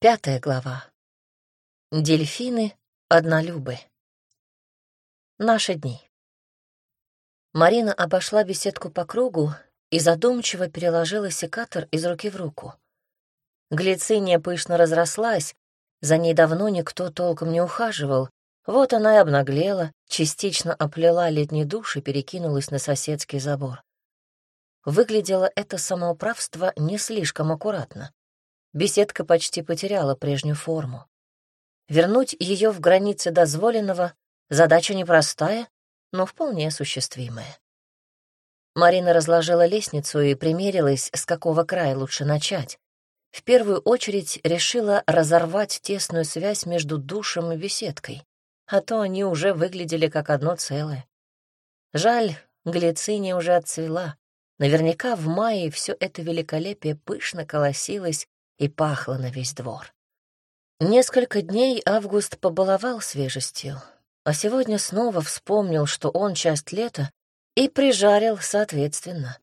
Пятая глава. Дельфины однолюбы. Наши дни. Марина обошла беседку по кругу и задумчиво переложила секатор из руки в руку. Глициния пышно разрослась, за ней давно никто толком не ухаживал. Вот она и обнаглела, частично оплела летний душ и перекинулась на соседский забор. Выглядело это самоуправство не слишком аккуратно. Беседка почти потеряла прежнюю форму. Вернуть ее в границы дозволенного — задача непростая, но вполне осуществимая. Марина разложила лестницу и примерилась, с какого края лучше начать. В первую очередь решила разорвать тесную связь между душем и беседкой, а то они уже выглядели как одно целое. Жаль, глициния уже отцвела. Наверняка в мае все это великолепие пышно колосилось и пахло на весь двор. Несколько дней Август побаловал свежестью, а сегодня снова вспомнил, что он часть лета, и прижарил соответственно.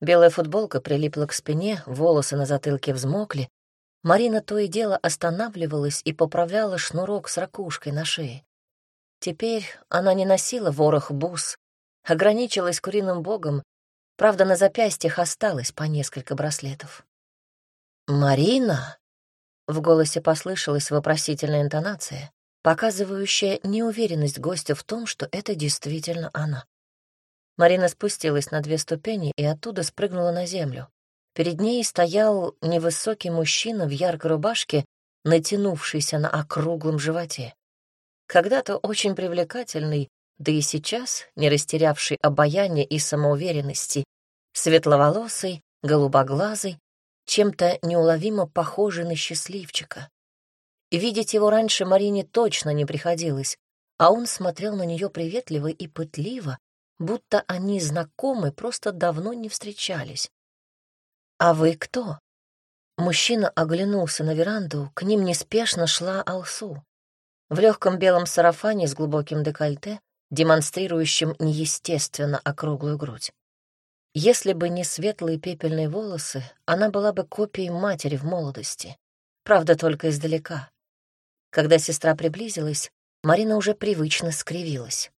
Белая футболка прилипла к спине, волосы на затылке взмокли. Марина то и дело останавливалась и поправляла шнурок с ракушкой на шее. Теперь она не носила ворох бус, ограничилась куриным богом, правда, на запястьях осталось по несколько браслетов. «Марина?» — в голосе послышалась вопросительная интонация, показывающая неуверенность гостя в том, что это действительно она. Марина спустилась на две ступени и оттуда спрыгнула на землю. Перед ней стоял невысокий мужчина в яркой рубашке, натянувшийся на округлом животе. Когда-то очень привлекательный, да и сейчас не растерявший обаяние и самоуверенности, светловолосый, голубоглазый, чем-то неуловимо похожий на счастливчика. Видеть его раньше Марине точно не приходилось, а он смотрел на нее приветливо и пытливо, будто они знакомы, просто давно не встречались. «А вы кто?» Мужчина оглянулся на веранду, к ним неспешно шла Алсу. В легком белом сарафане с глубоким декольте, демонстрирующим неестественно округлую грудь. Если бы не светлые пепельные волосы, она была бы копией матери в молодости. Правда, только издалека. Когда сестра приблизилась, Марина уже привычно скривилась.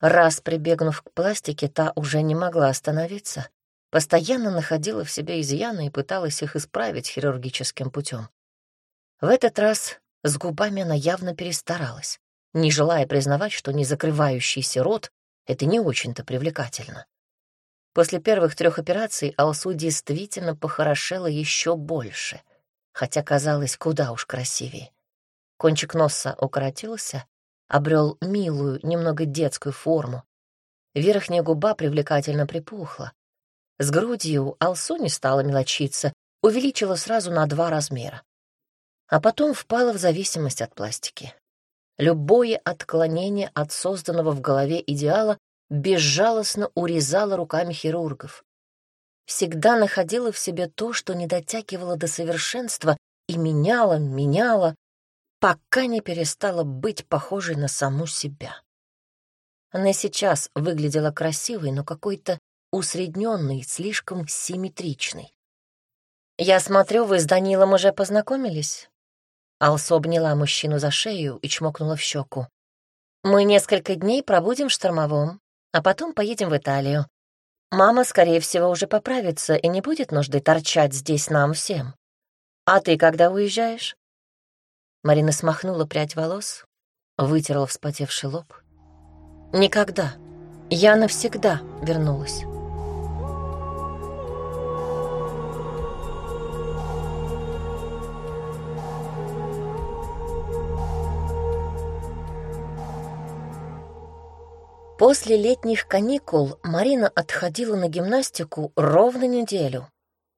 Раз прибегнув к пластике, та уже не могла остановиться, постоянно находила в себе изъяны и пыталась их исправить хирургическим путем. В этот раз с губами она явно перестаралась, не желая признавать, что незакрывающийся рот — это не очень-то привлекательно. После первых трех операций Алсу действительно похорошела еще больше, хотя казалось куда уж красивее. Кончик носа укоротился, обрел милую, немного детскую форму. Верхняя губа привлекательно припухла. С грудью Алсу не стала мелочиться, увеличила сразу на два размера. А потом впала в зависимость от пластики. Любое отклонение от созданного в голове идеала безжалостно урезала руками хирургов. Всегда находила в себе то, что не дотягивало до совершенства, и меняла, меняла, пока не перестала быть похожей на саму себя. Она сейчас выглядела красивой, но какой-то усредненной, слишком симметричной. «Я смотрю, вы с Данилом уже познакомились?» Алсо обняла мужчину за шею и чмокнула в щеку. «Мы несколько дней пробудем в штормовом а потом поедем в Италию. Мама, скорее всего, уже поправится и не будет нужды торчать здесь нам всем. А ты когда уезжаешь?» Марина смахнула прядь волос, вытерла вспотевший лоб. «Никогда. Я навсегда вернулась». После летних каникул Марина отходила на гимнастику ровно неделю,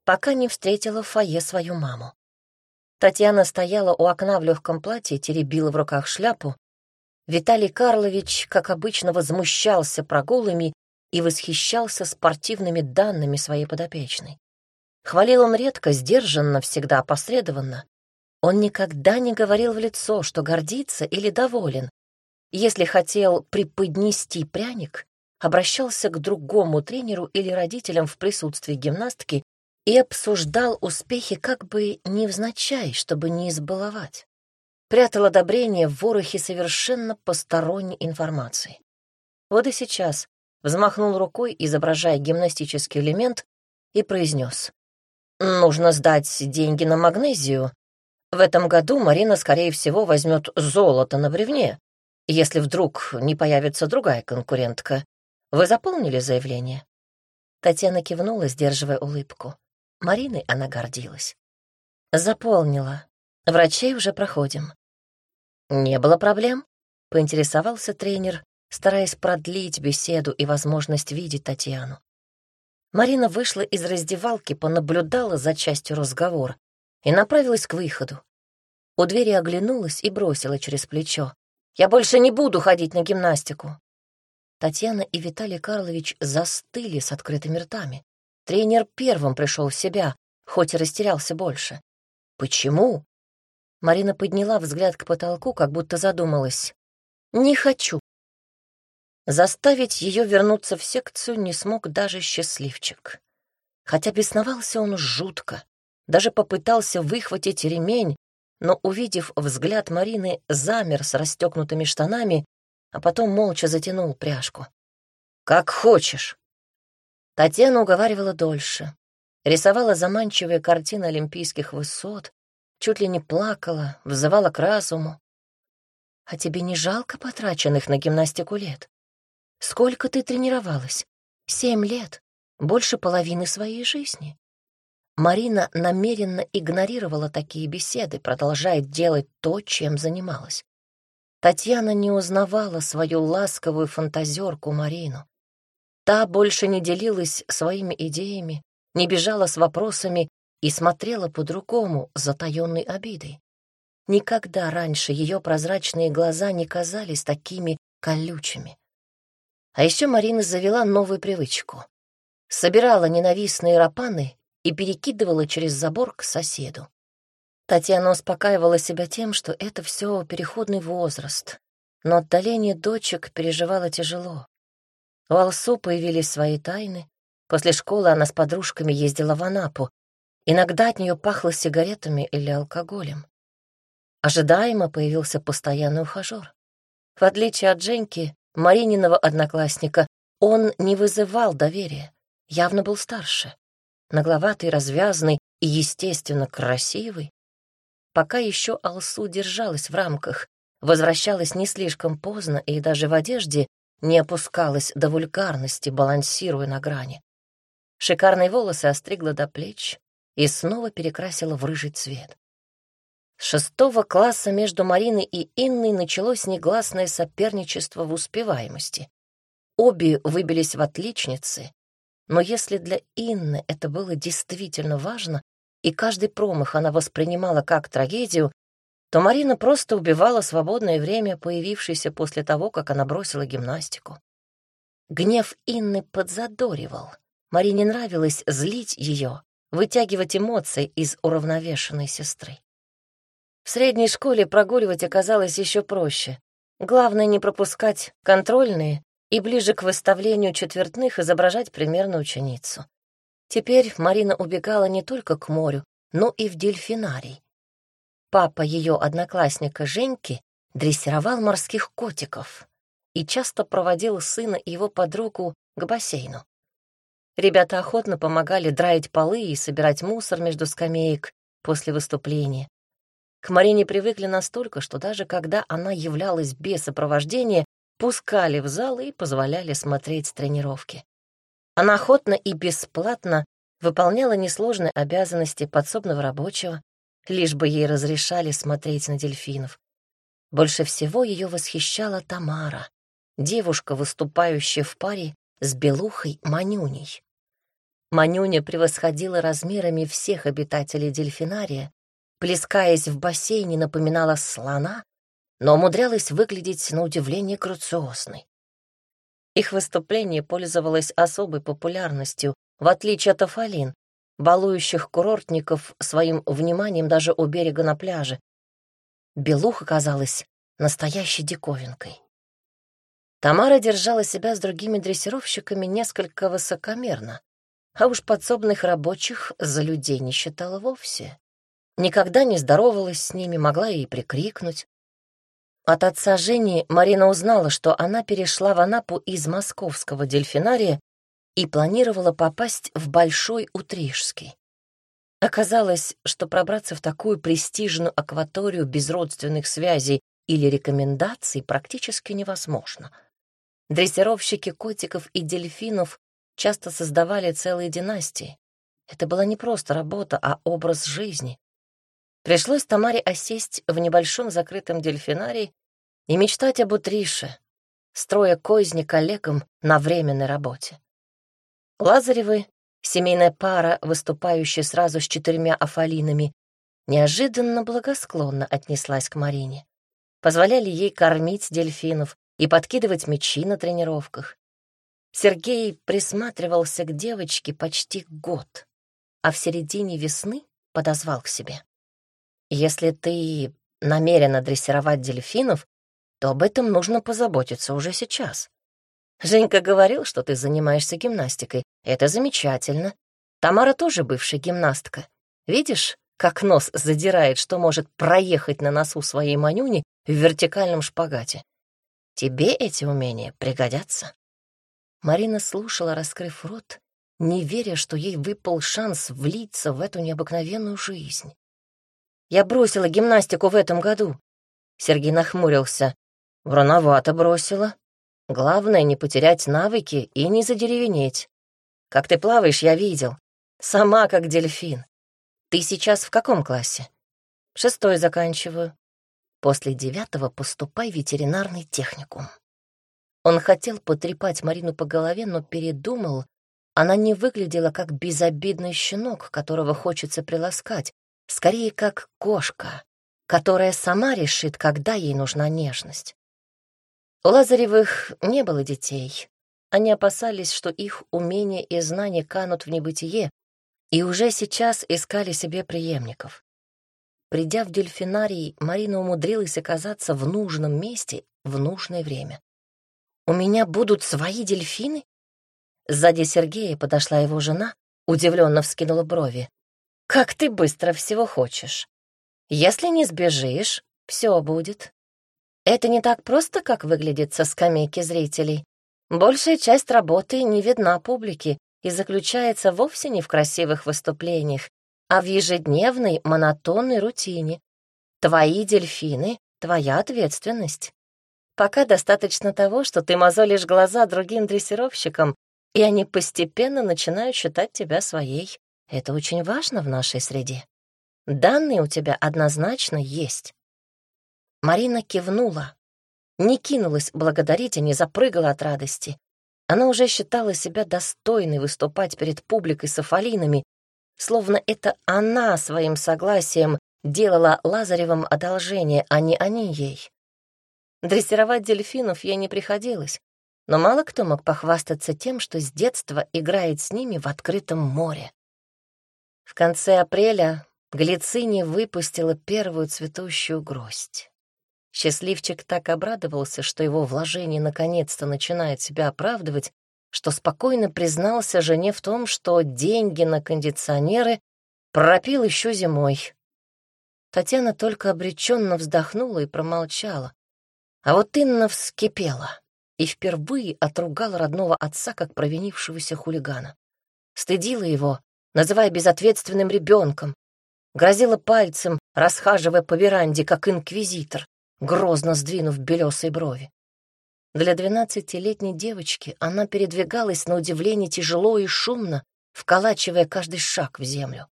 пока не встретила в фойе свою маму. Татьяна стояла у окна в легком платье, теребила в руках шляпу. Виталий Карлович, как обычно, возмущался прогулами и восхищался спортивными данными своей подопечной. Хвалил он редко, сдержанно, всегда опосредованно. Он никогда не говорил в лицо, что гордится или доволен, если хотел преподнести пряник, обращался к другому тренеру или родителям в присутствии гимнастки и обсуждал успехи как бы невзначай, чтобы не избаловать. Прятал одобрение в ворохе совершенно посторонней информации. Вот и сейчас взмахнул рукой, изображая гимнастический элемент, и произнес. «Нужно сдать деньги на магнезию. В этом году Марина, скорее всего, возьмет золото на бревне, если вдруг не появится другая конкурентка. Вы заполнили заявление?» Татьяна кивнула, сдерживая улыбку. Мариной она гордилась. «Заполнила. Врачей уже проходим». «Не было проблем?» — поинтересовался тренер, стараясь продлить беседу и возможность видеть Татьяну. Марина вышла из раздевалки, понаблюдала за частью разговора и направилась к выходу. У двери оглянулась и бросила через плечо. «Я больше не буду ходить на гимнастику». Татьяна и Виталий Карлович застыли с открытыми ртами. Тренер первым пришел в себя, хоть и растерялся больше. «Почему?» Марина подняла взгляд к потолку, как будто задумалась. «Не хочу». Заставить ее вернуться в секцию не смог даже счастливчик. Хотя бесновался он жутко, даже попытался выхватить ремень, но, увидев взгляд Марины, замер с расстегнутыми штанами а потом молча затянул пряжку. «Как хочешь». Татьяна уговаривала дольше, рисовала заманчивые картины олимпийских высот, чуть ли не плакала, взывала к разуму. «А тебе не жалко потраченных на гимнастику лет? Сколько ты тренировалась? Семь лет, больше половины своей жизни». Марина намеренно игнорировала такие беседы, продолжая делать то, чем занималась. Татьяна не узнавала свою ласковую фантазерку Марину. Та больше не делилась своими идеями, не бежала с вопросами и смотрела по-другому, затаённой обидой. Никогда раньше ее прозрачные глаза не казались такими колючими. А еще Марина завела новую привычку. Собирала ненавистные рапаны и перекидывала через забор к соседу. Татьяна успокаивала себя тем, что это все переходный возраст, но отдаление дочек переживала тяжело. У Алсу появились свои тайны. После школы она с подружками ездила в Анапу. Иногда от нее пахло сигаретами или алкоголем. Ожидаемо появился постоянный ухажер. В отличие от Женьки, Марининого одноклассника, он не вызывал доверия, явно был старше. Нагловатый, развязный и, естественно, красивый. Пока еще Алсу держалась в рамках, возвращалась не слишком поздно и даже в одежде не опускалась до вульгарности, балансируя на грани. Шикарные волосы остригла до плеч и снова перекрасила в рыжий цвет. С шестого класса между Мариной и Инной началось негласное соперничество в успеваемости. Обе выбились в отличницы, но если для Инны это было действительно важно, и каждый промах она воспринимала как трагедию, то Марина просто убивала свободное время, появившееся после того, как она бросила гимнастику. Гнев Инны подзадоривал. Марине нравилось злить ее, вытягивать эмоции из уравновешенной сестры. В средней школе прогуливать оказалось еще проще. Главное не пропускать контрольные и ближе к выставлению четвертных изображать примерно ученицу. Теперь Марина убегала не только к морю, но и в дельфинарий. Папа ее одноклассника Женьки дрессировал морских котиков и часто проводил сына и его подругу к бассейну. Ребята охотно помогали драить полы и собирать мусор между скамеек после выступления. К Марине привыкли настолько, что даже когда она являлась без сопровождения, пускали в зал и позволяли смотреть тренировки. Она охотно и бесплатно выполняла несложные обязанности подсобного рабочего, лишь бы ей разрешали смотреть на дельфинов. Больше всего ее восхищала Тамара, девушка, выступающая в паре с белухой Манюней. Манюня превосходила размерами всех обитателей дельфинария, плескаясь в бассейне, напоминала слона, но умудрялась выглядеть на удивление грациозной. Их выступление пользовалось особой популярностью, в отличие от Афалин, балующих курортников своим вниманием даже у берега на пляже. Белуха казалась настоящей диковинкой. Тамара держала себя с другими дрессировщиками несколько высокомерно. а уж подсобных рабочих за людей не считала вовсе. Никогда не здоровалась с ними, могла ей прикрикнуть. От отца Жени Марина узнала, что она перешла в Анапу из московского дельфинария и планировала попасть в Большой Утрижский. Оказалось, что пробраться в такую престижную акваторию без родственных связей или рекомендаций практически невозможно. Дрессировщики котиков и дельфинов часто создавали целые династии. Это была не просто работа, а образ жизни. Пришлось Тамаре осесть в небольшом закрытом дельфинарии и мечтать об утрише, строя козни коллегам на временной работе. Лазаревы, семейная пара, выступающая сразу с четырьмя афалинами, неожиданно благосклонно отнеслась к Марине. Позволяли ей кормить дельфинов и подкидывать мячи на тренировках. Сергей присматривался к девочке почти год, а в середине весны подозвал к себе. «Если ты намерена дрессировать дельфинов, то об этом нужно позаботиться уже сейчас. Женька говорил, что ты занимаешься гимнастикой. Это замечательно. Тамара тоже бывшая гимнастка. Видишь, как нос задирает, что может проехать на носу своей манюни в вертикальном шпагате. Тебе эти умения пригодятся. Марина слушала, раскрыв рот, не веря, что ей выпал шанс влиться в эту необыкновенную жизнь. «Я бросила гимнастику в этом году». Сергей нахмурился. «Рановато бросила. Главное — не потерять навыки и не задеревенеть. Как ты плаваешь, я видел. Сама как дельфин. Ты сейчас в каком классе? Шестой заканчиваю. После девятого поступай в ветеринарный техникум. Он хотел потрепать Марину по голове, но передумал. Она не выглядела как безобидный щенок, которого хочется приласкать, скорее как кошка, которая сама решит, когда ей нужна нежность. У Лазаревых не было детей. Они опасались, что их умения и знания канут в небытие, и уже сейчас искали себе преемников. Придя в дельфинарий, Марина умудрилась оказаться в нужном месте в нужное время. «У меня будут свои дельфины?» Сзади Сергея подошла его жена, удивленно вскинула брови. «Как ты быстро всего хочешь. Если не сбежишь, все будет. Это не так просто, как выглядит со скамейки зрителей. Большая часть работы не видна публике и заключается вовсе не в красивых выступлениях, а в ежедневной монотонной рутине. Твои дельфины — твоя ответственность. Пока достаточно того, что ты мозолишь глаза другим дрессировщикам, и они постепенно начинают считать тебя своей. Это очень важно в нашей среде. Данные у тебя однозначно есть. Марина кивнула. Не кинулась благодарить, а не запрыгала от радости. Она уже считала себя достойной выступать перед публикой с афалинами, словно это она своим согласием делала Лазаревым одолжение, а не они ей. Дрессировать дельфинов ей не приходилось, но мало кто мог похвастаться тем, что с детства играет с ними в открытом море. В конце апреля Глицини выпустила первую цветущую гроздь. Счастливчик так обрадовался, что его вложение наконец-то начинает себя оправдывать, что спокойно признался жене в том, что деньги на кондиционеры пропил еще зимой. Татьяна только обреченно вздохнула и промолчала. А вот Инна вскипела и впервые отругала родного отца как провинившегося хулигана. Стыдила его, называя безответственным ребенком, грозила пальцем, расхаживая по веранде, как инквизитор, грозно сдвинув белесые брови. Для двенадцатилетней девочки она передвигалась на удивление тяжело и шумно, вколачивая каждый шаг в землю.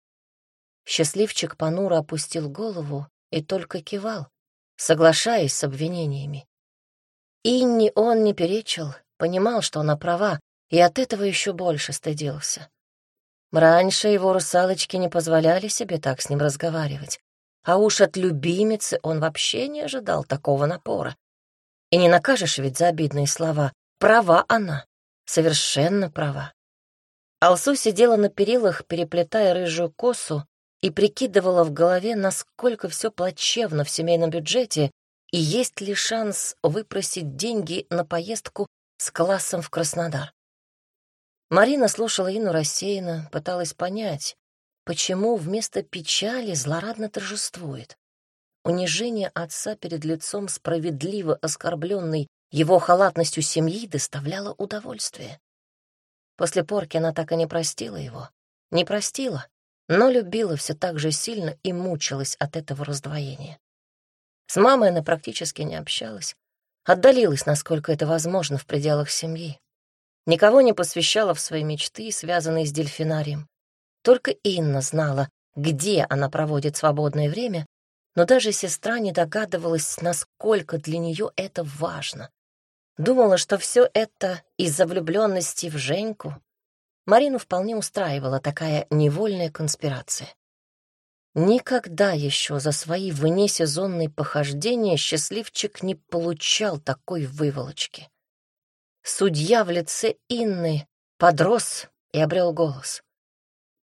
Счастливчик понуро опустил голову и только кивал, соглашаясь с обвинениями. Инни он не перечил, понимал, что она права, и от этого еще больше стыдился. Раньше его русалочки не позволяли себе так с ним разговаривать, а уж от любимицы он вообще не ожидал такого напора. И не накажешь ведь за обидные слова. Права она, совершенно права. Алсу сидела на перилах, переплетая рыжую косу, и прикидывала в голове, насколько все плачевно в семейном бюджете и есть ли шанс выпросить деньги на поездку с классом в Краснодар. Марина слушала Ину рассеянно, пыталась понять, почему вместо печали злорадно торжествует. Унижение отца перед лицом справедливо оскорбленной его халатностью семьи доставляло удовольствие. После порки она так и не простила его. Не простила, но любила все так же сильно и мучилась от этого раздвоения. С мамой она практически не общалась, отдалилась, насколько это возможно, в пределах семьи. Никого не посвящала в свои мечты, связанные с дельфинарием. Только Инна знала, где она проводит свободное время, но даже сестра не догадывалась, насколько для нее это важно. Думала, что все это из-за влюбленности в Женьку. Марину вполне устраивала такая невольная конспирация. Никогда еще за свои внесезонные похождения счастливчик не получал такой выволочки. Судья в лице Инны подрос и обрел голос.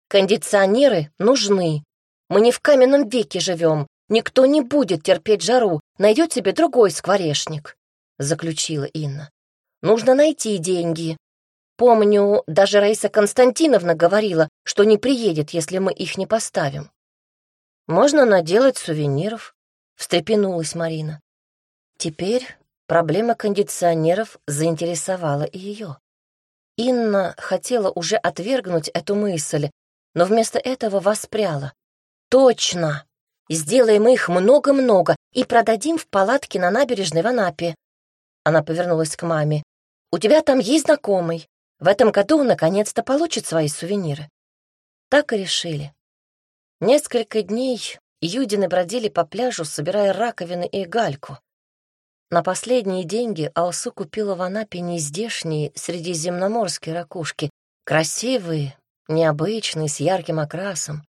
«Кондиционеры нужны. Мы не в каменном веке живем. Никто не будет терпеть жару. Найдет себе другой скворечник», — заключила Инна. «Нужно найти деньги. Помню, даже Раиса Константиновна говорила, что не приедет, если мы их не поставим». «Можно наделать сувениров», — встрепенулась Марина. Теперь Проблема кондиционеров заинтересовала и ее. Инна хотела уже отвергнуть эту мысль, но вместо этого воспряла. «Точно! Сделаем их много-много и продадим в палатке на набережной в Анапе». Она повернулась к маме. «У тебя там есть знакомый. В этом году наконец-то получит свои сувениры». Так и решили. Несколько дней Юдины бродили по пляжу, собирая раковины и гальку. На последние деньги Алсу купила в Анапе нездешние средиземноморские ракушки, красивые, необычные, с ярким окрасом.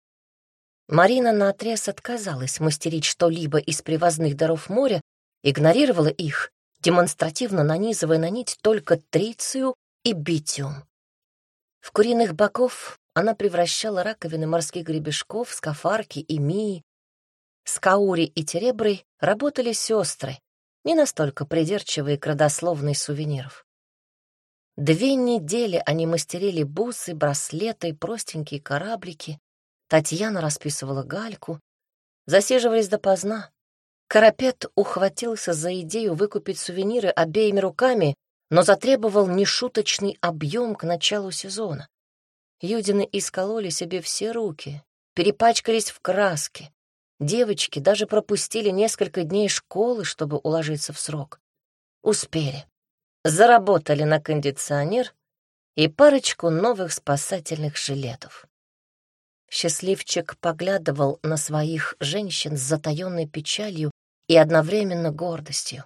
Марина наотрез отказалась мастерить что-либо из привозных даров моря, игнорировала их, демонстративно нанизывая на нить только трицию и битиум. В куриных боков она превращала раковины морских гребешков, скафарки и мии. С каури и тереброй работали сестры, не настолько придирчивые к родословной сувениров. Две недели они мастерили бусы, браслеты, простенькие кораблики. Татьяна расписывала гальку. Засиживались допоздна. Карапет ухватился за идею выкупить сувениры обеими руками, но затребовал нешуточный объем к началу сезона. Юдины искололи себе все руки, перепачкались в краске, Девочки даже пропустили несколько дней школы, чтобы уложиться в срок. Успели. Заработали на кондиционер и парочку новых спасательных жилетов. Счастливчик поглядывал на своих женщин с затаённой печалью и одновременно гордостью.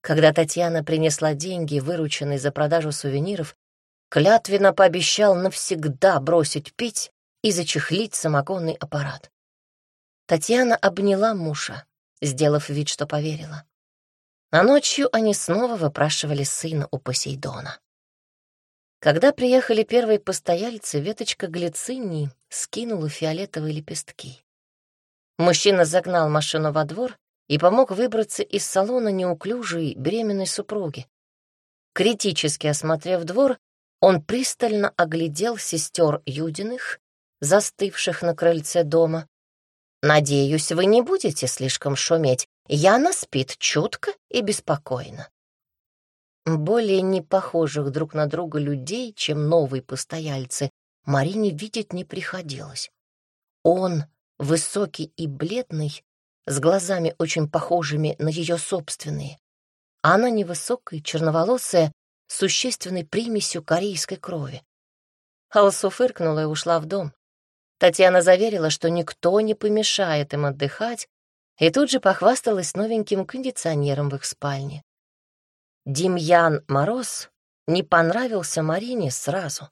Когда Татьяна принесла деньги, вырученные за продажу сувениров, клятвенно пообещал навсегда бросить пить и зачехлить самогонный аппарат. Татьяна обняла мужа, сделав вид, что поверила. А ночью они снова выпрашивали сына у Посейдона. Когда приехали первые постояльцы, веточка глицинии скинула фиолетовые лепестки. Мужчина загнал машину во двор и помог выбраться из салона неуклюжей беременной супруги. Критически осмотрев двор, он пристально оглядел сестер Юдиных, застывших на крыльце дома, Надеюсь, вы не будете слишком шуметь. Яна спит чутко и беспокойно. Более не похожих друг на друга людей, чем новые постояльцы, Марине видеть не приходилось. Он, высокий и бледный, с глазами очень похожими на ее собственные. Она невысокая, черноволосая, с существенной примесью корейской крови. Алсу фыркнула и ушла в дом. Татьяна заверила, что никто не помешает им отдыхать, и тут же похвасталась новеньким кондиционером в их спальне. Демьян Мороз не понравился Марине сразу.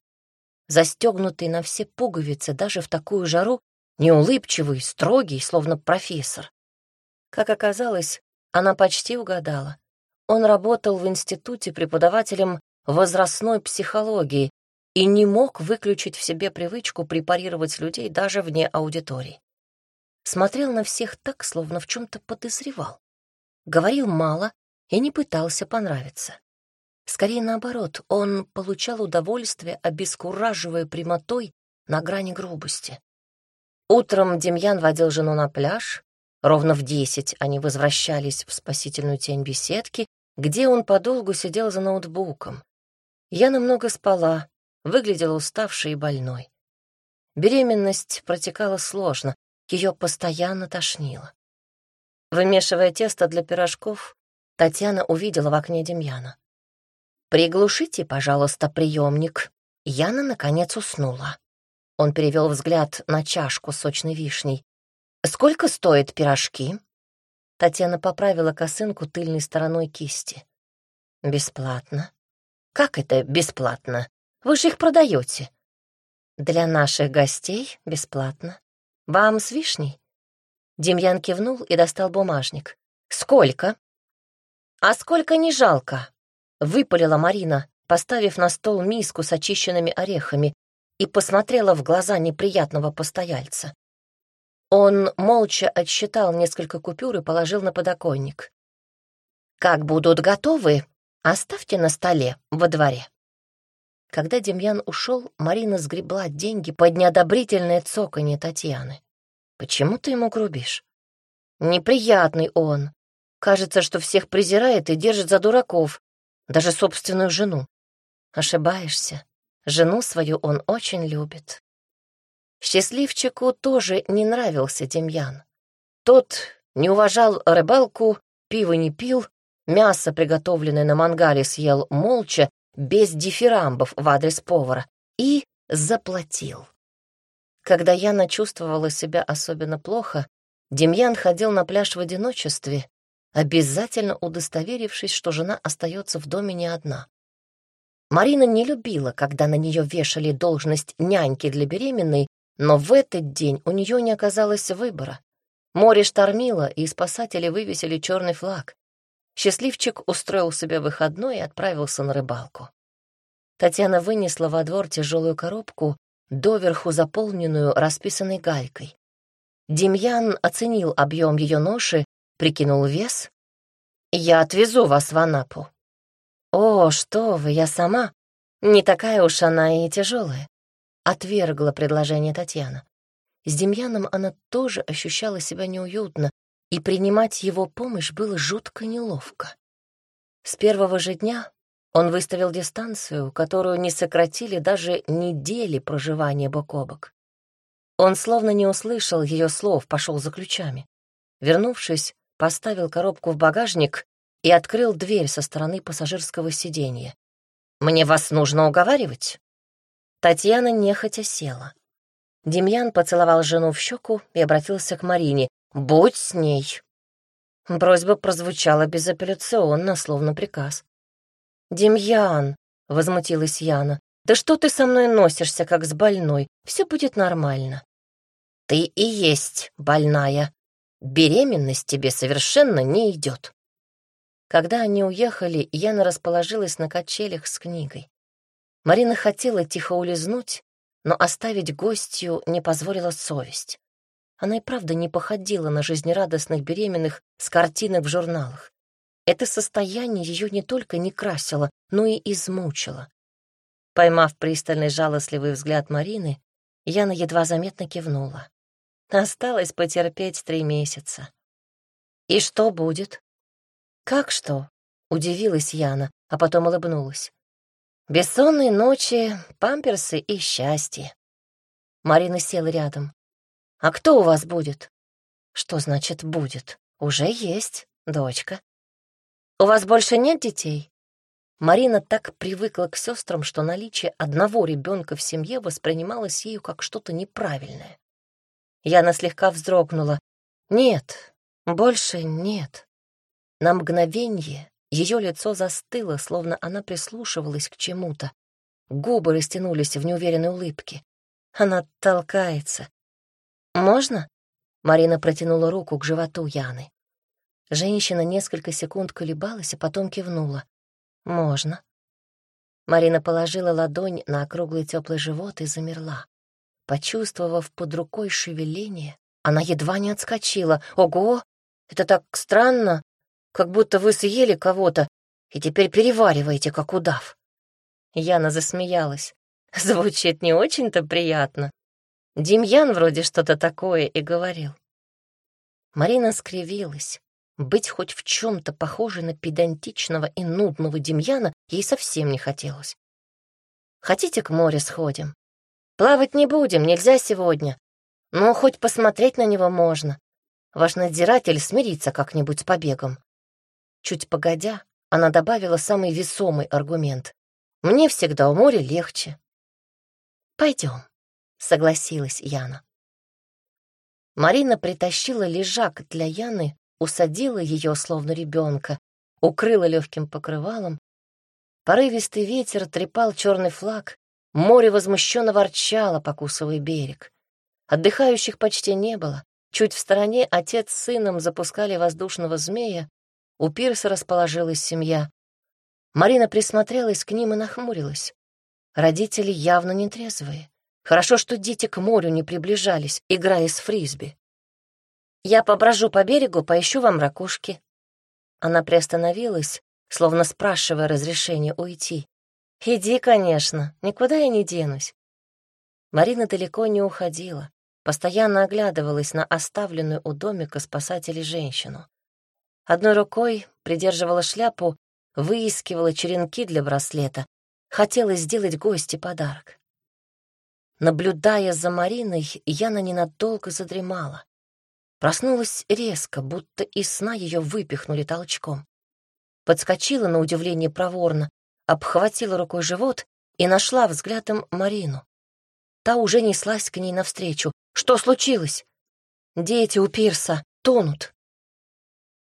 Застегнутый на все пуговицы даже в такую жару, неулыбчивый, строгий, словно профессор. Как оказалось, она почти угадала. Он работал в институте преподавателем возрастной психологии и не мог выключить в себе привычку препарировать людей даже вне аудитории. Смотрел на всех так, словно в чем-то подозревал. Говорил мало и не пытался понравиться. Скорее наоборот, он получал удовольствие, обескураживая прямотой на грани грубости. Утром Демьян водил жену на пляж. Ровно в десять они возвращались в спасительную тень беседки, где он подолгу сидел за ноутбуком. Я намного спала, выглядела уставшей и больной. Беременность протекала сложно, ее постоянно тошнило. Вымешивая тесто для пирожков, Татьяна увидела в окне Демьяна. «Приглушите, пожалуйста, приемник». Яна, наконец, уснула. Он перевел взгляд на чашку сочной вишней. «Сколько стоят пирожки?» Татьяна поправила косынку тыльной стороной кисти. «Бесплатно». «Как это бесплатно? Вы же их продаете». «Для наших гостей бесплатно. Вам с вишней?» Демьян кивнул и достал бумажник. «Сколько?» «А сколько не жалко?» — выпалила Марина, поставив на стол миску с очищенными орехами, и посмотрела в глаза неприятного постояльца. Он молча отсчитал несколько купюр и положил на подоконник. «Как будут готовы, оставьте на столе во дворе». Когда Демьян ушел, Марина сгребла деньги под неодобрительное цоканье Татьяны. «Почему ты ему грубишь?» «Неприятный он. Кажется, что всех презирает и держит за дураков, даже собственную жену. Ошибаешься. Жену свою он очень любит. Счастливчику тоже не нравился Демьян. Тот не уважал рыбалку, пиво не пил, мясо, приготовленное на мангале, съел молча, без дифирамбов в адрес повара, и заплатил. Когда Яна чувствовала себя особенно плохо, Демьян ходил на пляж в одиночестве, обязательно удостоверившись, что жена остается в доме не одна. Марина не любила, когда на нее вешали должность няньки для беременной, но в этот день у нее не оказалось выбора. Море штормило, и спасатели вывесили черный флаг. Счастливчик устроил себе выходной и отправился на рыбалку. Татьяна вынесла во двор тяжелую коробку, доверху заполненную расписанной галькой. Демьян оценил объем ее ноши, прикинул вес. «Я отвезу вас в Анапу», «О, что вы, я сама. Не такая уж она и тяжелая», — отвергла предложение Татьяна. С Демьяном она тоже ощущала себя неуютно, и принимать его помощь было жутко неловко. С первого же дня он выставил дистанцию, которую не сократили даже недели проживания бок о бок. Он словно не услышал ее слов, пошел за ключами. Вернувшись, поставил коробку в багажник и открыл дверь со стороны пассажирского сиденья. «Мне вас нужно уговаривать?» Татьяна нехотя села. Демьян поцеловал жену в щеку и обратился к Марине. «Будь с ней!» Просьба прозвучала безапелляционно, словно приказ. «Демьян!» — возмутилась Яна. «Да что ты со мной носишься, как с больной? Все будет нормально». «Ты и есть больная. Беременность тебе совершенно не идет. Когда они уехали, Яна расположилась на качелях с книгой. Марина хотела тихо улизнуть, но оставить гостью не позволила совесть. Она и правда не походила на жизнерадостных беременных с картинок в журналах. Это состояние ее не только не красило, но и измучило. Поймав пристальный жалостливый взгляд Марины, Яна едва заметно кивнула. Осталось потерпеть три месяца. «И что будет?» «Как что?» — удивилась Яна, а потом улыбнулась. «Бессонные ночи, памперсы и счастье». Марина села рядом. «А кто у вас будет?» «Что значит «будет»? Уже есть, дочка». «У вас больше нет детей?» Марина так привыкла к сестрам, что наличие одного ребенка в семье воспринималось ею как что-то неправильное. Яна слегка вздрогнула. «Нет, больше нет». На мгновение ее лицо застыло, словно она прислушивалась к чему-то. Губы растянулись в неуверенной улыбке. Она толкается. «Можно?» Марина протянула руку к животу Яны. Женщина несколько секунд колебалась, а потом кивнула. «Можно». Марина положила ладонь на округлый теплый живот и замерла. Почувствовав под рукой шевеление, она едва не отскочила. «Ого! Это так странно! как будто вы съели кого-то. и теперь перевариваете, как удав». Яна засмеялась. Звучит не очень-то приятно. Демьян вроде что-то такое и говорил. Марина скривилась. Быть хоть в чем-то похожей на педантичного и нудного Демьяна ей совсем не хотелось. «Хотите, к морю сходим? Плавать не будем, нельзя сегодня. Но хоть посмотреть на него можно. Ваш надзиратель смирится как-нибудь с побегом». Чуть погодя, она добавила самый весомый аргумент. «Мне всегда у моря легче». «Пойдем», — согласилась Яна. Марина притащила лежак для Яны, усадила ее, словно ребенка, укрыла легким покрывалом. Порывистый ветер трепал черный флаг, море возмущенно ворчало, покусывая берег. Отдыхающих почти не было. Чуть в стороне отец с сыном запускали воздушного змея, у пирса расположилась семья. Марина присмотрелась к ним и нахмурилась. Родители явно нетрезвые. Хорошо, что дети к морю не приближались, играя с фрисби. «Я поброжу по берегу, поищу вам ракушки». Она приостановилась, словно спрашивая разрешения уйти. «Иди, конечно, никуда я не денусь». Марина далеко не уходила, постоянно оглядывалась на оставленную у домика спасателей женщину. Одной рукой придерживала шляпу, выискивала черенки для браслета, хотела сделать гости подарок. Наблюдая за Мариной, Яна ненадолго задремала. Проснулась резко, будто из сна ее выпихнули толчком. Подскочила на удивление проворно, обхватила рукой живот и нашла взглядом Марину. Та уже неслась к ней навстречу. «Что случилось?» «Дети у пирса тонут».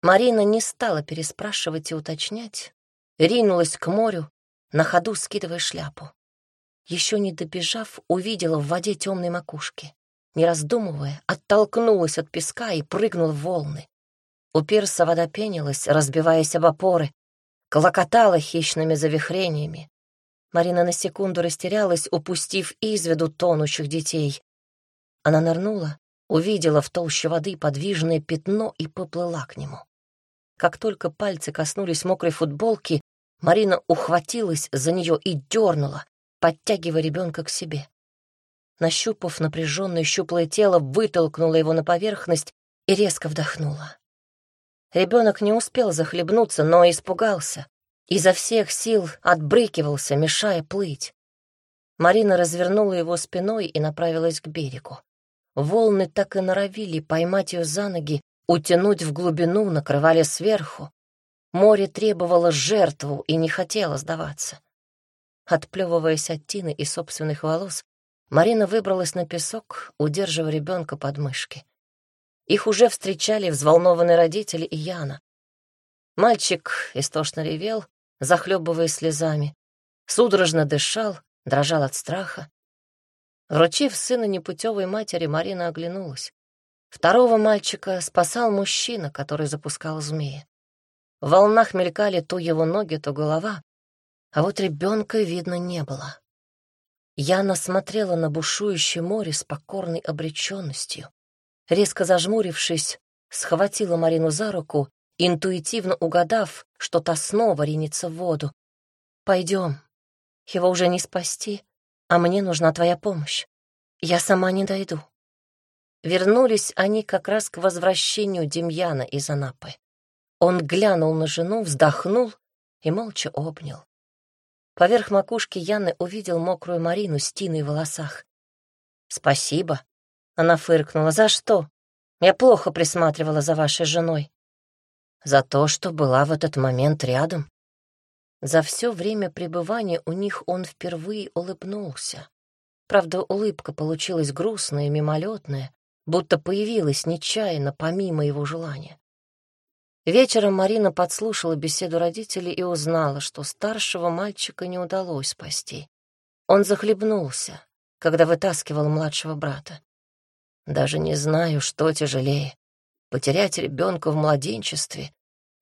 Марина не стала переспрашивать и уточнять, ринулась к морю, на ходу скидывая шляпу еще не добежав, увидела в воде темной макушки. Не раздумывая, оттолкнулась от песка и прыгнула в волны. У пирса вода пенилась, разбиваясь об опоры, колокотала хищными завихрениями. Марина на секунду растерялась, упустив из виду тонущих детей. Она нырнула, увидела в толще воды подвижное пятно и поплыла к нему. Как только пальцы коснулись мокрой футболки, Марина ухватилась за нее и дернула, подтягивая ребенка к себе. Нащупав напряженное щуплое тело, вытолкнула его на поверхность и резко вдохнула. Ребенок не успел захлебнуться, но испугался. Изо всех сил отбрыкивался, мешая плыть. Марина развернула его спиной и направилась к берегу. Волны так и норовили поймать ее за ноги, утянуть в глубину, накрывали сверху. Море требовало жертву и не хотело сдаваться. Отплевываясь от тины и собственных волос, Марина выбралась на песок, удерживая ребенка под мышки. Их уже встречали взволнованные родители и Яна. Мальчик истошно ревел, захлебываясь слезами, судорожно дышал, дрожал от страха. Вручив сына непутевой матери, Марина оглянулась. Второго мальчика спасал мужчина, который запускал змеи. В волнах мелькали то его ноги, то голова, а вот ребенка видно не было. Яна смотрела на бушующее море с покорной обреченностью. Резко зажмурившись, схватила Марину за руку, интуитивно угадав, что та снова ринется в воду. «Пойдем. Его уже не спасти, а мне нужна твоя помощь. Я сама не дойду». Вернулись они как раз к возвращению Демьяна из Анапы. Он глянул на жену, вздохнул и молча обнял. Поверх макушки Яны увидел мокрую Марину с тиной в волосах. «Спасибо», — она фыркнула. «За что? Я плохо присматривала за вашей женой». «За то, что была в этот момент рядом». За все время пребывания у них он впервые улыбнулся. Правда, улыбка получилась грустная, мимолетная, будто появилась нечаянно, помимо его желания. Вечером Марина подслушала беседу родителей и узнала, что старшего мальчика не удалось спасти. Он захлебнулся, когда вытаскивал младшего брата. Даже не знаю, что тяжелее — потерять ребенка в младенчестве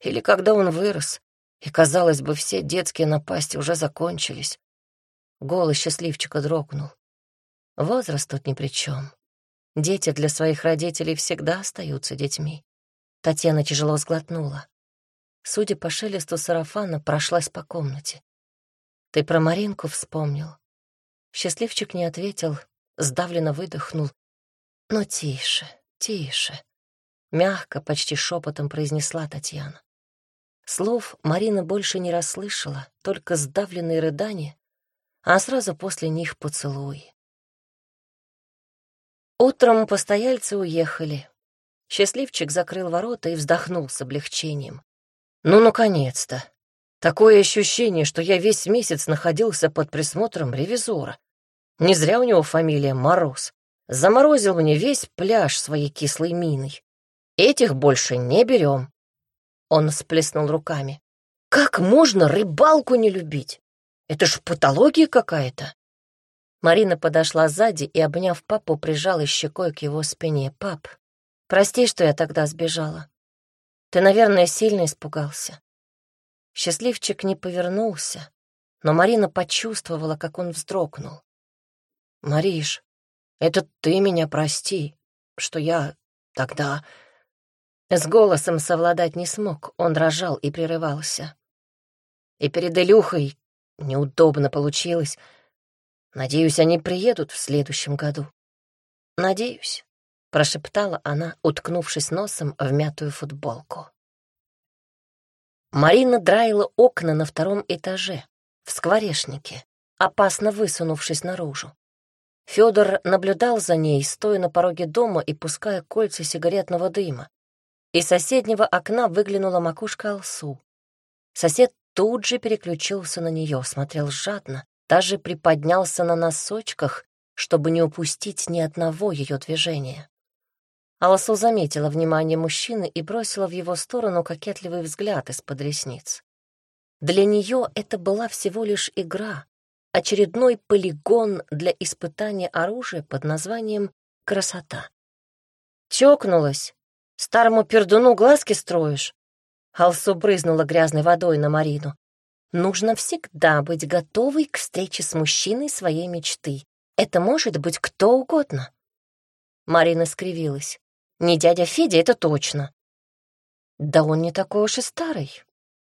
или когда он вырос, и, казалось бы, все детские напасти уже закончились. Голос счастливчика дрогнул. Возраст тут ни при чем. Дети для своих родителей всегда остаются детьми. Татьяна тяжело сглотнула. судя по шелесту сарафана, прошлась по комнате. «Ты про Маринку вспомнил?» Счастливчик не ответил, сдавленно выдохнул. «Ну, тише, тише», — мягко, почти шепотом произнесла Татьяна. Слов Марина больше не расслышала, только сдавленные рыдания, а сразу после них поцелуи. Утром постояльцы уехали. Счастливчик закрыл ворота и вздохнул с облегчением. «Ну, наконец-то! Такое ощущение, что я весь месяц находился под присмотром ревизора. Не зря у него фамилия Мороз. Заморозил мне весь пляж своей кислой миной. Этих больше не берем. Он всплеснул руками. «Как можно рыбалку не любить? Это ж патология какая-то!» Марина подошла сзади и, обняв папу, прижала щекой к его спине. «Пап, прости, что я тогда сбежала. Ты, наверное, сильно испугался». Счастливчик не повернулся, но Марина почувствовала, как он вздрогнул. «Мариш, это ты меня прости, что я тогда...» С голосом совладать не смог, он дрожал и прерывался. И перед Илюхой неудобно получилось. Надеюсь, они приедут в следующем году. Надеюсь, прошептала она, уткнувшись носом в мятую футболку. Марина драила окна на втором этаже, в скворечнике, опасно высунувшись наружу. Федор наблюдал за ней, стоя на пороге дома и пуская кольца сигаретного дыма. Из соседнего окна выглянула макушка Алсу. Сосед тут же переключился на нее, смотрел жадно, даже приподнялся на носочках, чтобы не упустить ни одного ее движения. Алсу заметила внимание мужчины и бросила в его сторону кокетливый взгляд из-под ресниц. Для нее это была всего лишь игра, очередной полигон для испытания оружия под названием «красота». Чокнулась, Старому пердуну глазки строишь?» Алсу брызнула грязной водой на Марину. «Нужно всегда быть готовой к встрече с мужчиной своей мечты. Это может быть кто угодно». Марина скривилась. «Не дядя Федя, это точно». «Да он не такой уж и старый».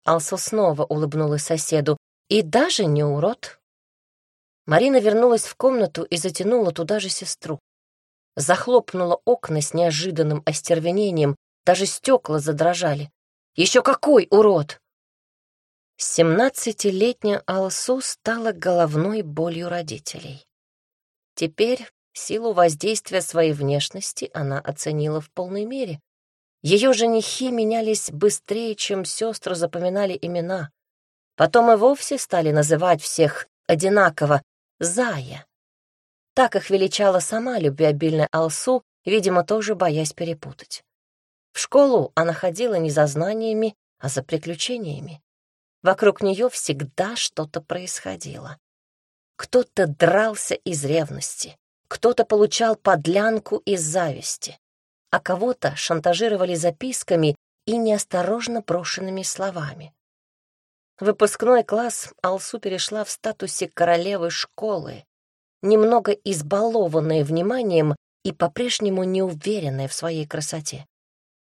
Алсу снова улыбнулась соседу. «И даже не урод». Марина вернулась в комнату и затянула туда же сестру захлопнула окна с неожиданным остервенением, даже стекла задрожали. Еще какой урод! Семнадцатилетняя Алсу стала головной болью родителей. Теперь силу воздействия своей внешности она оценила в полной мере. Ее женихи менялись быстрее, чем сестры запоминали имена. Потом и вовсе стали называть всех одинаково «Зая». Так их величала сама любвеобильная Алсу, видимо, тоже боясь перепутать. В школу она ходила не за знаниями, а за приключениями. Вокруг нее всегда что-то происходило. Кто-то дрался из ревности, кто-то получал подлянку из зависти, а кого-то шантажировали записками и неосторожно брошенными словами. Выпускной класс Алсу перешла в статусе королевы школы, немного избалованная вниманием и по-прежнему неуверенная в своей красоте.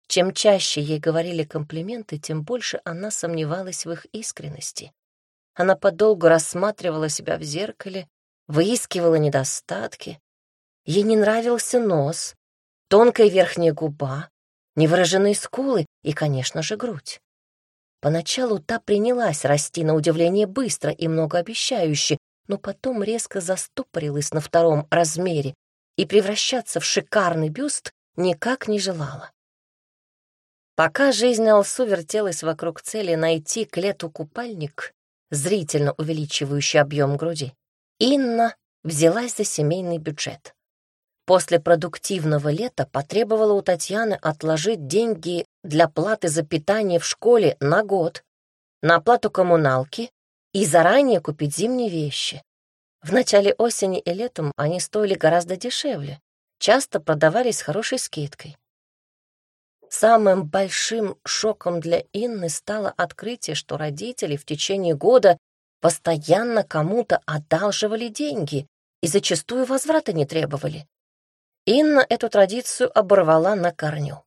Чем чаще ей говорили комплименты, тем больше она сомневалась в их искренности. Она подолгу рассматривала себя в зеркале, выискивала недостатки. Ей не нравился нос, тонкая верхняя губа, невыраженные скулы и, конечно же, грудь. Поначалу та принялась расти на удивление быстро и многообещающе, но потом резко застопорилась на втором размере и превращаться в шикарный бюст никак не желала. Пока жизнь Алсу вертелась вокруг цели найти к лету купальник, зрительно увеличивающий объем груди, Инна взялась за семейный бюджет. После продуктивного лета потребовала у Татьяны отложить деньги для платы за питание в школе на год, на оплату коммуналки и заранее купить зимние вещи. В начале осени и летом они стоили гораздо дешевле, часто продавались с хорошей скидкой. Самым большим шоком для Инны стало открытие, что родители в течение года постоянно кому-то одалживали деньги и зачастую возврата не требовали. Инна эту традицию оборвала на корню.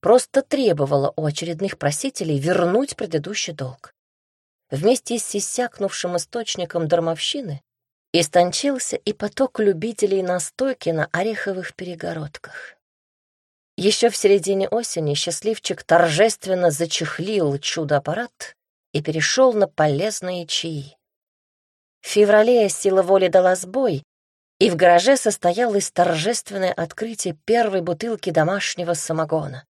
просто требовала у очередных просителей вернуть предыдущий долг. Вместе с иссякнувшим источником дармовщины истончился и поток любителей настойки на ореховых перегородках. Еще в середине осени счастливчик торжественно зачехлил чудо-аппарат и перешел на полезные чаи. В феврале сила воли дала сбой, и в гараже состоялось торжественное открытие первой бутылки домашнего самогона.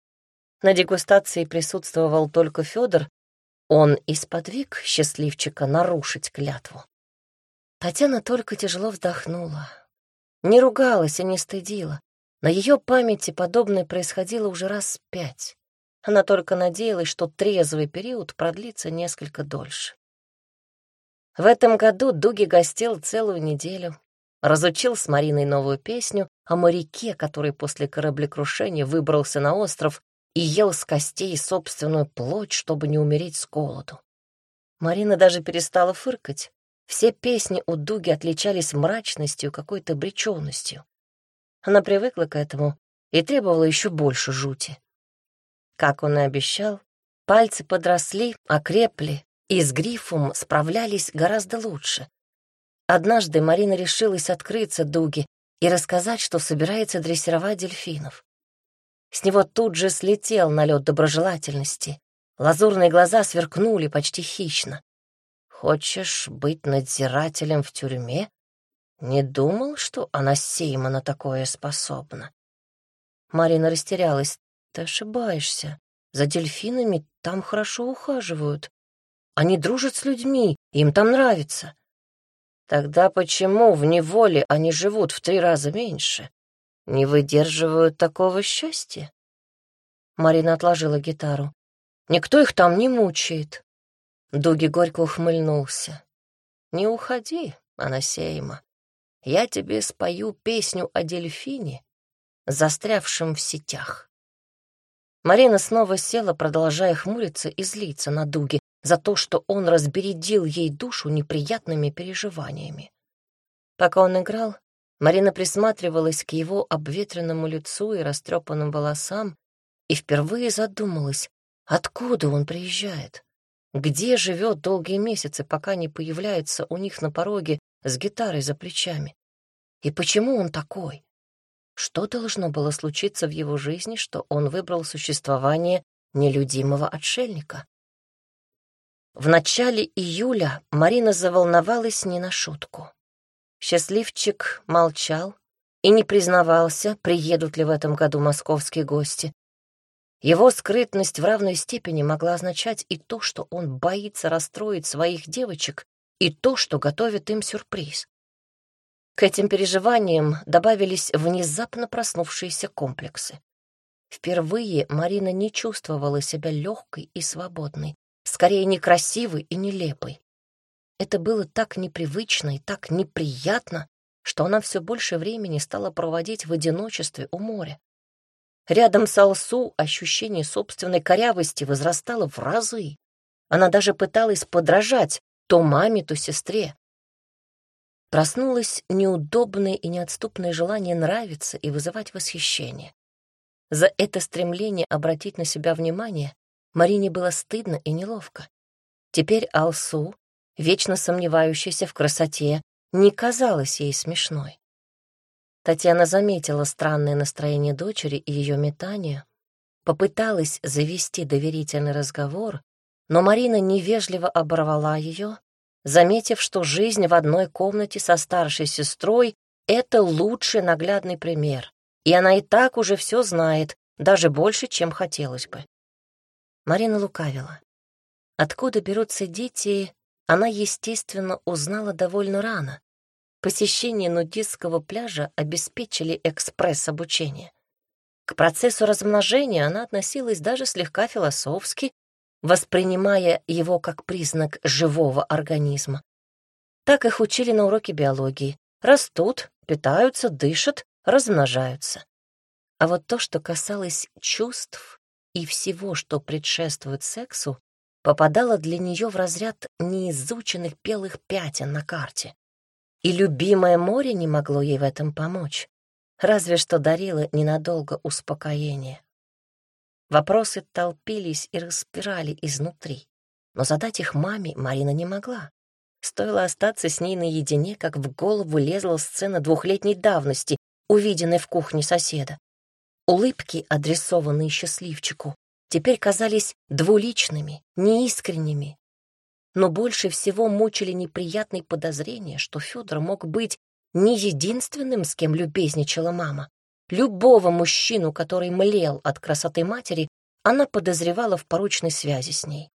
На дегустации присутствовал только Федор, он исподвиг счастливчика нарушить клятву. Татьяна только тяжело вздохнула. Не ругалась и не стыдила. На ее памяти подобное происходило уже раз пять. Она только надеялась, что трезвый период продлится несколько дольше. В этом году Дуги гостил целую неделю, разучил с Мариной новую песню о моряке, который после кораблекрушения выбрался на остров и ел с костей собственную плоть, чтобы не умереть с голоду. Марина даже перестала фыркать. Все песни у Дуги отличались мрачностью, какой-то бреченностью. Она привыкла к этому и требовала еще больше жути. Как он и обещал, пальцы подросли, окрепли и с грифом справлялись гораздо лучше. Однажды Марина решилась открыться Дуге и рассказать, что собирается дрессировать дельфинов. С него тут же слетел налет доброжелательности. Лазурные глаза сверкнули почти хищно. «Хочешь быть надзирателем в тюрьме?» Не думал, что она Сейма на такое способна. Марина растерялась. Ты ошибаешься. За дельфинами там хорошо ухаживают. Они дружат с людьми, им там нравится. Тогда почему в неволе они живут в три раза меньше? Не выдерживают такого счастья? Марина отложила гитару. Никто их там не мучает. Дуги горько ухмыльнулся. Не уходи, Анасейма я тебе спою песню о дельфине, застрявшем в сетях. Марина снова села, продолжая хмуриться и злиться на Дуги за то, что он разбередил ей душу неприятными переживаниями. Пока он играл, Марина присматривалась к его обветренному лицу и растрепанным волосам и впервые задумалась, откуда он приезжает, где живет долгие месяцы, пока не появляется у них на пороге с гитарой за плечами. И почему он такой? Что должно было случиться в его жизни, что он выбрал существование нелюдимого отшельника? В начале июля Марина заволновалась не на шутку. Счастливчик молчал и не признавался, приедут ли в этом году московские гости. Его скрытность в равной степени могла означать и то, что он боится расстроить своих девочек и то, что готовит им сюрприз. К этим переживаниям добавились внезапно проснувшиеся комплексы. Впервые Марина не чувствовала себя легкой и свободной, скорее некрасивой и нелепой. Это было так непривычно и так неприятно, что она все больше времени стала проводить в одиночестве у моря. Рядом с Алсу ощущение собственной корявости возрастало в разы. Она даже пыталась подражать то маме, то сестре. Проснулось неудобное и неотступное желание нравиться и вызывать восхищение. За это стремление обратить на себя внимание Марине было стыдно и неловко. Теперь Алсу, вечно сомневающаяся в красоте, не казалась ей смешной. Татьяна заметила странное настроение дочери и ее метание, попыталась завести доверительный разговор, но Марина невежливо оборвала ее, заметив, что жизнь в одной комнате со старшей сестрой — это лучший наглядный пример, и она и так уже все знает, даже больше, чем хотелось бы. Марина лукавила. Откуда берутся дети, она, естественно, узнала довольно рано. Посещение нудистского пляжа обеспечили экспресс-обучение. К процессу размножения она относилась даже слегка философски, воспринимая его как признак живого организма. Так их учили на уроке биологии. Растут, питаются, дышат, размножаются. А вот то, что касалось чувств и всего, что предшествует сексу, попадало для нее в разряд неизученных белых пятен на карте. И любимое море не могло ей в этом помочь, разве что дарило ненадолго успокоение. Вопросы толпились и распирали изнутри, но задать их маме Марина не могла. Стоило остаться с ней наедине, как в голову лезла сцена двухлетней давности, увиденной в кухне соседа. Улыбки, адресованные счастливчику, теперь казались двуличными, неискренними. Но больше всего мучили неприятные подозрения, что Федор мог быть не единственным, с кем любезничала мама. Любого мужчину, который млел от красоты матери, она подозревала в порочной связи с ней.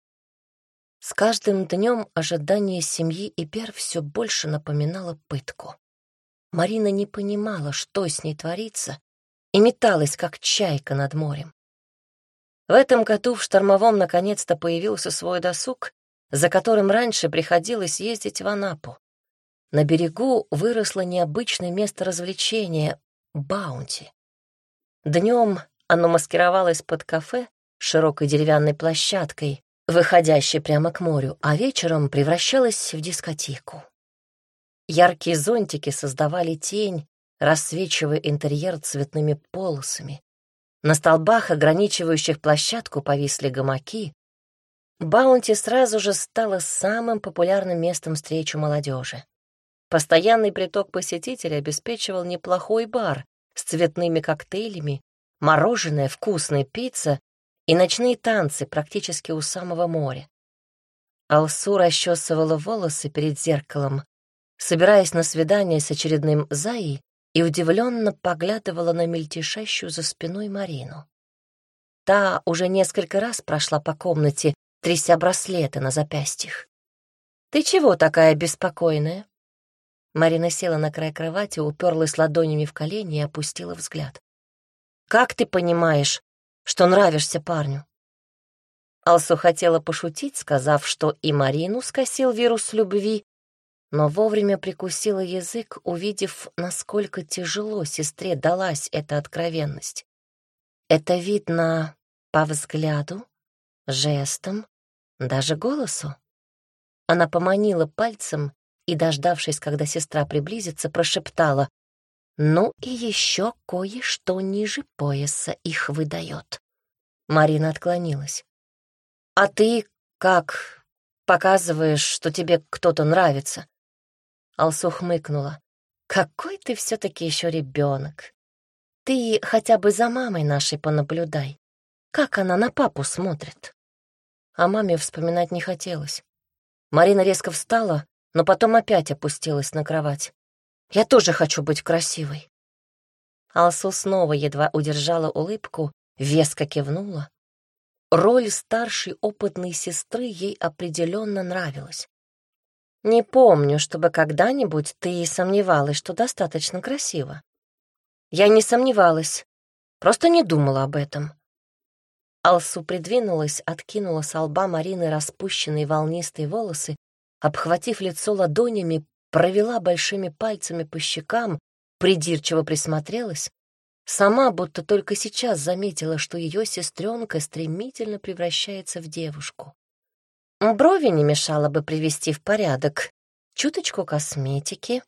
С каждым днем ожидание семьи и Пер все больше напоминало пытку. Марина не понимала, что с ней творится, и металась, как чайка над морем. В этом году в штормовом наконец-то появился свой досуг, за которым раньше приходилось ездить в Анапу. На берегу выросло необычное место развлечения — Баунти. Днем оно маскировалось под кафе широкой деревянной площадкой, выходящей прямо к морю, а вечером превращалось в дискотеку. Яркие зонтики создавали тень, рассвечивая интерьер цветными полосами. На столбах, ограничивающих площадку, повисли гамаки. Баунти сразу же стало самым популярным местом встречи молодежи. Постоянный приток посетителей обеспечивал неплохой бар с цветными коктейлями, мороженое, вкусная пицца и ночные танцы практически у самого моря. Алсу расчесывала волосы перед зеркалом, собираясь на свидание с очередным Заи, и удивленно поглядывала на мельтешащую за спиной Марину. Та уже несколько раз прошла по комнате, тряся браслеты на запястьях. «Ты чего такая беспокойная?» Марина села на край кровати, уперлась ладонями в колени и опустила взгляд. «Как ты понимаешь, что нравишься парню?» Алсу хотела пошутить, сказав, что и Марину скосил вирус любви, но вовремя прикусила язык, увидев, насколько тяжело сестре далась эта откровенность. Это видно по взгляду, жестам, даже голосу. Она поманила пальцем и, дождавшись, когда сестра приблизится, прошептала «Ну и еще кое-что ниже пояса их выдает». Марина отклонилась. «А ты как показываешь, что тебе кто-то нравится?» Алсу хмыкнула. «Какой ты все-таки еще ребенок. Ты хотя бы за мамой нашей понаблюдай. Как она на папу смотрит?» О маме вспоминать не хотелось. Марина резко встала, но потом опять опустилась на кровать. «Я тоже хочу быть красивой». Алсу снова едва удержала улыбку, веско кивнула. Роль старшей опытной сестры ей определенно нравилась. Не помню, чтобы когда-нибудь ты сомневалась, что достаточно красиво. Я не сомневалась, просто не думала об этом. Алсу придвинулась, откинула с лба Марины распущенные волнистые волосы, обхватив лицо ладонями, провела большими пальцами по щекам, придирчиво присмотрелась, сама будто только сейчас заметила, что ее сестренка стремительно превращается в девушку. Брови не мешало бы привести в порядок, чуточку косметики.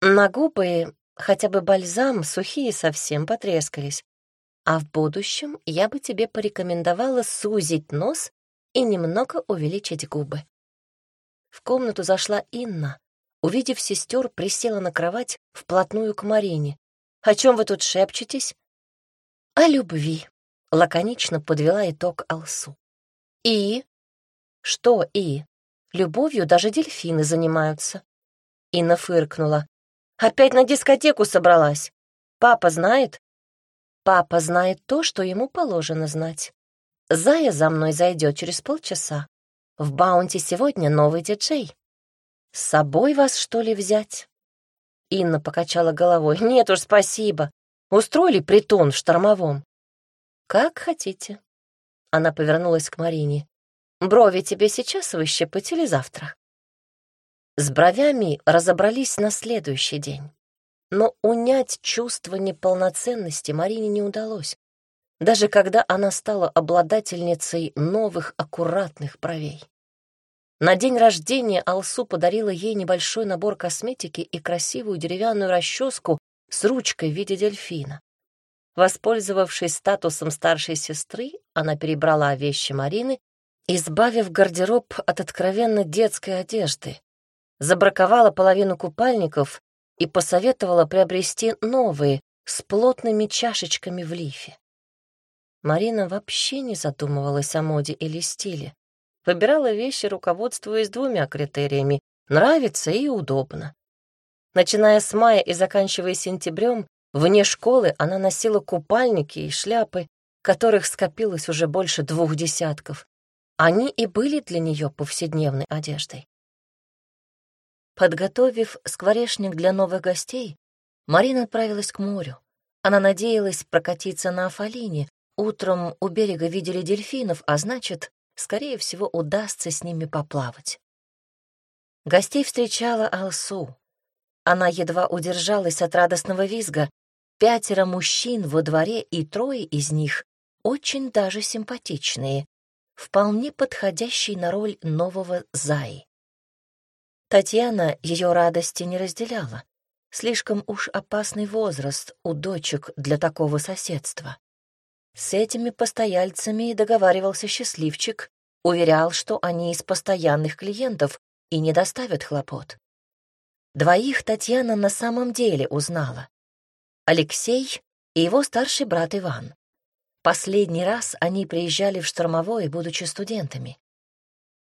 На губы хотя бы бальзам, сухие совсем потрескались. А в будущем я бы тебе порекомендовала сузить нос и немного увеличить губы. В комнату зашла Инна. Увидев сестер, присела на кровать вплотную к Марине. «О чем вы тут шепчетесь?» «О любви», — лаконично подвела итог Алсу. «И?» Что и? Любовью даже дельфины занимаются. Инна фыркнула. Опять на дискотеку собралась. Папа знает? Папа знает то, что ему положено знать. Зая за мной зайдет через полчаса. В Баунти сегодня новый диджей. С собой вас, что ли, взять? Инна покачала головой. Нет уж, спасибо. Устроили притон в штормовом. Как хотите. Она повернулась к Марине. Брови тебе сейчас выщипать или завтра?» С бровями разобрались на следующий день. Но унять чувство неполноценности Марине не удалось, даже когда она стала обладательницей новых аккуратных бровей. На день рождения Алсу подарила ей небольшой набор косметики и красивую деревянную расческу с ручкой в виде дельфина. Воспользовавшись статусом старшей сестры, она перебрала вещи Марины, избавив гардероб от откровенно детской одежды, забраковала половину купальников и посоветовала приобрести новые с плотными чашечками в лифе. Марина вообще не задумывалась о моде или стиле. Выбирала вещи, руководствуясь двумя критериями — нравится и удобно. Начиная с мая и заканчивая сентябрем, вне школы она носила купальники и шляпы, которых скопилось уже больше двух десятков. Они и были для нее повседневной одеждой. Подготовив скворечник для новых гостей, Марина отправилась к морю. Она надеялась прокатиться на Афалине. Утром у берега видели дельфинов, а значит, скорее всего, удастся с ними поплавать. Гостей встречала Алсу. Она едва удержалась от радостного визга. Пятеро мужчин во дворе и трое из них очень даже симпатичные, вполне подходящие на роль нового Заи. Татьяна ее радости не разделяла. Слишком уж опасный возраст у дочек для такого соседства. С этими постояльцами договаривался счастливчик, уверял, что они из постоянных клиентов и не доставят хлопот. Двоих Татьяна на самом деле узнала. Алексей и его старший брат Иван. Последний раз они приезжали в штормовое, будучи студентами.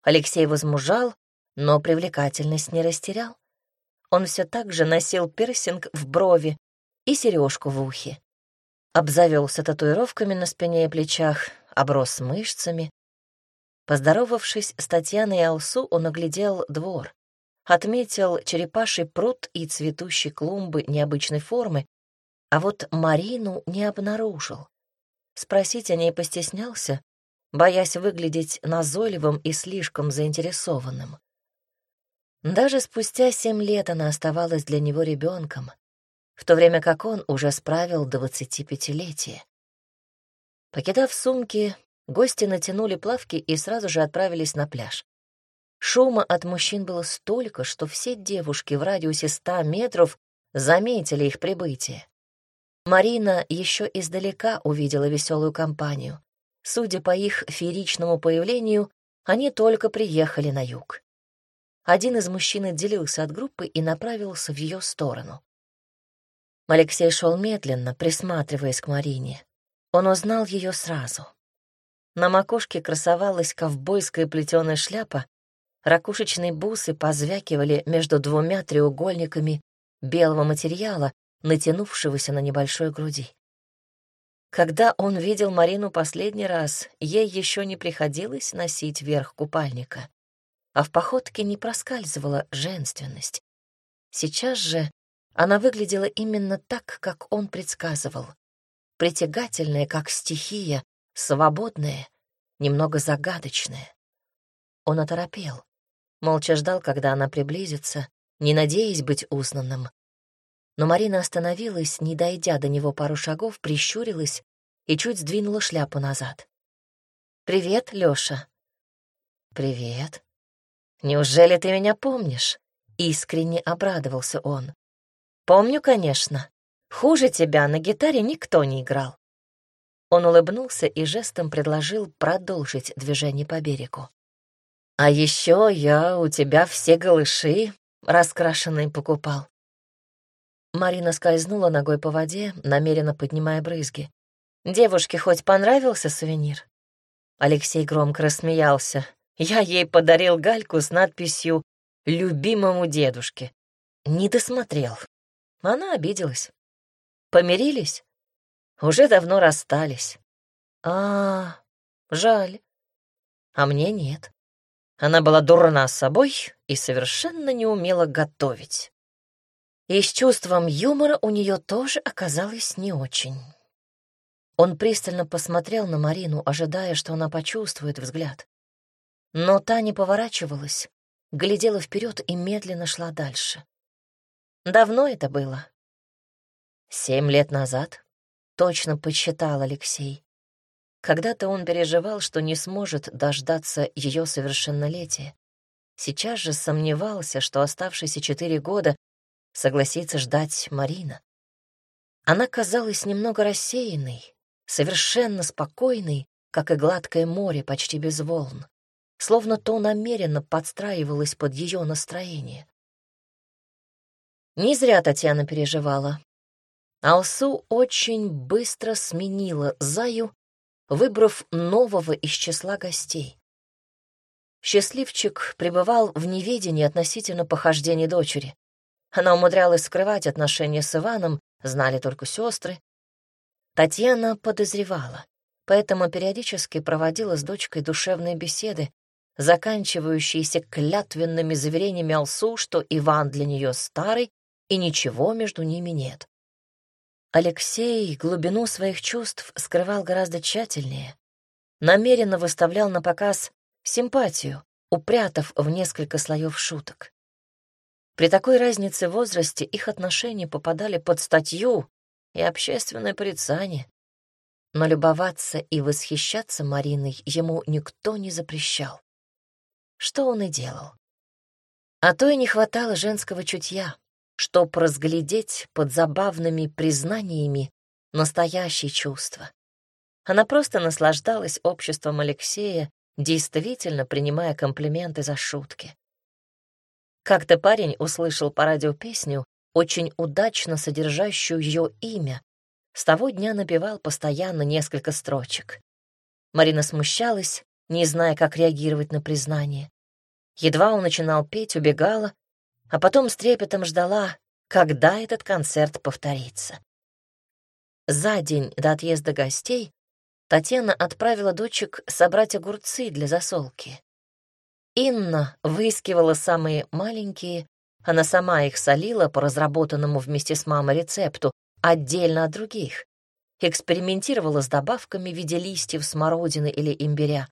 Алексей возмужал, но привлекательность не растерял. Он все так же носил пирсинг в брови и сережку в ухе. Обзавелся татуировками на спине и плечах, оброс мышцами. Поздоровавшись с Татьяной и Алсу, он оглядел двор. Отметил черепаший пруд и цветущие клумбы необычной формы, а вот Марину не обнаружил. Спросить о ней постеснялся, боясь выглядеть назойливым и слишком заинтересованным. Даже спустя семь лет она оставалась для него ребенком, в то время как он уже справил двадцатипятилетие. Покидав сумки, гости натянули плавки и сразу же отправились на пляж. Шума от мужчин было столько, что все девушки в радиусе ста метров заметили их прибытие. Марина еще издалека увидела веселую компанию. Судя по их фееричному появлению, они только приехали на юг. Один из мужчин отделился от группы и направился в ее сторону. Алексей шел медленно, присматриваясь к Марине. Он узнал ее сразу. На макушке красовалась ковбойская плетеная шляпа, ракушечные бусы позвякивали между двумя треугольниками белого материала, натянувшегося на небольшой груди. Когда он видел Марину последний раз, ей еще не приходилось носить верх купальника а в походке не проскальзывала женственность. Сейчас же она выглядела именно так, как он предсказывал. Притягательная, как стихия, свободная, немного загадочная. Он оторопел, молча ждал, когда она приблизится, не надеясь быть узнанным. Но Марина остановилась, не дойдя до него пару шагов, прищурилась и чуть сдвинула шляпу назад. «Привет, Лёша». «Привет», «Неужели ты меня помнишь?» — искренне обрадовался он. «Помню, конечно. Хуже тебя на гитаре никто не играл». Он улыбнулся и жестом предложил продолжить движение по берегу. «А еще я у тебя все голыши раскрашенные покупал». Марина скользнула ногой по воде, намеренно поднимая брызги. «Девушке хоть понравился сувенир?» Алексей громко рассмеялся. Я ей подарил гальку с надписью «Любимому дедушке». Не досмотрел. Она обиделась. Помирились? Уже давно расстались. А, жаль. А мне нет. Она была дурна с собой и совершенно не умела готовить. И с чувством юмора у нее тоже оказалось не очень. Он пристально посмотрел на Марину, ожидая, что она почувствует взгляд. Но та не поворачивалась, глядела вперед и медленно шла дальше. Давно это было? Семь лет назад, точно подсчитал Алексей. Когда-то он переживал, что не сможет дождаться ее совершеннолетия. Сейчас же сомневался, что оставшиеся четыре года согласится ждать Марина. Она казалась немного рассеянной, совершенно спокойной, как и гладкое море почти без волн, словно то намеренно подстраивалось под ее настроение. Не зря Татьяна переживала. Алсу очень быстро сменила Заю, выбрав нового из числа гостей. Счастливчик пребывал в неведении относительно похождений дочери. Она умудрялась скрывать отношения с Иваном, знали только сестры. Татьяна подозревала, поэтому периодически проводила с дочкой душевные беседы, заканчивающиеся клятвенными заверениями Алсу, что Иван для нее старый и ничего между ними нет. Алексей глубину своих чувств скрывал гораздо тщательнее, намеренно выставлял на показ симпатию, упрятав в несколько слоев шуток. При такой разнице в возрасте их отношения попадали под статью и общественное порицание. Но любоваться и восхищаться Мариной ему никто не запрещал. Что он и делал. А то и не хватало женского чутья, чтоб разглядеть под забавными признаниями настоящие чувства. Она просто наслаждалась обществом Алексея, действительно принимая комплименты за шутки. Как-то парень услышал по радио песню, очень удачно содержащую ее имя. С того дня напевал постоянно несколько строчек. Марина смущалась, не зная, как реагировать на признание. Едва он начинал петь, убегала, а потом с трепетом ждала, когда этот концерт повторится. За день до отъезда гостей Татьяна отправила дочек собрать огурцы для засолки. Инна выискивала самые маленькие, она сама их солила по разработанному вместе с мамой рецепту, отдельно от других. Экспериментировала с добавками в виде листьев смородины или имбиря.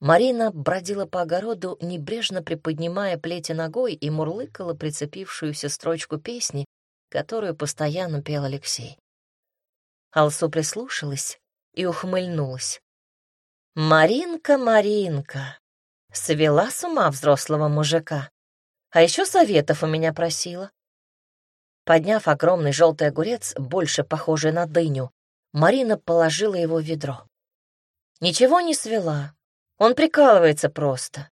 Марина бродила по огороду, небрежно приподнимая плети ногой и мурлыкала прицепившуюся строчку песни, которую постоянно пел Алексей. Алсу прислушалась и ухмыльнулась. «Маринка, Маринка, Свела с ума взрослого мужика. А еще советов у меня просила. Подняв огромный желтый огурец, больше похожий на дыню, Марина положила его в ведро. Ничего не свела. Он прикалывается просто.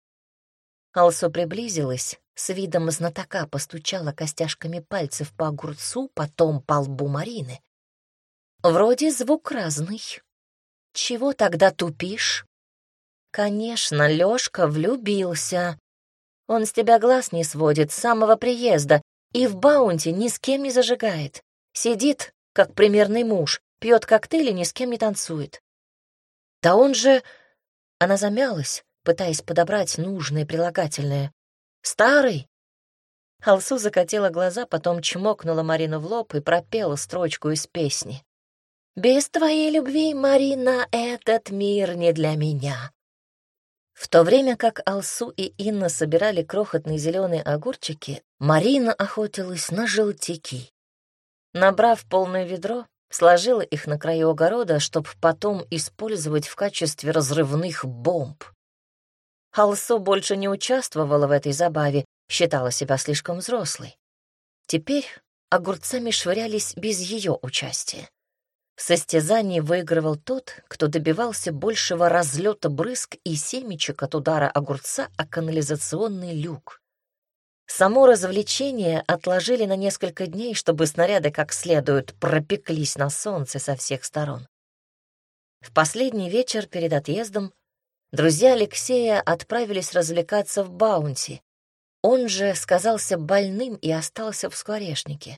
Алсу приблизилась, с видом знатока постучала костяшками пальцев по огурцу, потом по лбу Марины. Вроде звук разный. Чего тогда тупишь? Конечно, Лёшка влюбился. Он с тебя глаз не сводит с самого приезда и в баунти ни с кем не зажигает. Сидит, как примерный муж, пьет коктейли, ни с кем не танцует. Да он же... Она замялась, пытаясь подобрать нужное прилагательное. Старый? Алсу закатила глаза, потом чмокнула Марину в лоб и пропела строчку из песни. «Без твоей любви, Марина, этот мир не для меня. В то время как Алсу и Инна собирали крохотные зеленые огурчики, Марина охотилась на желтики. Набрав полное ведро, сложила их на краю огорода, чтобы потом использовать в качестве разрывных бомб. Алсу больше не участвовала в этой забаве, считала себя слишком взрослой. Теперь огурцами швырялись без ее участия. В состязании выигрывал тот, кто добивался большего разлета брызг и семечек от удара огурца о канализационный люк. Само развлечение отложили на несколько дней, чтобы снаряды как следует пропеклись на солнце со всех сторон. В последний вечер перед отъездом друзья Алексея отправились развлекаться в Баунти. Он же сказался больным и остался в скворечнике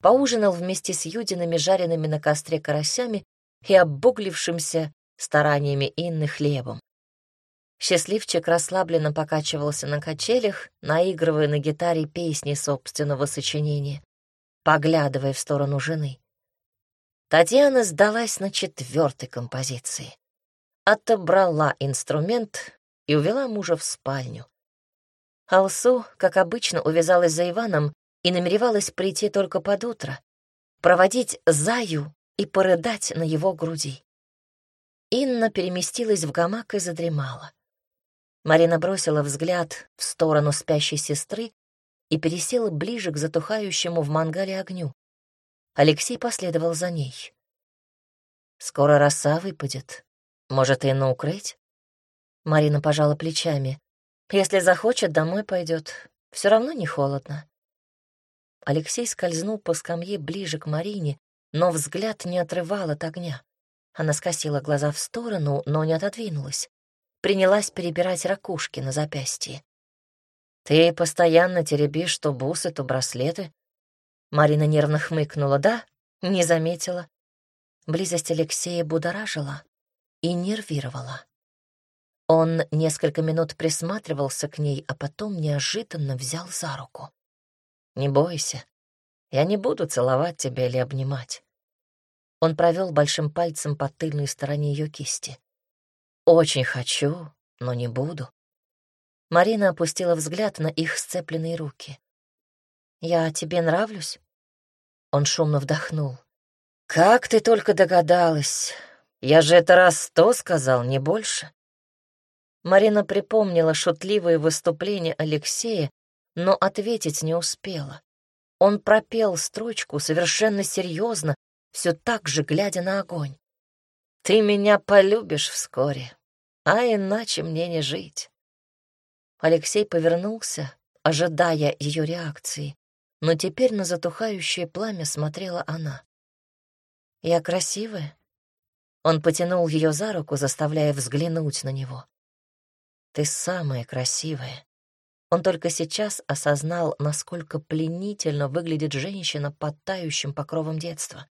поужинал вместе с Юдинами жареными на костре карасями и обуглившимся стараниями Инны хлебом. Счастливчик расслабленно покачивался на качелях, наигрывая на гитаре песни собственного сочинения, поглядывая в сторону жены. Татьяна сдалась на четвертой композиции. Отобрала инструмент и увела мужа в спальню. Алсу, как обычно, увязалась за Иваном, и намеревалась прийти только под утро, проводить Заю и порыдать на его груди. Инна переместилась в гамак и задремала. Марина бросила взгляд в сторону спящей сестры и пересела ближе к затухающему в мангале огню. Алексей последовал за ней. «Скоро роса выпадет. Может, и укрыть?» Марина пожала плечами. «Если захочет, домой пойдет. Все равно не холодно». Алексей скользнул по скамье ближе к Марине, но взгляд не отрывал от огня. Она скосила глаза в сторону, но не отодвинулась. Принялась перебирать ракушки на запястье. «Ты постоянно теребишь то бусы, то браслеты?» Марина нервно хмыкнула. «Да, не заметила». Близость Алексея будоражила и нервировала. Он несколько минут присматривался к ней, а потом неожиданно взял за руку. «Не бойся, я не буду целовать тебя или обнимать». Он провел большим пальцем по тыльной стороне ее кисти. «Очень хочу, но не буду». Марина опустила взгляд на их сцепленные руки. «Я тебе нравлюсь?» Он шумно вдохнул. «Как ты только догадалась! Я же это раз сто сказал, не больше». Марина припомнила шутливое выступление Алексея, но ответить не успела. Он пропел строчку совершенно серьезно, все так же глядя на огонь. «Ты меня полюбишь вскоре, а иначе мне не жить». Алексей повернулся, ожидая ее реакции, но теперь на затухающее пламя смотрела она. «Я красивая?» Он потянул ее за руку, заставляя взглянуть на него. «Ты самая красивая». Он только сейчас осознал, насколько пленительно выглядит женщина под тающим покровом детства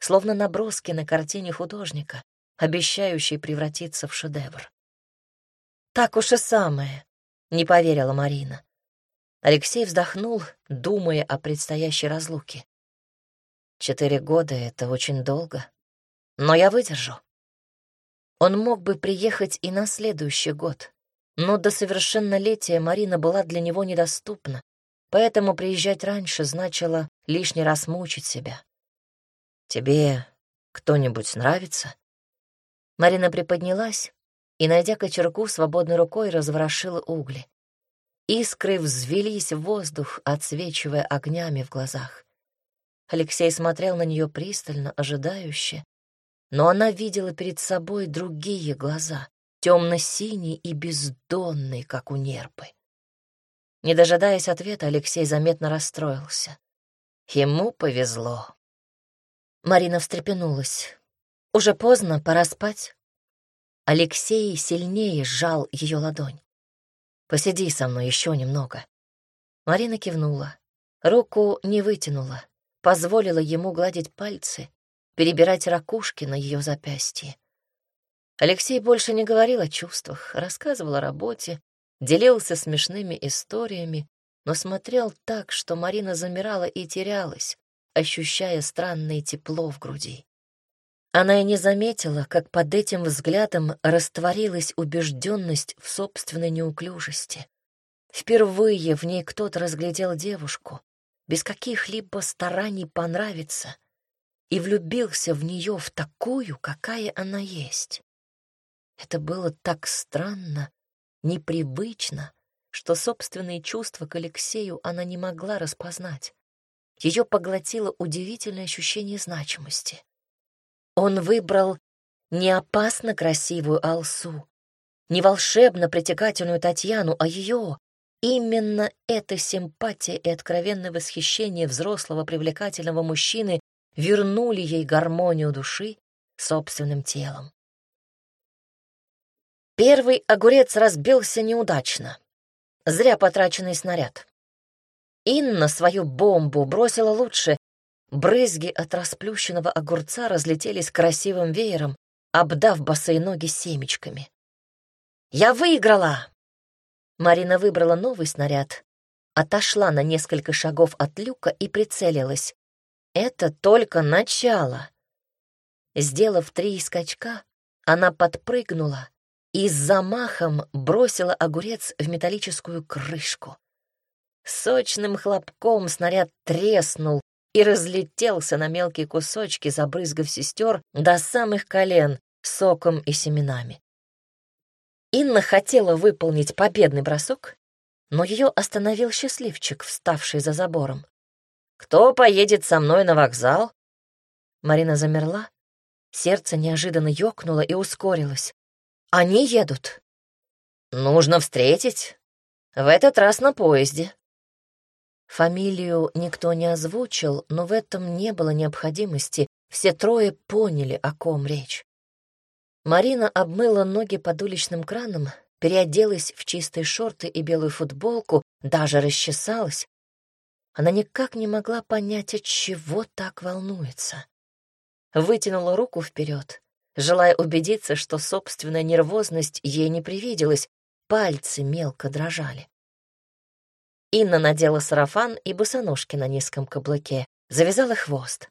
словно наброски на картине художника, обещающей превратиться в шедевр. «Так уж и самое», — не поверила Марина. Алексей вздохнул, думая о предстоящей разлуке. «Четыре года — это очень долго, но я выдержу». Он мог бы приехать и на следующий год, но до совершеннолетия Марина была для него недоступна, поэтому приезжать раньше значило лишний раз мучить себя. «Тебе кто-нибудь нравится?» Марина приподнялась и, найдя кочерку, свободной рукой разворошила угли. Искры взвелись в воздух, отсвечивая огнями в глазах. Алексей смотрел на нее пристально, ожидающе, но она видела перед собой другие глаза, темно-синие и бездонные, как у нерпы. Не дожидаясь ответа, Алексей заметно расстроился. Ему повезло. Марина встрепенулась. «Уже поздно, пора спать». Алексей сильнее сжал ее ладонь. «Посиди со мной еще немного». Марина кивнула. Руку не вытянула, позволила ему гладить пальцы, перебирать ракушки на ее запястье. Алексей больше не говорил о чувствах, рассказывал о работе, делился смешными историями, но смотрел так, что Марина замирала и терялась, ощущая странное тепло в груди. Она и не заметила, как под этим взглядом растворилась убежденность в собственной неуклюжести. Впервые в ней кто-то разглядел девушку, без каких-либо стараний понравиться, и влюбился в нее в такую, какая она есть. Это было так странно, непривычно, что собственные чувства к Алексею она не могла распознать. Ее поглотило удивительное ощущение значимости. Он выбрал не опасно красивую Алсу, не волшебно притягательную Татьяну, а ее. Именно эта симпатия и откровенное восхищение взрослого привлекательного мужчины вернули ей гармонию души собственным телом. Первый огурец разбился неудачно. Зря потраченный снаряд. Инна свою бомбу бросила лучше. Брызги от расплющенного огурца разлетелись красивым веером, обдав босые ноги семечками. «Я выиграла!» Марина выбрала новый снаряд, отошла на несколько шагов от люка и прицелилась. Это только начало. Сделав три скачка, она подпрыгнула и с замахом бросила огурец в металлическую крышку. Сочным хлопком снаряд треснул и разлетелся на мелкие кусочки, забрызгав сестер до самых колен соком и семенами. Инна хотела выполнить победный бросок, но ее остановил счастливчик, вставший за забором. «Кто поедет со мной на вокзал?» Марина замерла, сердце неожиданно ёкнуло и ускорилось. «Они едут!» «Нужно встретить. В этот раз на поезде». Фамилию никто не озвучил, но в этом не было необходимости. Все трое поняли, о ком речь. Марина обмыла ноги под уличным краном, переоделась в чистые шорты и белую футболку, даже расчесалась. Она никак не могла понять, от чего так волнуется. Вытянула руку вперед, желая убедиться, что собственная нервозность ей не привиделась, пальцы мелко дрожали. Инна надела сарафан и босоножки на низком каблуке, завязала хвост.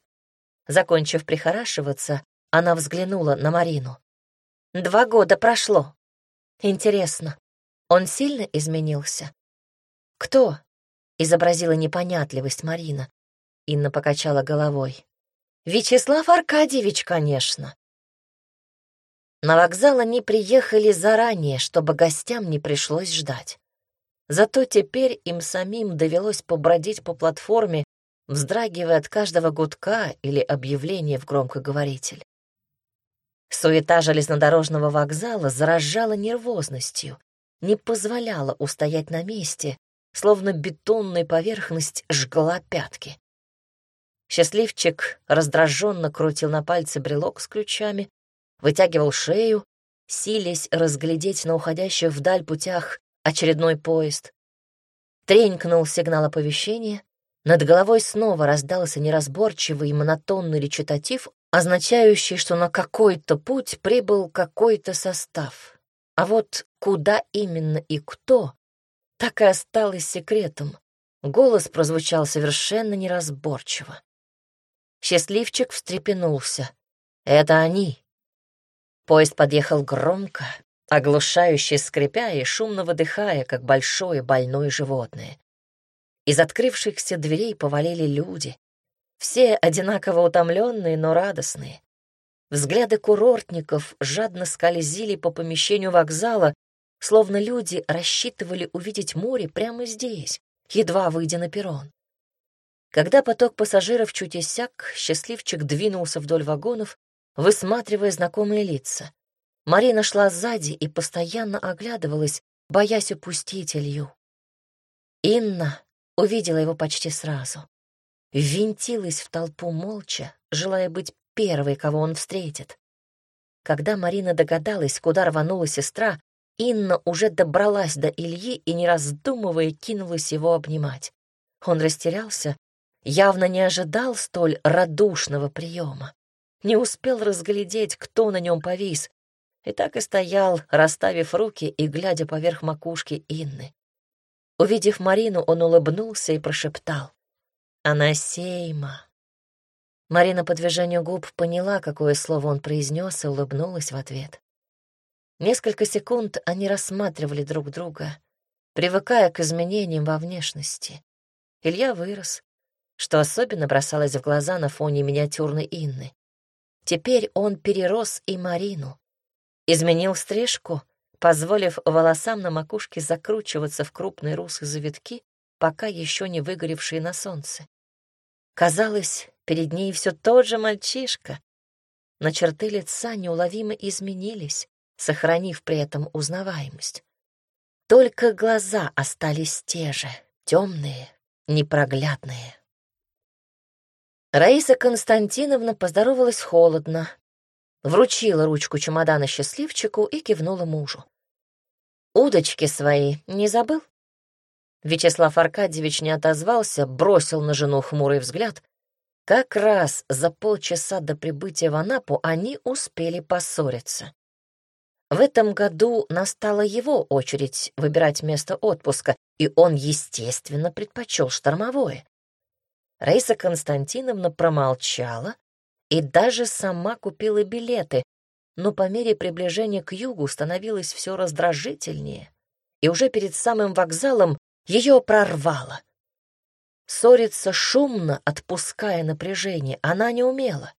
Закончив прихорашиваться, она взглянула на Марину. «Два года прошло. Интересно, он сильно изменился?» «Кто?» — изобразила непонятливость Марина. Инна покачала головой. «Вячеслав Аркадьевич, конечно». На вокзал они приехали заранее, чтобы гостям не пришлось ждать. Зато теперь им самим довелось побродить по платформе, вздрагивая от каждого гудка или объявления в громкоговоритель. Суета железнодорожного вокзала заражала нервозностью, не позволяла устоять на месте, словно бетонная поверхность жгла пятки. Счастливчик раздраженно крутил на пальце брелок с ключами, вытягивал шею, силясь разглядеть на уходящих вдаль путях очередной поезд. Тренькнул сигнал оповещения, над головой снова раздался неразборчивый и монотонный речитатив, означающий, что на какой-то путь прибыл какой-то состав. А вот куда именно и кто, так и осталось секретом. Голос прозвучал совершенно неразборчиво. Счастливчик встрепенулся. «Это они!» Поезд подъехал громко, оглушающе скрипя и шумно выдыхая, как большое больное животное. Из открывшихся дверей повалили люди. Все одинаково утомленные, но радостные. Взгляды курортников жадно скользили по помещению вокзала, словно люди рассчитывали увидеть море прямо здесь, едва выйдя на перрон. Когда поток пассажиров чуть иссяк, счастливчик двинулся вдоль вагонов, высматривая знакомые лица. Марина шла сзади и постоянно оглядывалась, боясь упустить Илью. Инна увидела его почти сразу. Ввинтилась в толпу молча, желая быть первой, кого он встретит. Когда Марина догадалась, куда рванула сестра, Инна уже добралась до Ильи и, не раздумывая, кинулась его обнимать. Он растерялся, явно не ожидал столь радушного приема. Не успел разглядеть, кто на нем повис, и так и стоял, расставив руки и глядя поверх макушки Инны. Увидев Марину, он улыбнулся и прошептал. «Она сейма». Марина по движению губ поняла, какое слово он произнес, и улыбнулась в ответ. Несколько секунд они рассматривали друг друга, привыкая к изменениям во внешности. Илья вырос, что особенно бросалось в глаза на фоне миниатюрной Инны. Теперь он перерос и Марину, Изменил стрижку, позволив волосам на макушке закручиваться в крупные русые завитки, пока еще не выгоревшие на солнце. Казалось, перед ней все тот же мальчишка, но черты лица неуловимо изменились, сохранив при этом узнаваемость. Только глаза остались те же, темные, непроглядные. Раиса Константиновна поздоровалась холодно, вручила ручку чемодана счастливчику и кивнула мужу. «Удочки свои не забыл?» Вячеслав Аркадьевич не отозвался, бросил на жену хмурый взгляд. Как раз за полчаса до прибытия в Анапу они успели поссориться. В этом году настала его очередь выбирать место отпуска, и он, естественно, предпочел штормовое. Раиса Константиновна промолчала, и даже сама купила билеты, но по мере приближения к югу становилось все раздражительнее, и уже перед самым вокзалом ее прорвало. Ссориться шумно, отпуская напряжение, она не умела.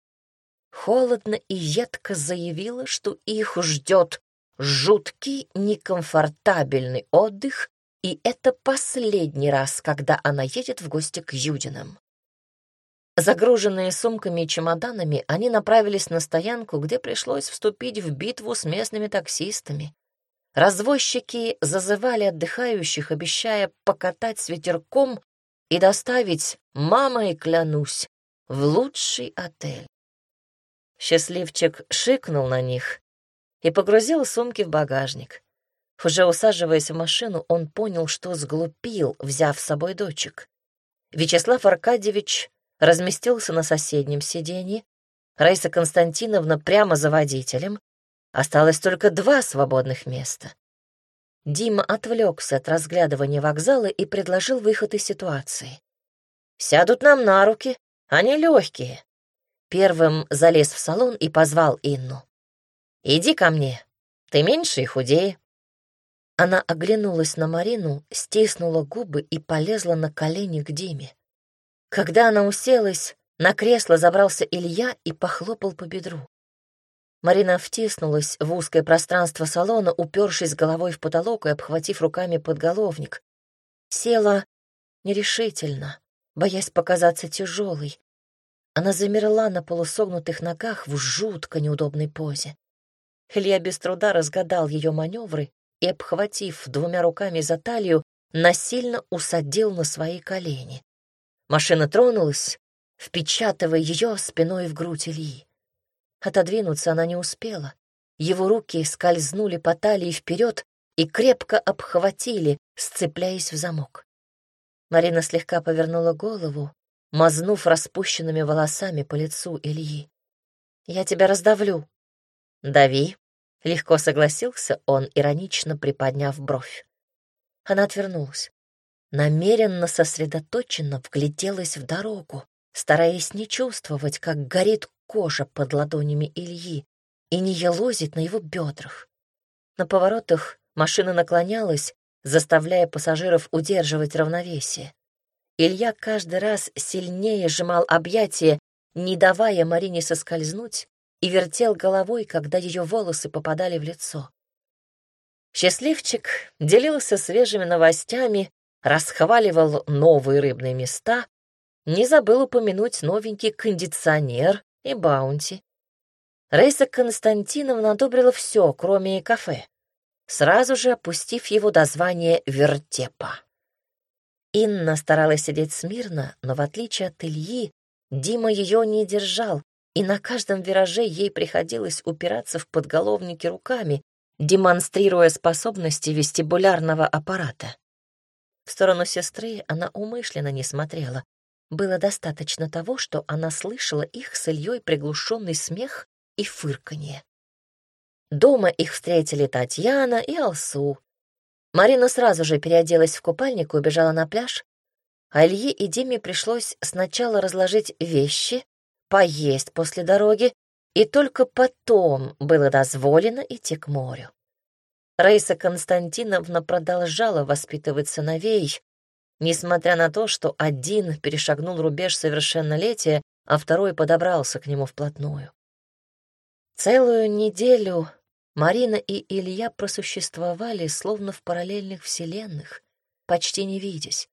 Холодно и едко заявила, что их ждет жуткий, некомфортабельный отдых, и это последний раз, когда она едет в гости к Юдинам. Загруженные сумками и чемоданами, они направились на стоянку, где пришлось вступить в битву с местными таксистами. Развозчики зазывали отдыхающих, обещая покатать с ветерком и доставить, мамой клянусь, в лучший отель. Счастливчик шикнул на них и погрузил сумки в багажник. Уже усаживаясь в машину, он понял, что сглупил, взяв с собой дочек. Вячеслав Аркадьевич разместился на соседнем сиденье, Раиса Константиновна прямо за водителем. Осталось только два свободных места. Дима отвлекся от разглядывания вокзала и предложил выход из ситуации. «Сядут нам на руки, они легкие». Первым залез в салон и позвал Инну. «Иди ко мне, ты меньше и худее». Она оглянулась на Марину, стиснула губы и полезла на колени к Диме. Когда она уселась, на кресло забрался Илья и похлопал по бедру. Марина втиснулась в узкое пространство салона, упершись головой в потолок и обхватив руками подголовник. Села нерешительно, боясь показаться тяжелой. Она замерла на полусогнутых ногах в жутко неудобной позе. Илья без труда разгадал ее маневры и, обхватив двумя руками за талию, насильно усадил на свои колени. Машина тронулась, впечатывая ее спиной в грудь Ильи. Отодвинуться она не успела. Его руки скользнули по талии вперед и крепко обхватили, сцепляясь в замок. Марина слегка повернула голову, мазнув распущенными волосами по лицу Ильи. «Я тебя раздавлю». «Дави», — легко согласился он, иронично приподняв бровь. Она отвернулась намеренно сосредоточенно вгляделась в дорогу, стараясь не чувствовать, как горит кожа под ладонями Ильи и не елозит на его бедрах. На поворотах машина наклонялась, заставляя пассажиров удерживать равновесие. Илья каждый раз сильнее сжимал объятия, не давая Марине соскользнуть, и вертел головой, когда ее волосы попадали в лицо. Счастливчик делился свежими новостями расхваливал новые рыбные места, не забыл упомянуть новенький кондиционер и баунти. Рейса Константиновна одобрила все, кроме кафе, сразу же опустив его до звания вертепа. Инна старалась сидеть смирно, но в отличие от Ильи, Дима ее не держал, и на каждом вираже ей приходилось упираться в подголовники руками, демонстрируя способности вестибулярного аппарата. В сторону сестры она умышленно не смотрела. Было достаточно того, что она слышала их с Ильей приглушенный смех и фырканье. Дома их встретили Татьяна и Алсу. Марина сразу же переоделась в купальник и убежала на пляж, а Илье и Диме пришлось сначала разложить вещи, поесть после дороги, и только потом было дозволено идти к морю. Раиса Константиновна продолжала воспитывать сыновей, несмотря на то, что один перешагнул рубеж совершеннолетия, а второй подобрался к нему вплотную. Целую неделю Марина и Илья просуществовали словно в параллельных вселенных, почти не видясь.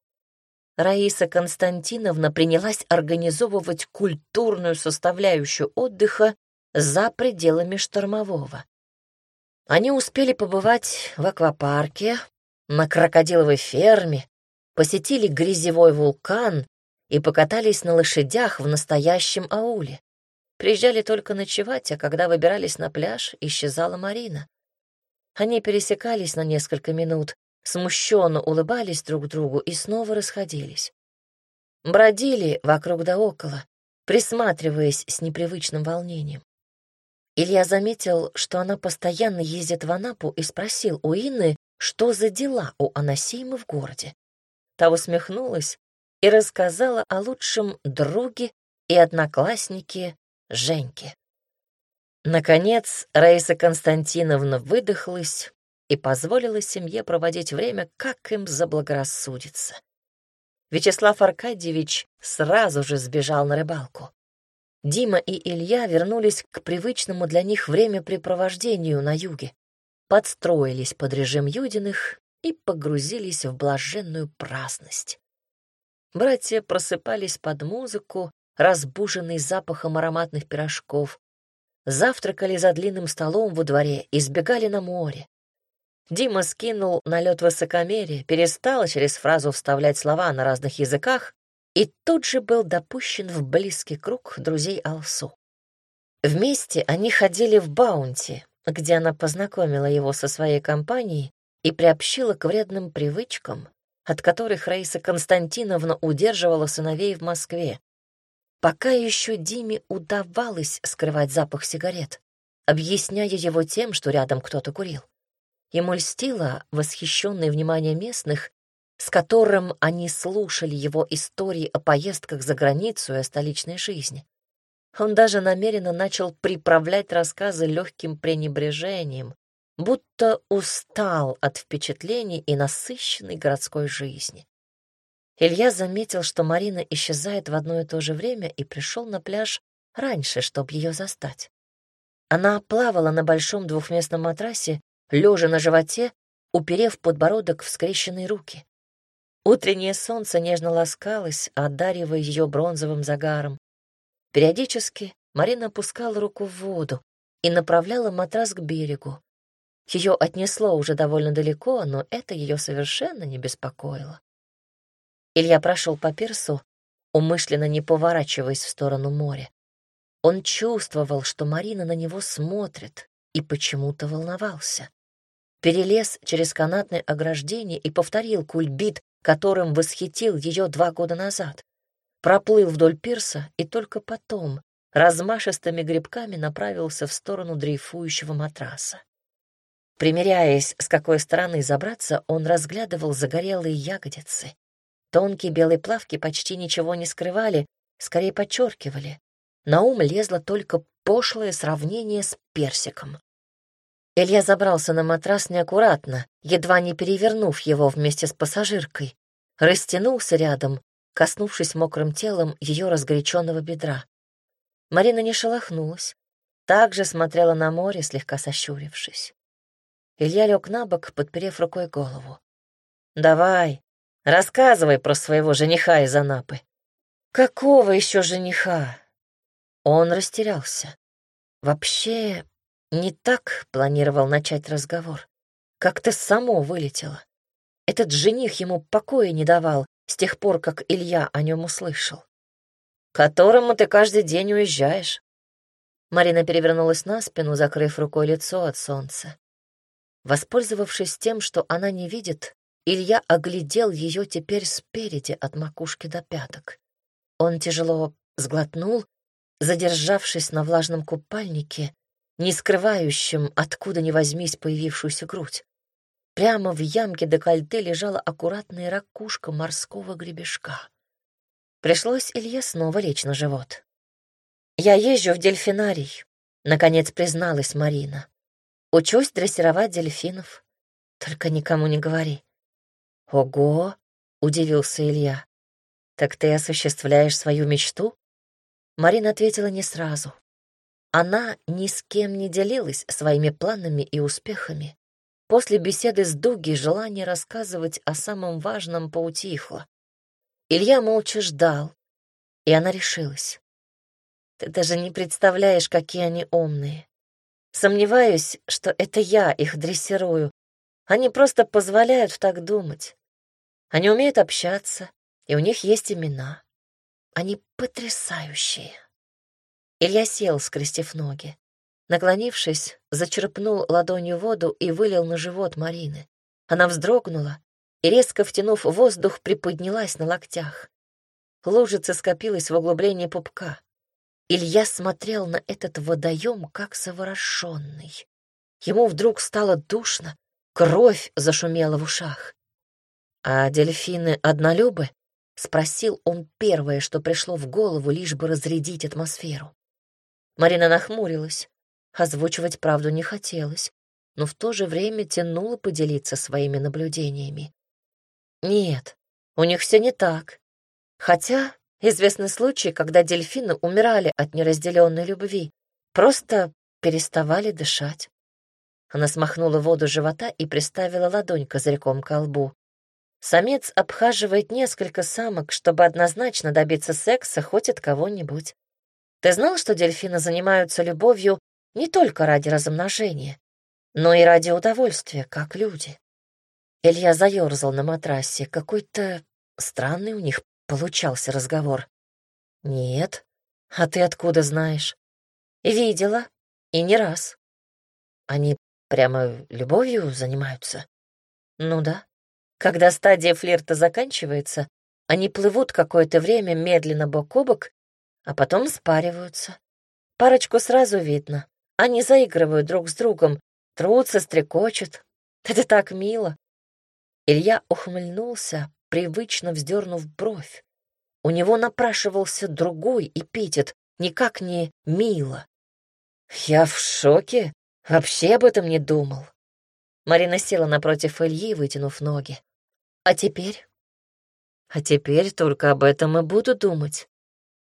Раиса Константиновна принялась организовывать культурную составляющую отдыха за пределами штормового. Они успели побывать в аквапарке, на крокодиловой ферме, посетили грязевой вулкан и покатались на лошадях в настоящем ауле. Приезжали только ночевать, а когда выбирались на пляж, исчезала Марина. Они пересекались на несколько минут, смущенно улыбались друг другу и снова расходились. Бродили вокруг да около, присматриваясь с непривычным волнением. Илья заметил, что она постоянно ездит в Анапу и спросил у Инны, что за дела у Анасеймы в городе. Та усмехнулась и рассказала о лучшем друге и однокласснике Женьке. Наконец, Раиса Константиновна выдохлась и позволила семье проводить время, как им заблагорассудится. Вячеслав Аркадьевич сразу же сбежал на рыбалку. Дима и Илья вернулись к привычному для них времяпрепровождению на юге, подстроились под режим Юдиных и погрузились в блаженную праздность. Братья просыпались под музыку, разбуженные запахом ароматных пирожков, завтракали за длинным столом во дворе и сбегали на море. Дима скинул налет высокомерия, перестал через фразу вставлять слова на разных языках и тут же был допущен в близкий круг друзей Алсу. Вместе они ходили в Баунти, где она познакомила его со своей компанией и приобщила к вредным привычкам, от которых Раиса Константиновна удерживала сыновей в Москве. Пока еще Диме удавалось скрывать запах сигарет, объясняя его тем, что рядом кто-то курил. Ему льстило восхищенное внимание местных, с которым они слушали его истории о поездках за границу и о столичной жизни. Он даже намеренно начал приправлять рассказы легким пренебрежением, будто устал от впечатлений и насыщенной городской жизни. Илья заметил, что Марина исчезает в одно и то же время и пришел на пляж раньше, чтобы ее застать. Она плавала на большом двухместном матрасе, лежа на животе, уперев подбородок в скрещенные руки. Утреннее солнце нежно ласкалось, одаривая ее бронзовым загаром. Периодически Марина опускала руку в воду и направляла матрас к берегу. Ее отнесло уже довольно далеко, но это ее совершенно не беспокоило. Илья прошел по пирсу, умышленно не поворачиваясь в сторону моря. Он чувствовал, что Марина на него смотрит, и почему-то волновался. Перелез через канатное ограждение и повторил кульбит, которым восхитил ее два года назад. Проплыл вдоль пирса и только потом размашистыми грибками направился в сторону дрейфующего матраса. Примеряясь, с какой стороны забраться, он разглядывал загорелые ягодицы, Тонкие белые плавки почти ничего не скрывали, скорее подчеркивали. На ум лезло только пошлое сравнение с персиком. Илья забрался на матрас неаккуратно, едва не перевернув его вместе с пассажиркой. Растянулся рядом, коснувшись мокрым телом ее разгоряченного бедра. Марина не шелохнулась, также смотрела на море, слегка сощурившись. Илья лег на бок, подперев рукой голову. «Давай, Рассказывай про своего жениха из Анапы. Какого еще жениха? Он растерялся. Вообще, не так планировал начать разговор. Как-то само вылетело. Этот жених ему покоя не давал с тех пор, как Илья о нем услышал. «Которому ты каждый день уезжаешь». Марина перевернулась на спину, закрыв рукой лицо от солнца. Воспользовавшись тем, что она не видит, Илья оглядел ее теперь спереди от макушки до пяток. Он тяжело сглотнул, задержавшись на влажном купальнике, не скрывающем, откуда ни возьмись, появившуюся грудь. Прямо в ямке декольте лежала аккуратная ракушка морского гребешка. Пришлось Илье снова лечь на живот. «Я езжу в дельфинарий», — наконец призналась Марина. «Учусь дрессировать дельфинов. Только никому не говори. «Ого!» — удивился Илья. «Так ты осуществляешь свою мечту?» Марина ответила не сразу. Она ни с кем не делилась своими планами и успехами. После беседы с Дуги желание рассказывать о самом важном поутихло. Илья молча ждал, и она решилась. «Ты даже не представляешь, какие они умные. Сомневаюсь, что это я их дрессирую. Они просто позволяют так думать. Они умеют общаться, и у них есть имена. Они потрясающие. Илья сел, скрестив ноги. Наклонившись, зачерпнул ладонью воду и вылил на живот Марины. Она вздрогнула и, резко втянув воздух, приподнялась на локтях. Лужица скопилась в углублении пупка. Илья смотрел на этот водоем, как завороженный. Ему вдруг стало душно, кровь зашумела в ушах. «А дельфины однолюбы?» — спросил он первое, что пришло в голову, лишь бы разрядить атмосферу. Марина нахмурилась. Озвучивать правду не хотелось, но в то же время тянула поделиться своими наблюдениями. Нет, у них все не так. Хотя известны случаи, когда дельфины умирали от неразделенной любви, просто переставали дышать. Она смахнула воду живота и приставила ладонь козырьком к лбу. Самец обхаживает несколько самок, чтобы однозначно добиться секса хоть от кого-нибудь. Ты знал, что дельфины занимаются любовью не только ради размножения, но и ради удовольствия, как люди? Илья заерзал на матрасе. Какой-то странный у них получался разговор. «Нет. А ты откуда знаешь?» «Видела. И не раз. Они прямо любовью занимаются?» «Ну да. Когда стадия флирта заканчивается, они плывут какое-то время медленно бок о бок, а потом спариваются. Парочку сразу видно. Они заигрывают друг с другом, трутся, стрекочут. Это так мило. Илья ухмыльнулся, привычно вздернув бровь. У него напрашивался другой эпитет, никак не «мило». «Я в шоке. Вообще об этом не думал». Марина села напротив Ильи, вытянув ноги. А теперь? А теперь только об этом и буду думать.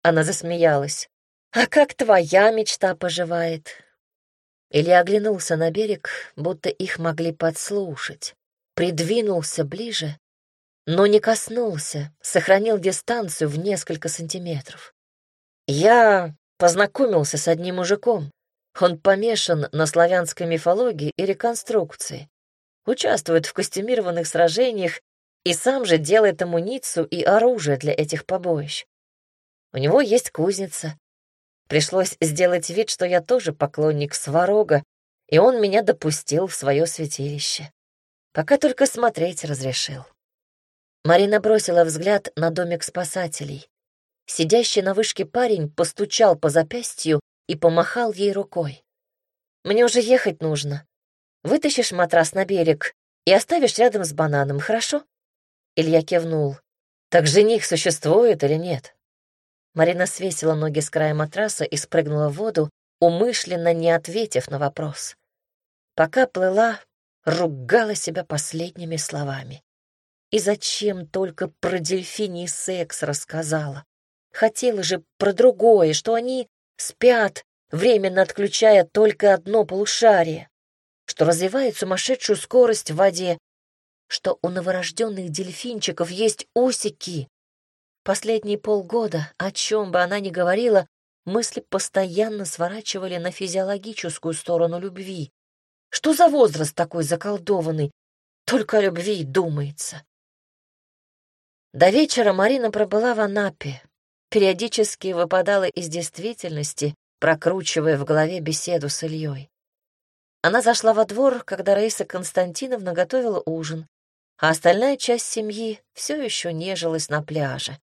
Она засмеялась. А как твоя мечта поживает? Илья оглянулся на берег, будто их могли подслушать. Придвинулся ближе, но не коснулся, сохранил дистанцию в несколько сантиметров. Я познакомился с одним мужиком. Он помешан на славянской мифологии и реконструкции. Участвует в костюмированных сражениях и сам же делает амуницию и оружие для этих побоищ. У него есть кузница. Пришлось сделать вид, что я тоже поклонник Сварога, и он меня допустил в свое святилище. Пока только смотреть разрешил. Марина бросила взгляд на домик спасателей. Сидящий на вышке парень постучал по запястью и помахал ей рукой. «Мне уже ехать нужно. Вытащишь матрас на берег и оставишь рядом с бананом, хорошо?» Илья кивнул. «Так жених существует или нет?» Марина свесила ноги с края матраса и спрыгнула в воду, умышленно не ответив на вопрос. Пока плыла, ругала себя последними словами. И зачем только про дельфиний секс рассказала? Хотела же про другое, что они спят, временно отключая только одно полушарие, что развивает сумасшедшую скорость в воде, что у новорожденных дельфинчиков есть усики. Последние полгода, о чем бы она ни говорила, мысли постоянно сворачивали на физиологическую сторону любви. Что за возраст такой заколдованный? Только о любви думается. До вечера Марина пробыла в Анапе, периодически выпадала из действительности, прокручивая в голове беседу с Ильей. Она зашла во двор, когда Раиса Константиновна готовила ужин, а остальная часть семьи все еще нежилась на пляже.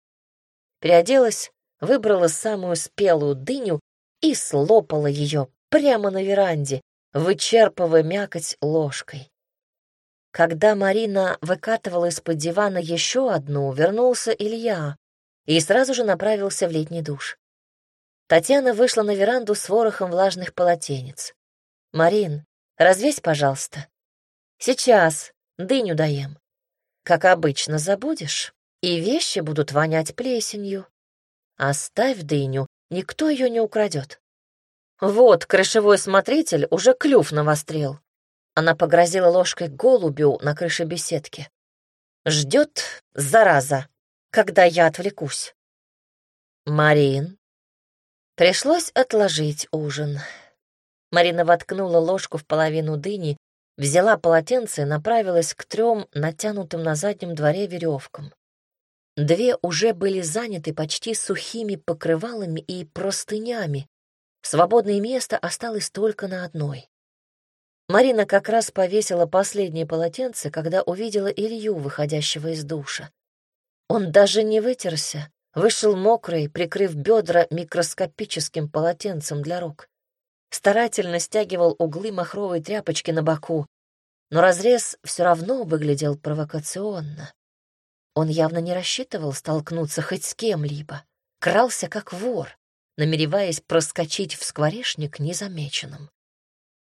Переоделась, выбрала самую спелую дыню и слопала ее прямо на веранде, вычерпывая мякоть ложкой. Когда Марина выкатывала из-под дивана еще одну, вернулся Илья и сразу же направился в летний душ. Татьяна вышла на веранду с ворохом влажных полотенец. «Марин, развесь, пожалуйста». «Сейчас, дыню даем». Как обычно, забудешь, и вещи будут вонять плесенью. Оставь дыню, никто ее не украдет. Вот крышевой смотритель уже клюв навострил. Она погрозила ложкой голубю на крыше беседки. Ждет, зараза, когда я отвлекусь. Марин. Пришлось отложить ужин. Марина воткнула ложку в половину дыни взяла полотенце и направилась к трем натянутым на заднем дворе веревкам. Две уже были заняты почти сухими покрывалами и простынями. Свободное место осталось только на одной. Марина как раз повесила последнее полотенце, когда увидела Илью, выходящего из душа. Он даже не вытерся, вышел мокрый, прикрыв бедра микроскопическим полотенцем для рук старательно стягивал углы махровой тряпочки на боку, но разрез все равно выглядел провокационно. Он явно не рассчитывал столкнуться хоть с кем-либо, крался как вор, намереваясь проскочить в скворечник незамеченным.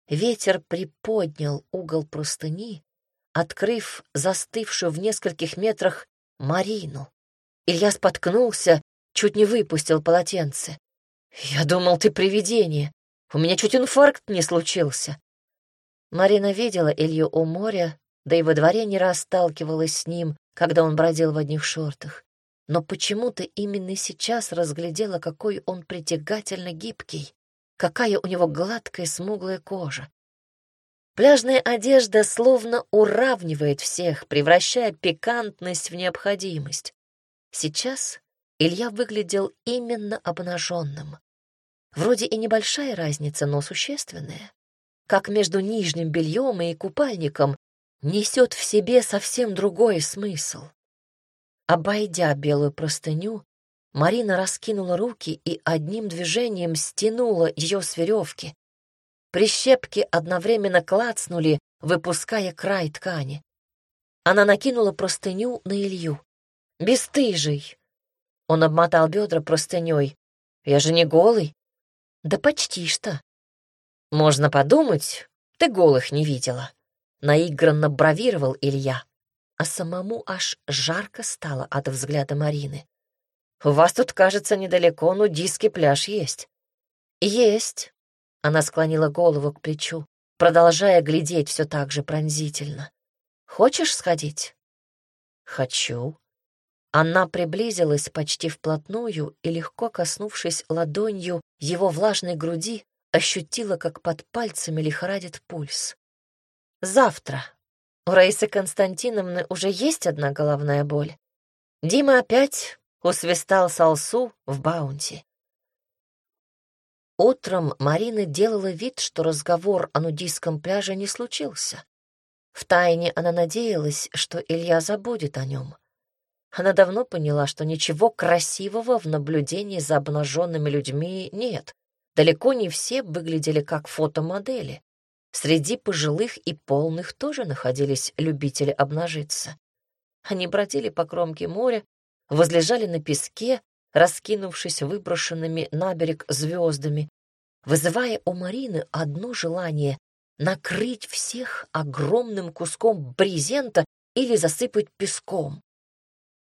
Ветер приподнял угол простыни, открыв застывшую в нескольких метрах Марину. Илья споткнулся, чуть не выпустил полотенце. «Я думал, ты привидение. У меня чуть инфаркт не случился». Марина видела Илью у моря, да и во дворе не раз сталкивалась с ним, когда он бродил в одних шортах, но почему-то именно сейчас разглядела, какой он притягательно гибкий, какая у него гладкая смуглая кожа. Пляжная одежда словно уравнивает всех, превращая пикантность в необходимость. Сейчас Илья выглядел именно обнаженным. Вроде и небольшая разница, но существенная. Как между нижним бельем и купальником несет в себе совсем другой смысл. Обойдя белую простыню, Марина раскинула руки и одним движением стянула ее с веревки. Прищепки одновременно клацнули, выпуская край ткани. Она накинула простыню на Илью. «Бестыжий!» Он обмотал бедра простыней. «Я же не голый?» «Да почти что». «Можно подумать, ты голых не видела», — наигранно бравировал Илья. А самому аж жарко стало от взгляда Марины. У вас тут, кажется, недалеко нудистский пляж есть». «Есть», — она склонила голову к плечу, продолжая глядеть все так же пронзительно. «Хочешь сходить?» «Хочу». Она приблизилась почти вплотную и, легко коснувшись ладонью его влажной груди, ощутила, как под пальцами лихорадит пульс. «Завтра. У Раисы Константиновны уже есть одна головная боль. Дима опять усвистал Салсу в баунти. Утром Марина делала вид, что разговор о нудистском пляже не случился. Втайне она надеялась, что Илья забудет о нем. Она давно поняла, что ничего красивого в наблюдении за обнаженными людьми нет. Далеко не все выглядели как фотомодели. Среди пожилых и полных тоже находились любители обнажиться. Они бродили по кромке моря, возлежали на песке, раскинувшись выброшенными на берег звездами, вызывая у Марины одно желание — накрыть всех огромным куском брезента или засыпать песком.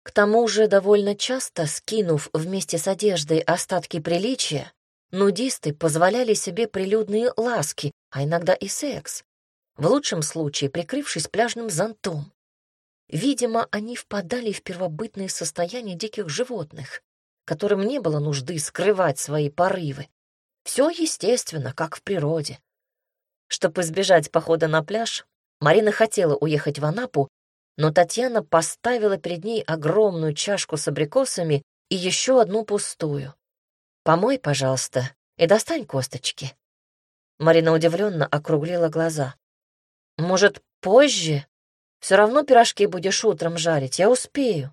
К тому же довольно часто, скинув вместе с одеждой остатки приличия, нудисты позволяли себе прилюдные ласки, а иногда и секс, в лучшем случае прикрывшись пляжным зонтом. Видимо, они впадали в первобытное состояние диких животных, которым не было нужды скрывать свои порывы. Все естественно, как в природе. Чтобы избежать похода на пляж, Марина хотела уехать в Анапу, но Татьяна поставила перед ней огромную чашку с абрикосами и еще одну пустую. «Помой, пожалуйста, и достань косточки». Марина удивленно округлила глаза. «Может, позже?» Все равно пирожки будешь утром жарить, я успею».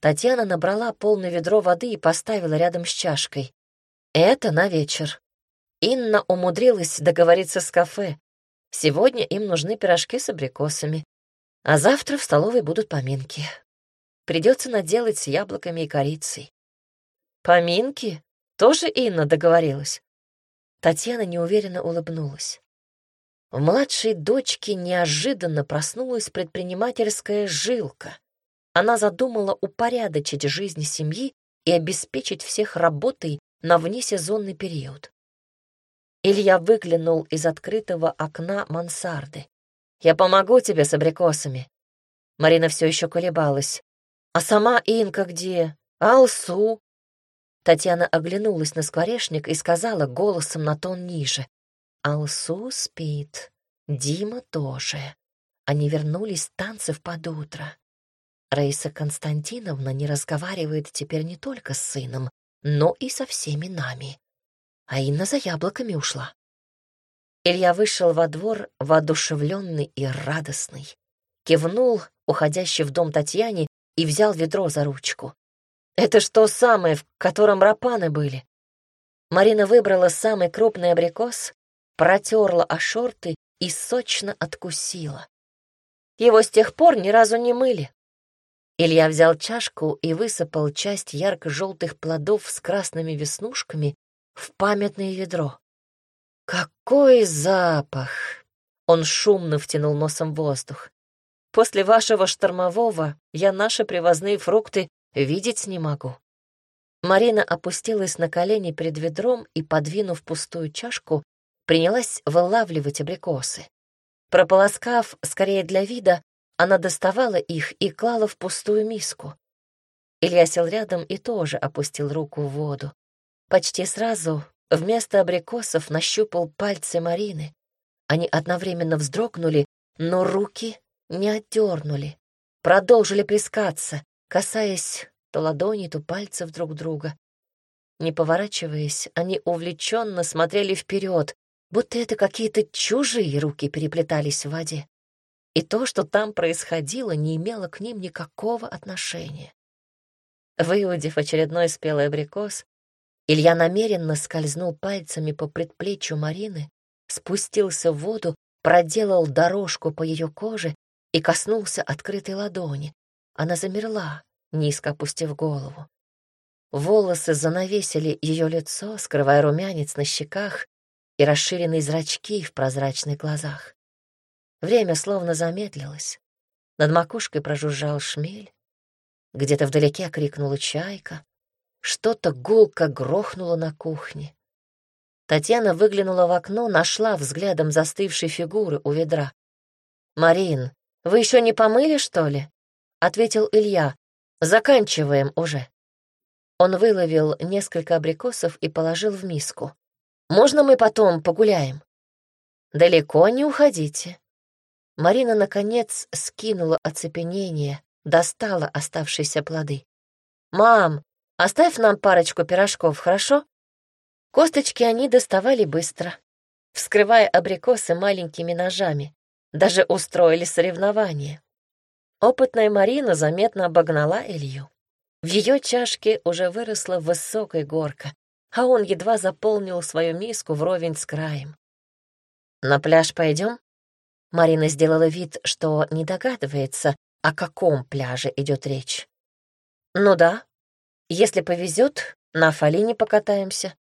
Татьяна набрала полное ведро воды и поставила рядом с чашкой. Это на вечер. Инна умудрилась договориться с кафе. Сегодня им нужны пирожки с абрикосами, а завтра в столовой будут поминки. Придется наделать с яблоками и корицей. Поминки? Тоже Инна договорилась? Татьяна неуверенно улыбнулась. В младшей дочке неожиданно проснулась предпринимательская жилка. Она задумала упорядочить жизнь семьи и обеспечить всех работой на внесезонный период. Илья выглянул из открытого окна мансарды. «Я помогу тебе с абрикосами». Марина все еще колебалась. «А сама Инка где? Алсу?» Татьяна оглянулась на скворечник и сказала голосом на тон ниже. Алсу спит, Дима тоже. Они вернулись с танцев под утро. Раиса Константиновна не разговаривает теперь не только с сыном, но и со всеми нами. А Инна за яблоками ушла. Илья вышел во двор воодушевленный и радостный. Кивнул, уходящий в дом Татьяне, и взял ведро за ручку. «Это что самое, в котором рапаны были?» Марина выбрала самый крупный абрикос протерла о шорты и сочно откусила. Его с тех пор ни разу не мыли. Илья взял чашку и высыпал часть ярко-желтых плодов с красными веснушками в памятное ведро. «Какой запах!» Он шумно втянул носом воздух. «После вашего штормового я наши привозные фрукты видеть не могу». Марина опустилась на колени перед ведром и, подвинув пустую чашку, принялась вылавливать абрикосы. Прополоскав, скорее для вида, она доставала их и клала в пустую миску. Илья сел рядом и тоже опустил руку в воду. Почти сразу вместо абрикосов нащупал пальцы Марины. Они одновременно вздрогнули, но руки не отдернули, продолжили плескаться, касаясь то ладони, то пальцев друг друга. Не поворачиваясь, они увлеченно смотрели вперед, будто это какие-то чужие руки переплетались в воде. И то, что там происходило, не имело к ним никакого отношения. Выудив очередной спелый абрикос, Илья намеренно скользнул пальцами по предплечью Марины, спустился в воду, проделал дорожку по ее коже и коснулся открытой ладони. Она замерла, низко опустив голову. Волосы занавесили ее лицо, скрывая румянец на щеках и расширенные зрачки в прозрачных глазах. Время словно замедлилось. Над макушкой прожужжал шмель. Где-то вдалеке крикнула чайка. Что-то гулко грохнуло на кухне. Татьяна выглянула в окно, нашла взглядом застывшей фигуры у ведра. «Марин, вы еще не помыли, что ли?» — ответил Илья. «Заканчиваем уже». Он выловил несколько абрикосов и положил в миску. «Можно мы потом погуляем?» «Далеко не уходите». Марина, наконец, скинула оцепенение, достала оставшиеся плоды. «Мам, оставь нам парочку пирожков, хорошо?» Косточки они доставали быстро, вскрывая абрикосы маленькими ножами. Даже устроили соревнования. Опытная Марина заметно обогнала Илью. В ее чашке уже выросла высокая горка, а он едва заполнил свою миску вровень с краем. «На пляж пойдем?» Марина сделала вид, что не догадывается, о каком пляже идет речь. «Ну да. Если повезет, на Фалине покатаемся».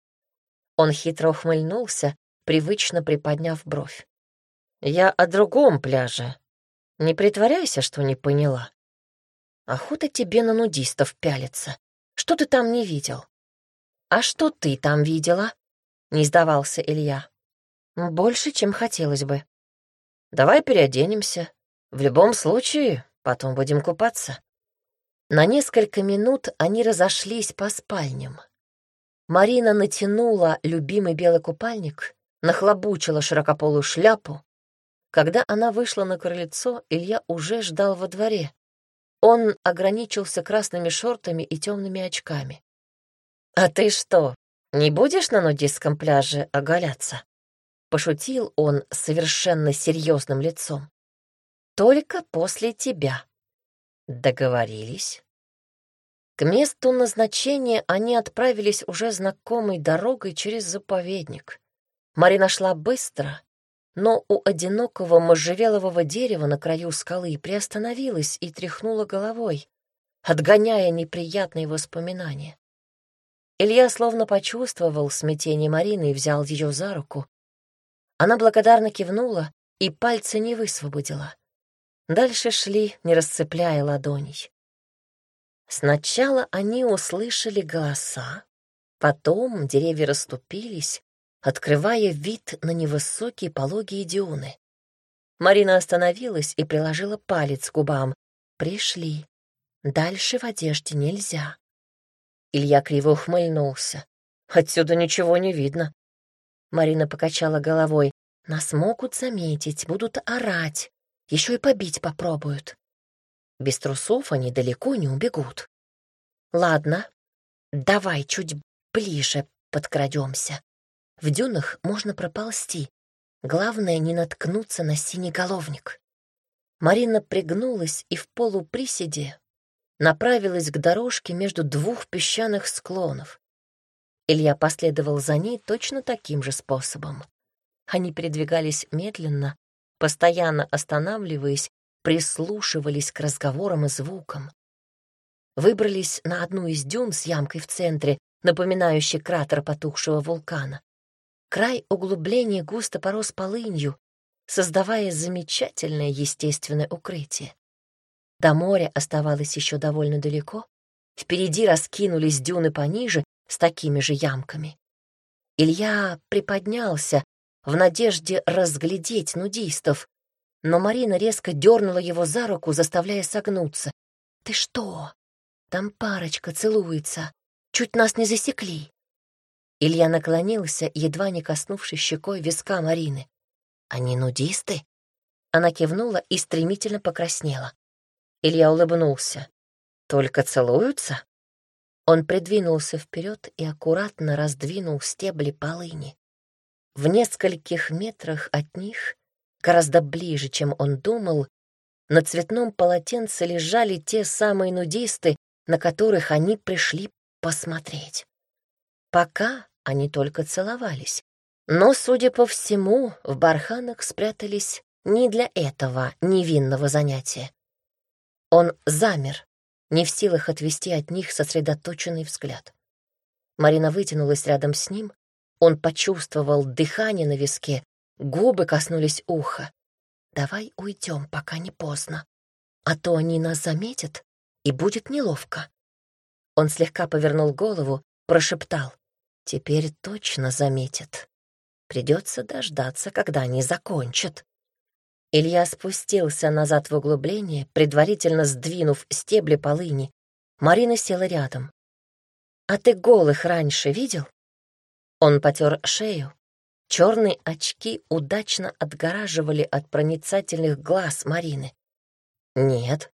Он хитро ухмыльнулся, привычно приподняв бровь. «Я о другом пляже. Не притворяйся, что не поняла». Охота тебе на нудистов пялиться. Что ты там не видел? А что ты там видела? Не сдавался Илья. Больше, чем хотелось бы. Давай переоденемся. В любом случае, потом будем купаться. На несколько минут они разошлись по спальням. Марина натянула любимый белый купальник, нахлобучила широкополую шляпу. Когда она вышла на крыльцо, Илья уже ждал во дворе. Он ограничился красными шортами и темными очками. «А ты что, не будешь на нудистском пляже оголяться?» Пошутил он с совершенно серьезным лицом. «Только после тебя». Договорились. К месту назначения они отправились уже знакомой дорогой через заповедник. Марина шла быстро, но у одинокого можжевелового дерева на краю скалы приостановилась и тряхнула головой, отгоняя неприятные воспоминания. Илья словно почувствовал смятение Марины и взял ее за руку. Она благодарно кивнула и пальцы не высвободила. Дальше шли, не расцепляя ладоней. Сначала они услышали голоса, потом деревья расступились, открывая вид на невысокие пологие дюны. Марина остановилась и приложила палец к губам. «Пришли. Дальше в одежде нельзя». Илья криво ухмыльнулся. «Отсюда ничего не видно». Марина покачала головой. «Нас могут заметить, будут орать, еще и побить попробуют. Без трусов они далеко не убегут. Ладно, давай чуть ближе подкрадемся. В дюнах можно проползти. Главное — не наткнуться на синеголовник. Марина пригнулась и в полуприседе направилась к дорожке между двух песчаных склонов. Илья последовал за ней точно таким же способом. Они передвигались медленно, постоянно останавливаясь, прислушивались к разговорам и звукам. Выбрались на одну из дюн с ямкой в центре, напоминающей кратер потухшего вулкана. Край углубления густо порос полынью, создавая замечательное естественное укрытие. До моря оставалось еще довольно далеко. Впереди раскинулись дюны пониже с такими же ямками. Илья приподнялся в надежде разглядеть нудистов, но Марина резко дернула его за руку, заставляя согнуться. «Ты что? Там парочка целуется. Чуть нас не засекли». Илья наклонился, едва не коснувшись щекой виска Марины. «Они нудисты?» Она кивнула и стремительно покраснела. Илья улыбнулся. «Только целуются?» Он придвинулся вперед и аккуратно раздвинул стебли полыни. В нескольких метрах от них, гораздо ближе, чем он думал, на цветном полотенце лежали те самые нудисты, на которых они пришли посмотреть. Пока они только целовались. Но, судя по всему, в барханах спрятались не для этого невинного занятия. Он замер, не в силах отвести от них сосредоточенный взгляд. Марина вытянулась рядом с ним, он почувствовал дыхание на виске, губы коснулись уха. «Давай уйдем, пока не поздно, а то они нас заметят, и будет неловко». Он слегка повернул голову, прошептал. «Теперь точно заметят. Придется дождаться, когда они закончат». Илья спустился назад в углубление, предварительно сдвинув стебли полыни. Марина села рядом. «А ты голых раньше видел?» Он потер шею. Черные очки удачно отгораживали от проницательных глаз Марины. «Нет».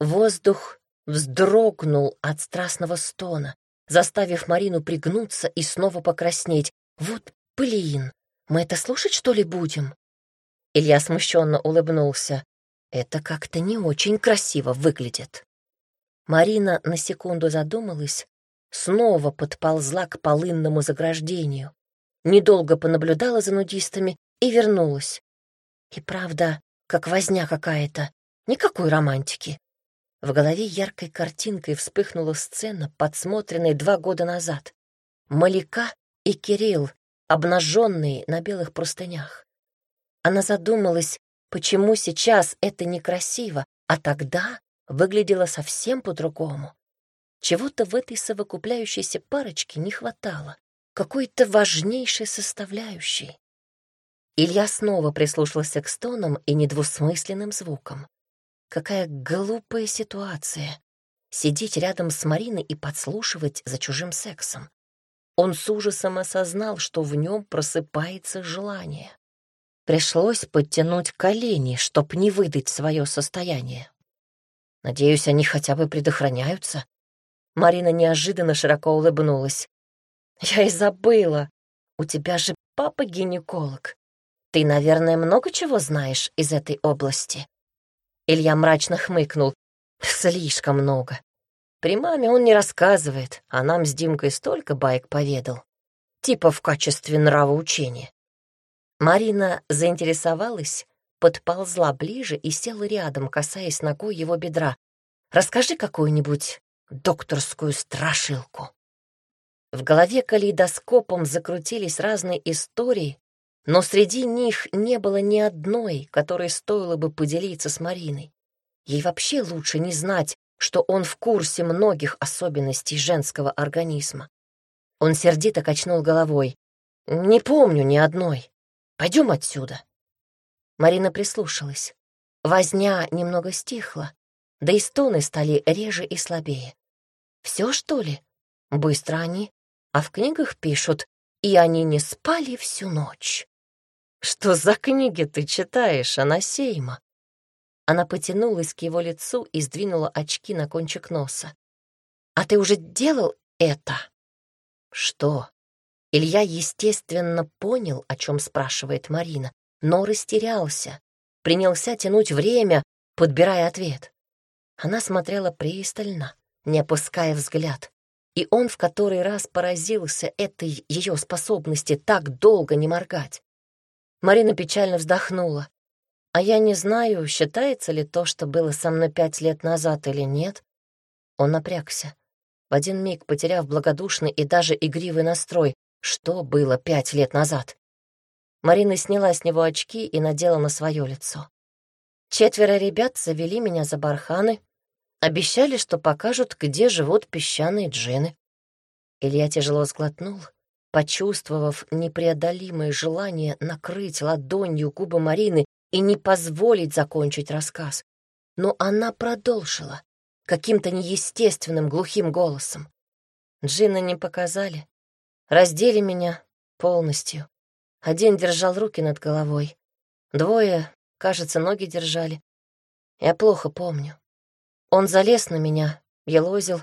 Воздух вздрогнул от страстного стона, заставив Марину пригнуться и снова покраснеть. «Вот блин, мы это слушать, что ли, будем?» Илья смущенно улыбнулся. Это как-то не очень красиво выглядит. Марина на секунду задумалась, снова подползла к полынному заграждению, недолго понаблюдала за нудистами и вернулась. И правда, как возня какая-то, никакой романтики. В голове яркой картинкой вспыхнула сцена, подсмотренная два года назад. Маляка и Кирилл, обнаженные на белых простынях. Она задумалась, почему сейчас это некрасиво, а тогда выглядело совсем по-другому. Чего-то в этой совокупляющейся парочке не хватало, какой-то важнейшей составляющей. Илья снова прислушался к стонам и недвусмысленным звукам. Какая глупая ситуация — сидеть рядом с Мариной и подслушивать за чужим сексом. Он с ужасом осознал, что в нем просыпается желание. Пришлось подтянуть колени, чтоб не выдать свое состояние. Надеюсь, они хотя бы предохраняются. Марина неожиданно широко улыбнулась. «Я и забыла. У тебя же папа гинеколог. Ты, наверное, много чего знаешь из этой области?» Илья мрачно хмыкнул. «Слишком много. При маме он не рассказывает, а нам с Димкой столько байк поведал. Типа в качестве нравоучения. Марина заинтересовалась, подползла ближе и села рядом, касаясь ногой его бедра. «Расскажи какую-нибудь докторскую страшилку». В голове калейдоскопом закрутились разные истории, но среди них не было ни одной, которой стоило бы поделиться с Мариной. Ей вообще лучше не знать, что он в курсе многих особенностей женского организма. Он сердито качнул головой. «Не помню ни одной. Пойдем отсюда». Марина прислушалась. Возня немного стихла, да и стоны стали реже и слабее. Все, что ли? Быстро они. А в книгах пишут, и они не спали всю ночь. Что за книги ты читаешь, Анасейма? Она потянулась к его лицу и сдвинула очки на кончик носа. А ты уже делал это? Что? Илья, естественно, понял, о чем спрашивает Марина, но растерялся, принялся тянуть время, подбирая ответ. Она смотрела пристально, не опуская взгляд, и он в который раз поразился этой ее способности так долго не моргать. Марина печально вздохнула. «А я не знаю, считается ли то, что было со мной пять лет назад или нет». Он напрягся, в один миг потеряв благодушный и даже игривый настрой, что было пять лет назад? Марина сняла с него очки и надела на свое лицо. Четверо ребят завели меня за барханы, обещали, что покажут, где живут песчаные джины. Илья тяжело сглотнул, почувствовав непреодолимое желание накрыть ладонью губы Марины и не позволить закончить рассказ. Но она продолжила каким-то неестественным глухим голосом. Джина не показали. Раздели меня полностью. Один держал руки над головой. Двое, кажется, ноги держали. Я плохо помню. Он залез на меня, елозил.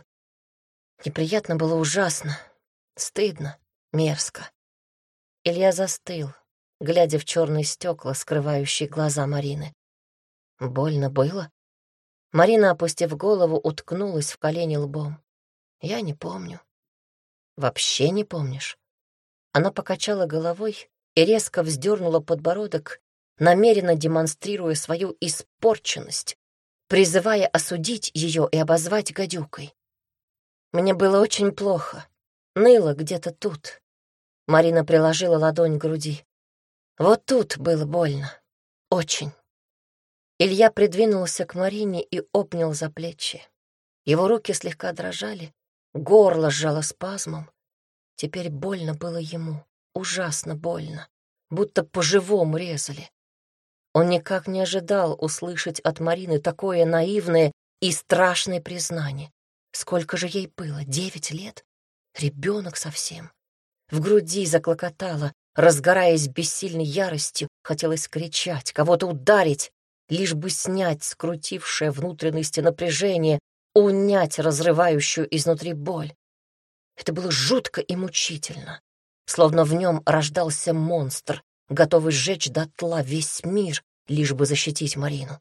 Неприятно было ужасно. Стыдно, мерзко. Илья застыл, глядя в черные стекла, скрывающие глаза Марины. Больно было? Марина, опустив голову, уткнулась в колени лбом. Я не помню. Вообще не помнишь? Она покачала головой и резко вздернула подбородок, намеренно демонстрируя свою испорченность, призывая осудить ее и обозвать гадюкой. Мне было очень плохо. Ныло где-то тут. Марина приложила ладонь к груди. Вот тут было больно. Очень. Илья придвинулся к Марине и обнял за плечи. Его руки слегка дрожали, горло сжало спазмом. Теперь больно было ему, ужасно больно, будто по-живому резали. Он никак не ожидал услышать от Марины такое наивное и страшное признание. Сколько же ей было? Девять лет? Ребенок совсем. В груди заклокотало, разгораясь бессильной яростью, хотелось кричать, кого-то ударить, лишь бы снять скрутившее внутренности напряжение, унять разрывающую изнутри боль. Это было жутко и мучительно, словно в нем рождался монстр, готовый сжечь дотла весь мир, лишь бы защитить Марину.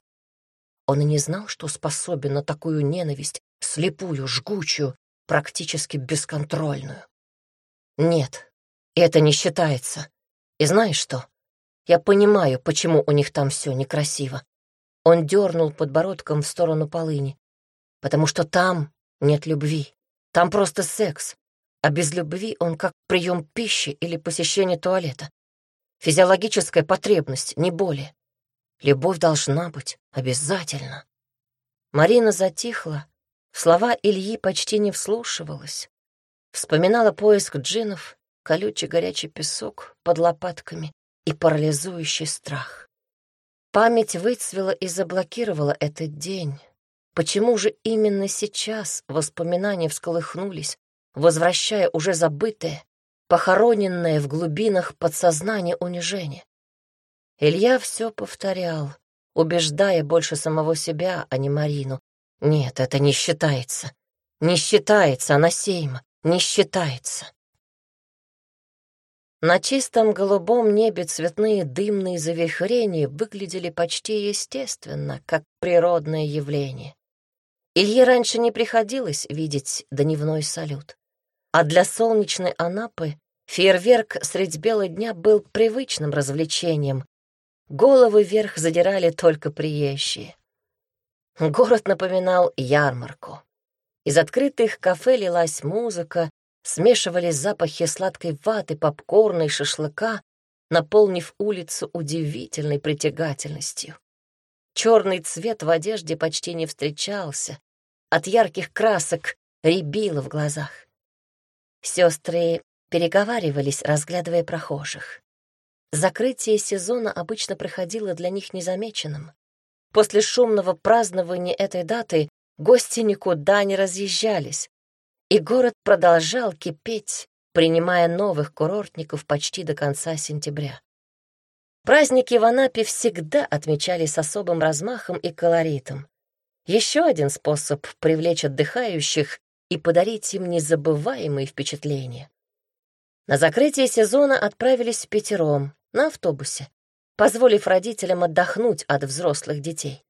Он и не знал, что способен на такую ненависть, слепую, жгучую, практически бесконтрольную. Нет, это не считается. И знаешь что? Я понимаю, почему у них там все некрасиво. Он дернул подбородком в сторону полыни. Потому что там нет любви. Там просто секс. А без любви он как прием пищи или посещение туалета. Физиологическая потребность, не более. Любовь должна быть обязательно. Марина затихла, в слова Ильи почти не вслушивалась. Вспоминала поиск джинов, колючий горячий песок под лопатками и парализующий страх. Память выцвела и заблокировала этот день. Почему же именно сейчас воспоминания всколыхнулись, возвращая уже забытое, похороненное в глубинах подсознания унижение? Илья все повторял, убеждая больше самого себя, а не Марину. Нет, это не считается. Не считается, Анасейма, не считается. На чистом голубом небе цветные дымные завихрения выглядели почти естественно, как природное явление. Илье раньше не приходилось видеть дневной салют. А для солнечной Анапы фейерверк средь бела дня был привычным развлечением. Головы вверх задирали только приезжие. Город напоминал ярмарку. Из открытых кафе лилась музыка, смешивались запахи сладкой ваты, попкорна и шашлыка, наполнив улицу удивительной притягательностью. Черный цвет в одежде почти не встречался, от ярких красок рябило в глазах. Сестры переговаривались, разглядывая прохожих. Закрытие сезона обычно проходило для них незамеченным. После шумного празднования этой даты гости никуда не разъезжались, и город продолжал кипеть, принимая новых курортников почти до конца сентября. Праздники в Анапе всегда отмечались особым размахом и колоритом. Еще один способ привлечь отдыхающих и подарить им незабываемые впечатления. На закрытие сезона отправились пятером на автобусе, позволив родителям отдохнуть от взрослых детей.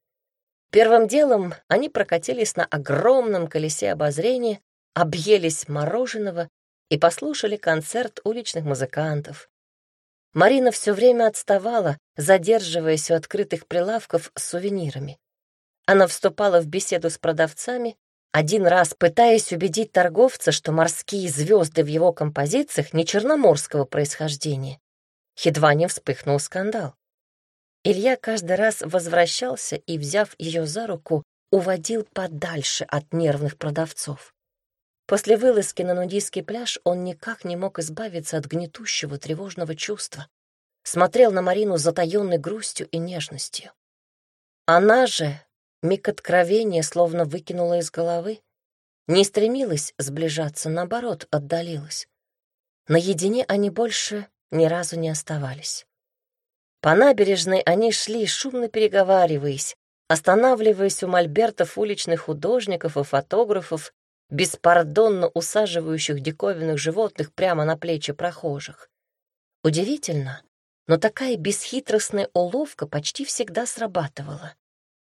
Первым делом они прокатились на огромном колесе обозрения объелись мороженого и послушали концерт уличных музыкантов. Марина все время отставала, задерживаясь у открытых прилавков с сувенирами. Она вступала в беседу с продавцами, один раз пытаясь убедить торговца, что морские звезды в его композициях не черноморского происхождения. Едва не вспыхнул скандал. Илья каждый раз возвращался и, взяв ее за руку, уводил подальше от нервных продавцов. После вылазки на нудистский пляж он никак не мог избавиться от гнетущего тревожного чувства. смотрел на Марину с затаённой грустью и нежностью. Она же миг откровения словно выкинула из головы, не стремилась сближаться, наоборот, отдалилась. Наедине они больше ни разу не оставались. По набережной они шли, шумно переговариваясь, останавливаясь у мольбертов уличных художников и фотографов, беспардонно усаживающих диковинных животных прямо на плечи прохожих. Удивительно, но такая бесхитростная уловка почти всегда срабатывала.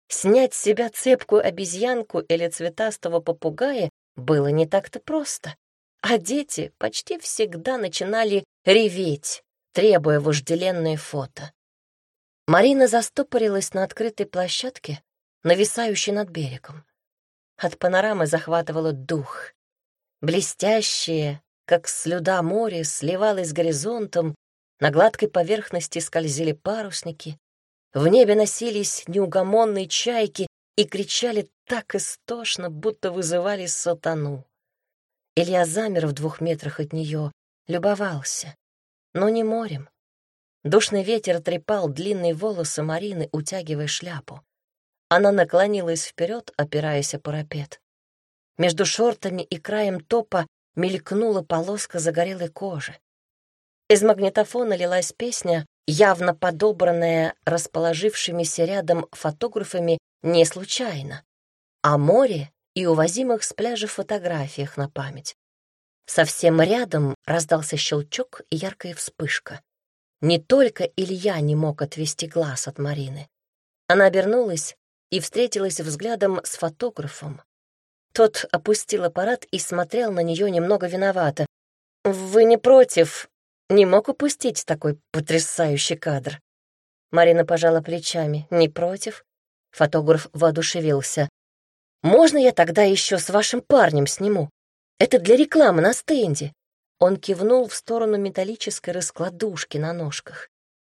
Снять с себя цепкую обезьянку или цветастого попугая было не так-то просто, а дети почти всегда начинали реветь, требуя вожделенные фото. Марина застопорилась на открытой площадке, нависающей над берегом. От панорамы захватывало дух. Блестящее, как слюда море, сливалось с горизонтом, на гладкой поверхности скользили парусники, в небе носились неугомонные чайки и кричали так истошно, будто вызывали сатану. Илья замер в двух метрах от нее, любовался, но не морем. Душный ветер трепал длинные волосы Марины, утягивая шляпу. Она наклонилась вперед, опираясь о парапет. Между шортами и краем топа мелькнула полоска загорелой кожи. Из магнитофона лилась песня, явно подобранная расположившимися рядом фотографами не случайно, о море и увозимых с пляжа фотографиях на память. Совсем рядом раздался щелчок и яркая вспышка. Не только Илья не мог отвести глаз от Марины. Она обернулась и встретилась взглядом с фотографом. Тот опустил аппарат и смотрел на нее немного виновато. «Вы не против, не мог упустить такой потрясающий кадр. Марина пожала плечами. Не против? Фотограф воодушевился. «Можно я тогда еще с вашим парнем сниму? Это для рекламы на стенде». Он кивнул в сторону металлической раскладушки на ножках.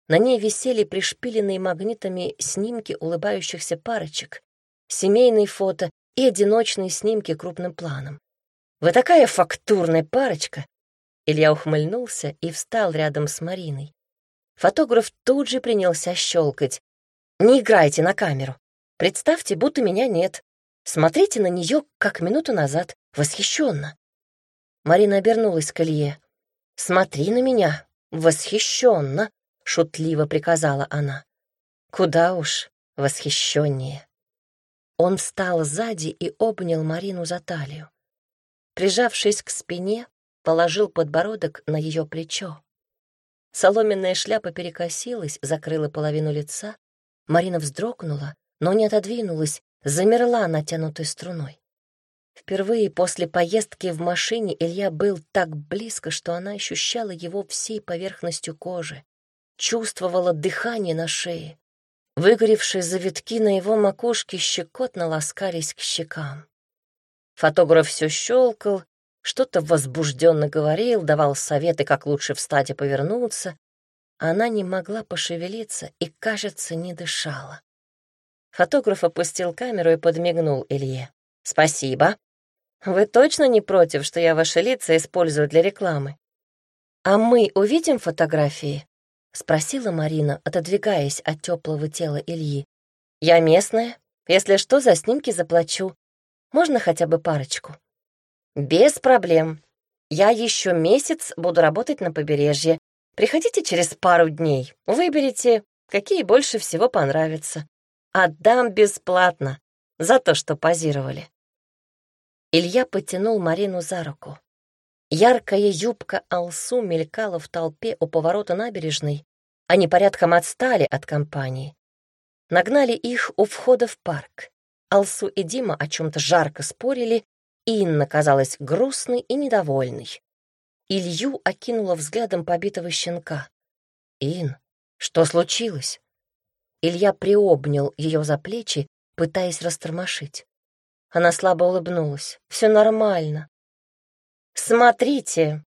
На ней висели пришпиленные магнитами снимки улыбающихся парочек, семейные фото и одиночные снимки крупным планом. «Вы такая фактурная парочка!» Илья ухмыльнулся и встал рядом с Мариной. Фотограф тут же принялся щелкать. «Не играйте на камеру. Представьте, будто меня нет. Смотрите на нее, как минуту назад, восхищенно. Марина обернулась к Илье. «Смотри на меня, восхищенно!» — шутливо приказала она. «Куда уж восхищеннее!» Он встал сзади и обнял Марину за талию. Прижавшись к спине, положил подбородок на ее плечо. Соломенная шляпа перекосилась, закрыла половину лица. Марина вздрогнула, но не отодвинулась, замерла натянутой струной. Впервые после поездки в машине Илья был так близко, что она ощущала его всей поверхностью кожи, чувствовала дыхание на шее. Выгоревшие завитки на его макушке щекотно ласкались к щекам. Фотограф все щелкал, что-то возбужденно говорил, давал советы, как лучше встать и повернуться. Она не могла пошевелиться и, кажется, не дышала. Фотограф опустил камеру и подмигнул Илье. «Спасибо. Вы точно не против, что я ваши лица использую для рекламы?» «А мы увидим фотографии?» — спросила Марина, отодвигаясь от теплого тела Ильи. «Я местная. Если что, за снимки заплачу. Можно хотя бы парочку?» «Без проблем. Я еще месяц буду работать на побережье. Приходите через пару дней. Выберите, какие больше всего понравятся. Отдам бесплатно за то, что позировали». Илья потянул Марину за руку. Яркая юбка Алсу мелькала в толпе у поворота набережной. Они порядком отстали от компании. Нагнали их у входа в парк. Алсу и Дима о чем-то жарко спорили, Инна казалась грустной и недовольной. Илью окинула взглядом побитого щенка. «Ин, что случилось?» Илья приобнял ее за плечи, пытаясь растормошить. Она слабо улыбнулась. «Все нормально». «Смотрите!»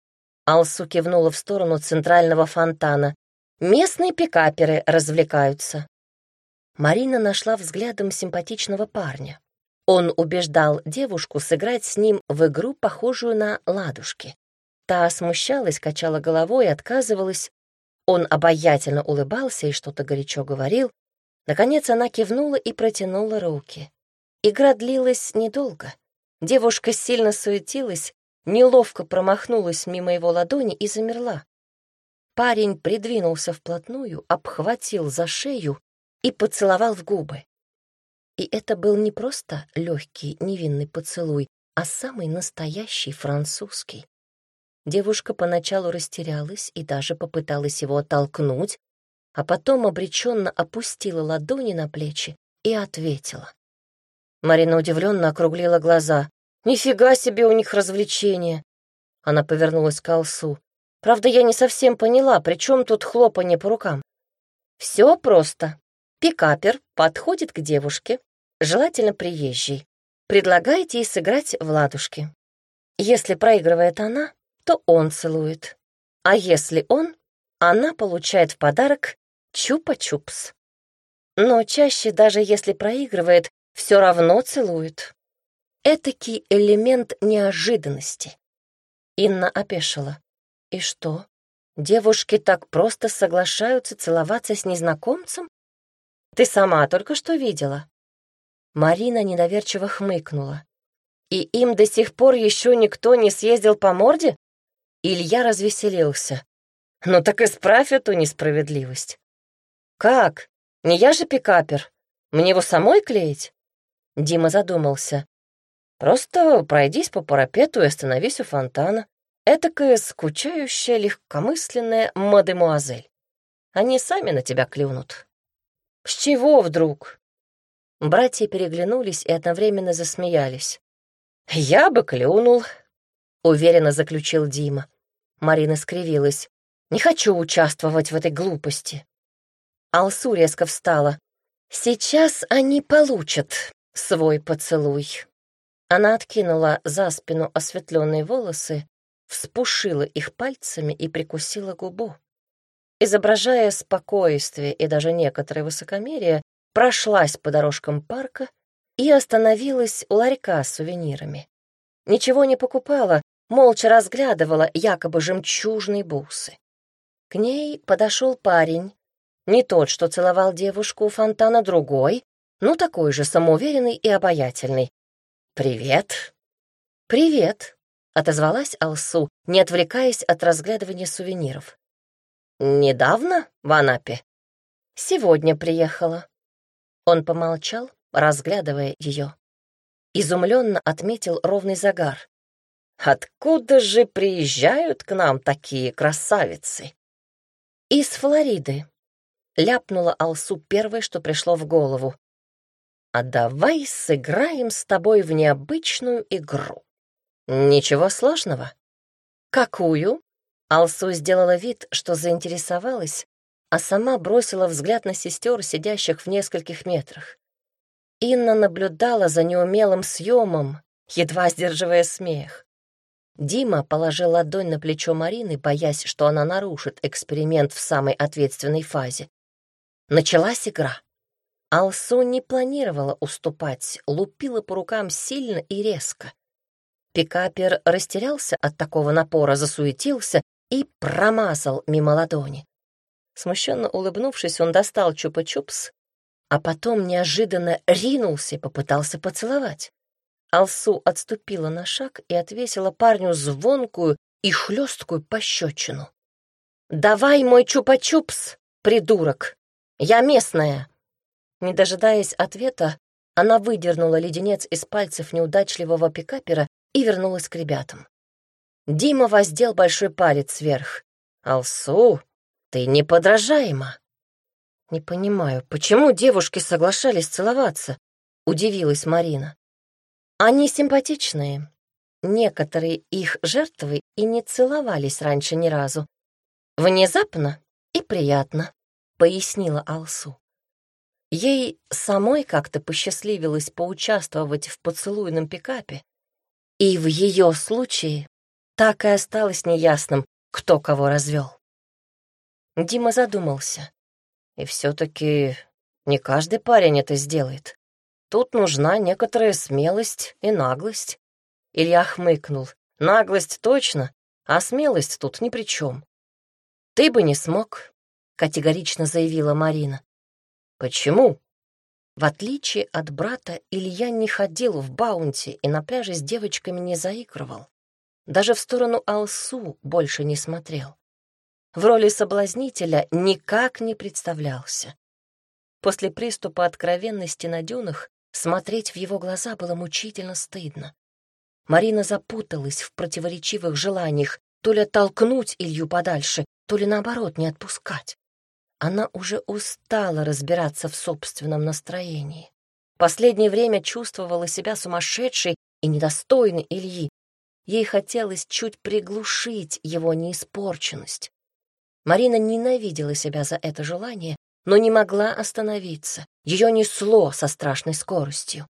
Алсу кивнула в сторону центрального фонтана. «Местные пикаперы развлекаются». Марина нашла взглядом симпатичного парня. Он убеждал девушку сыграть с ним в игру, похожую на ладушки. Та смущалась, качала головой и отказывалась. Он обаятельно улыбался и что-то горячо говорил. Наконец она кивнула и протянула руки. Игра длилась недолго. Девушка сильно суетилась, неловко промахнулась мимо его ладони и замерла. Парень придвинулся вплотную, обхватил за шею и поцеловал в губы. И это был не просто легкий невинный поцелуй, а самый настоящий французский. Девушка поначалу растерялась и даже попыталась его оттолкнуть, а потом обреченно опустила ладони на плечи и ответила. Марина удивленно округлила глаза. «Нифига себе у них развлечения!» Она повернулась к Алсу. «Правда, я не совсем поняла, при чем тут хлопанье по рукам?» «Все просто. Пикапер подходит к девушке, желательно приезжей. Предлагает ей сыграть в ладушки. Если проигрывает она, то он целует. А если он, она получает в подарок чупа-чупс. Но чаще, даже если проигрывает, все равно целует. Этакий элемент неожиданности. Инна опешила. И что, девушки так просто соглашаются целоваться с незнакомцем? Ты сама только что видела. Марина недоверчиво хмыкнула. И им до сих пор еще никто не съездил по морде? Илья развеселился. Ну так исправь эту несправедливость. Как? Не я же пикапер. Мне его самой клеить? Дима задумался. Просто пройдись по парапету и остановись у фонтана. Этакая скучающая, легкомысленная мадемуазель. Они сами на тебя клюнут. С чего вдруг? Братья переглянулись и одновременно засмеялись. «Я бы клюнул», — уверенно заключил Дима. Марина скривилась. «Не хочу участвовать в этой глупости». Алсу резко встала. «Сейчас они получат свой поцелуй». Она откинула за спину осветленные волосы, вспушила их пальцами и прикусила губу. Изображая спокойствие и даже некоторое высокомерие, прошлась по дорожкам парка и остановилась у ларька с сувенирами. Ничего не покупала, молча разглядывала якобы жемчужные бусы. К ней подошел парень, не тот, что целовал девушку у фонтана, другой, ну такой же самоуверенный и обаятельный. «Привет!» «Привет!» — отозвалась Алсу, не отвлекаясь от разглядывания сувениров. «Недавно в Анапе?» «Сегодня приехала». Он помолчал, разглядывая ее. Изумленно отметил ровный загар. Откуда же приезжают к нам такие красавицы? Из Флориды. Ляпнула Алсу первое, что пришло в голову. А давай сыграем с тобой в необычную игру. Ничего сложного. Какую? Алсу сделала вид, что заинтересовалась, а сама бросила взгляд на сестер, сидящих в нескольких метрах. Инна наблюдала за неумелым съемом, едва сдерживая смех. Дима положил ладонь на плечо Марины, боясь, что она нарушит эксперимент в самой ответственной фазе. Началась игра. Алсу не планировала уступать, лупила по рукам сильно и резко. Пикапер растерялся от такого напора, засуетился и промазал мимо ладони. Смущенно улыбнувшись, он достал чупа-чупс, а потом неожиданно ринулся и попытался поцеловать. Алсу отступила на шаг и отвесила парню звонкую и хлесткую пощечину. «Давай мой чупа-чупс, придурок! Я местная!» Не дожидаясь ответа, она выдернула леденец из пальцев неудачливого пикапера и вернулась к ребятам. Дима воздел большой палец вверх. «Алсу, ты неподражаема!» «Не понимаю, почему девушки соглашались целоваться?» — удивилась Марина. Они симпатичные. Некоторые их жертвы и не целовались раньше ни разу. Внезапно и приятно, пояснила Алсу. Ей самой как-то посчастливилось поучаствовать в поцелуйном пикапе, и в ее случае так и осталось неясным, кто кого развел. Дима задумался. И все-таки не каждый парень это сделает. Тут нужна некоторая смелость и наглость. Илья хмыкнул. Наглость точно, а смелость тут ни при чем. Ты бы не смог, категорично заявила Марина. «Почему?» В отличие от брата, Илья не ходил в баунти и на пляже с девочками не заигрывал. Даже в сторону Алсу больше не смотрел. В роли соблазнителя никак не представлялся. После приступа откровенности на дюнах смотреть в его глаза было мучительно стыдно. Марина запуталась в противоречивых желаниях то ли оттолкнуть Илью подальше, то ли наоборот не отпускать. Она уже устала разбираться в собственном настроении. Последнее время чувствовала себя сумасшедшей и недостойной Ильи. Ей хотелось чуть приглушить его неиспорченность. Марина ненавидела себя за это желание, но не могла остановиться. Ее несло со страшной скоростью.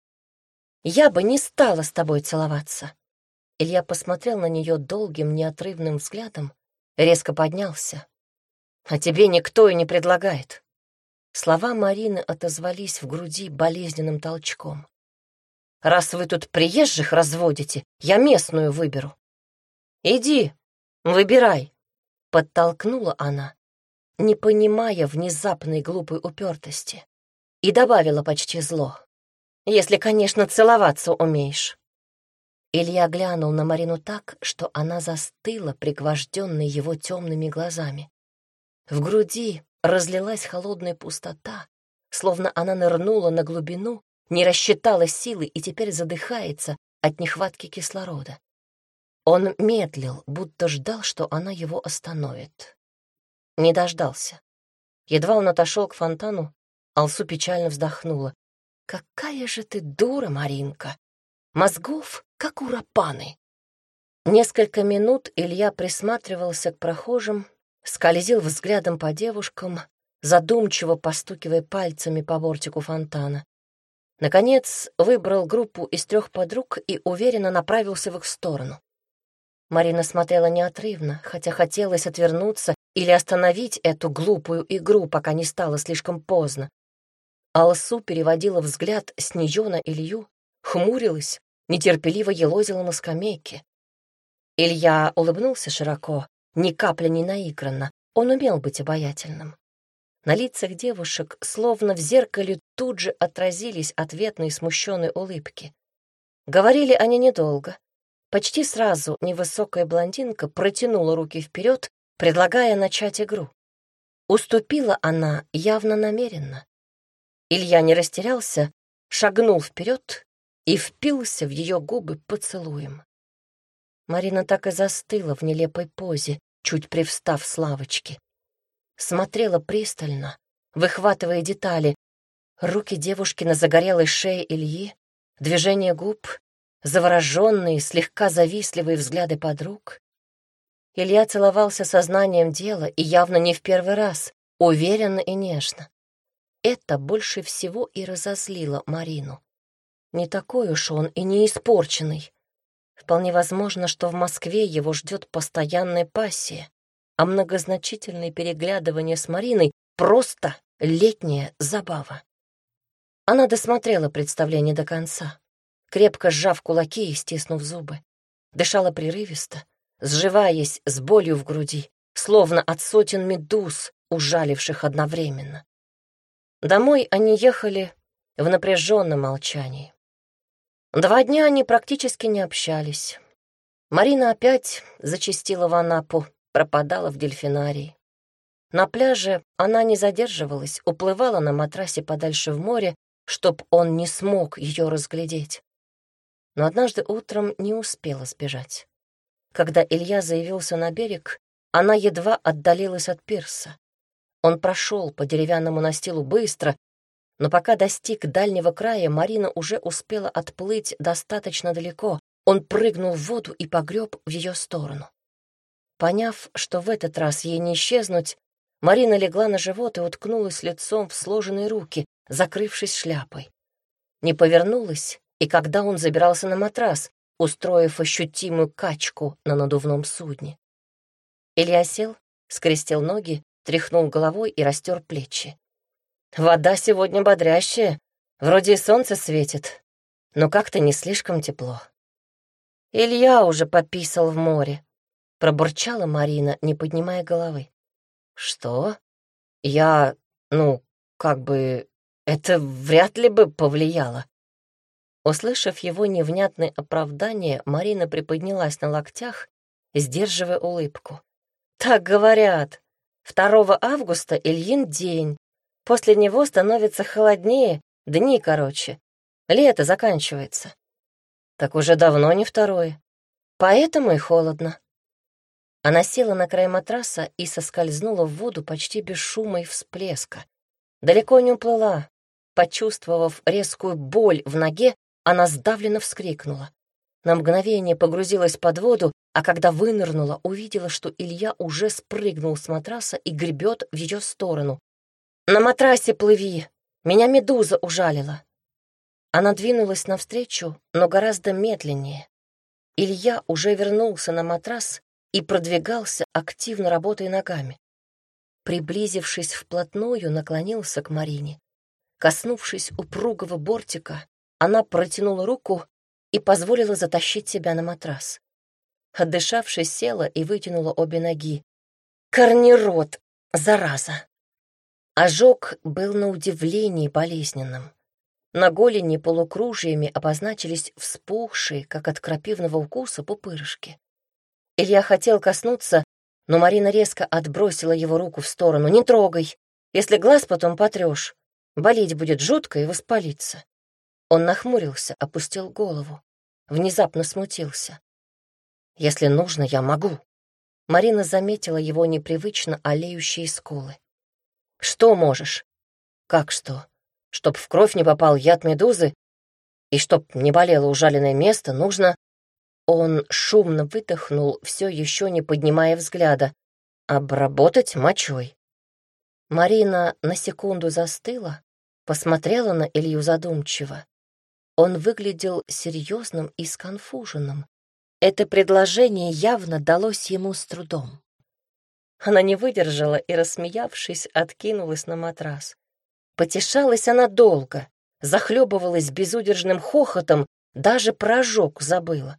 «Я бы не стала с тобой целоваться». Илья посмотрел на нее долгим, неотрывным взглядом, резко поднялся, а тебе никто и не предлагает». Слова Марины отозвались в груди болезненным толчком. «Раз вы тут приезжих разводите, я местную выберу». «Иди, выбирай», — подтолкнула она, не понимая внезапной глупой упертости, и добавила почти зло. «Если, конечно, целоваться умеешь». Илья глянул на Марину так, что она застыла, пригвожденной его темными глазами. В груди разлилась холодная пустота, словно она нырнула на глубину, не рассчитала силы и теперь задыхается от нехватки кислорода. Он медлил, будто ждал, что она его остановит. Не дождался. Едва он отошел к фонтану, Алсу печально вздохнула. «Какая же ты дура, Маринка! Мозгов, как у рапаны!» Несколько минут Илья присматривался к прохожим, скользил взглядом по девушкам, задумчиво постукивая пальцами по бортику фонтана. Наконец выбрал группу из трех подруг и уверенно направился в их сторону. Марина смотрела неотрывно, хотя хотелось отвернуться или остановить эту глупую игру, пока не стало слишком поздно. Алсу переводила взгляд с нее на Илью, хмурилась, нетерпеливо елозила на скамейке. Илья улыбнулся широко, ни капли не наигранно, он умел быть обаятельным. На лицах девушек, словно в зеркале, тут же отразились ответные смущенные улыбки. Говорили они недолго. Почти сразу невысокая блондинка протянула руки вперед, предлагая начать игру. Уступила она явно намеренно. Илья не растерялся, шагнул вперед и впился в ее губы поцелуем. Марина так и застыла в нелепой позе, чуть привстав с лавочки. Смотрела пристально, выхватывая детали. Руки девушки на загорелой шее Ильи, движение губ, завороженные, слегка завистливые взгляды подруг. Илья целовался сознанием дела и явно не в первый раз, уверенно и нежно. Это больше всего и разозлило Марину. Не такой уж он и не испорченный. Вполне возможно, что в Москве его ждет постоянная пассия, а многозначительные переглядывания с Мариной — просто летняя забава. Она досмотрела представление до конца, крепко сжав кулаки и стиснув зубы. Дышала прерывисто, сживаясь с болью в груди, словно от сотен медуз, ужаливших одновременно. Домой они ехали в напряженном молчании. Два дня они практически не общались. Марина опять зачастила в Анапу, пропадала в дельфинарии. На пляже она не задерживалась, уплывала на матрасе подальше в море, чтоб он не смог ее разглядеть. Но однажды утром не успела сбежать. Когда Илья заявился на берег, она едва отдалилась от пирса. Он прошел по деревянному настилу быстро, но пока достиг дальнего края, Марина уже успела отплыть достаточно далеко. Он прыгнул в воду и погреб в ее сторону. Поняв, что в этот раз ей не исчезнуть, Марина легла на живот и уткнулась лицом в сложенные руки, закрывшись шляпой. Не повернулась, и когда он забирался на матрас, устроив ощутимую качку на надувном судне. Илья сел, скрестил ноги, тряхнул головой и растер плечи. Вода сегодня бодрящая, вроде и солнце светит, но как-то не слишком тепло. Илья уже пописал в море, пробурчала Марина, не поднимая головы. Что? Я, ну, как бы, это вряд ли бы повлияло. Услышав его невнятное оправдание, Марина приподнялась на локтях, сдерживая улыбку. «Так говорят. 2 августа Ильин день. После него становится холоднее, дни короче. Лето заканчивается. Так уже давно не второе. Поэтому и холодно». Она села на край матраса и соскользнула в воду почти без шума и всплеска. Далеко не уплыла. Почувствовав резкую боль в ноге, она сдавленно вскрикнула. На мгновение погрузилась под воду, а когда вынырнула, увидела, что Илья уже спрыгнул с матраса и гребет в ее сторону. «На матрасе плыви! Меня медуза ужалила!» Она двинулась навстречу, но гораздо медленнее. Илья уже вернулся на матрас и продвигался, активно работая ногами. Приблизившись вплотную, наклонился к Марине. Коснувшись упругого бортика, она протянула руку и позволила затащить себя на матрас. Отдышавшись, села и вытянула обе ноги. Корнирод, зараза! Ожог был на удивление болезненным. На голени полукружиями обозначились вспухшие, как от крапивного укуса, пупырышки. Илья хотел коснуться, но Марина резко отбросила его руку в сторону. «Не трогай! Если глаз потом потрешь, болеть будет жутко и воспалиться». Он нахмурился, опустил голову. Внезапно смутился. «Если нужно, я могу». Марина заметила его непривычно олеющие скулы. «Что можешь?» «Как что? Чтоб в кровь не попал яд медузы и чтоб не болело ужаленное место, нужно...» Он шумно выдохнул, все еще не поднимая взгляда. «Обработать мочой». Марина на секунду застыла, посмотрела на Илью задумчиво. Он выглядел серьезным и сконфуженным. Это предложение явно далось ему с трудом. Она не выдержала и, рассмеявшись, откинулась на матрас. Потешалась она долго, захлебывалась безудержным хохотом, даже прожог забыла.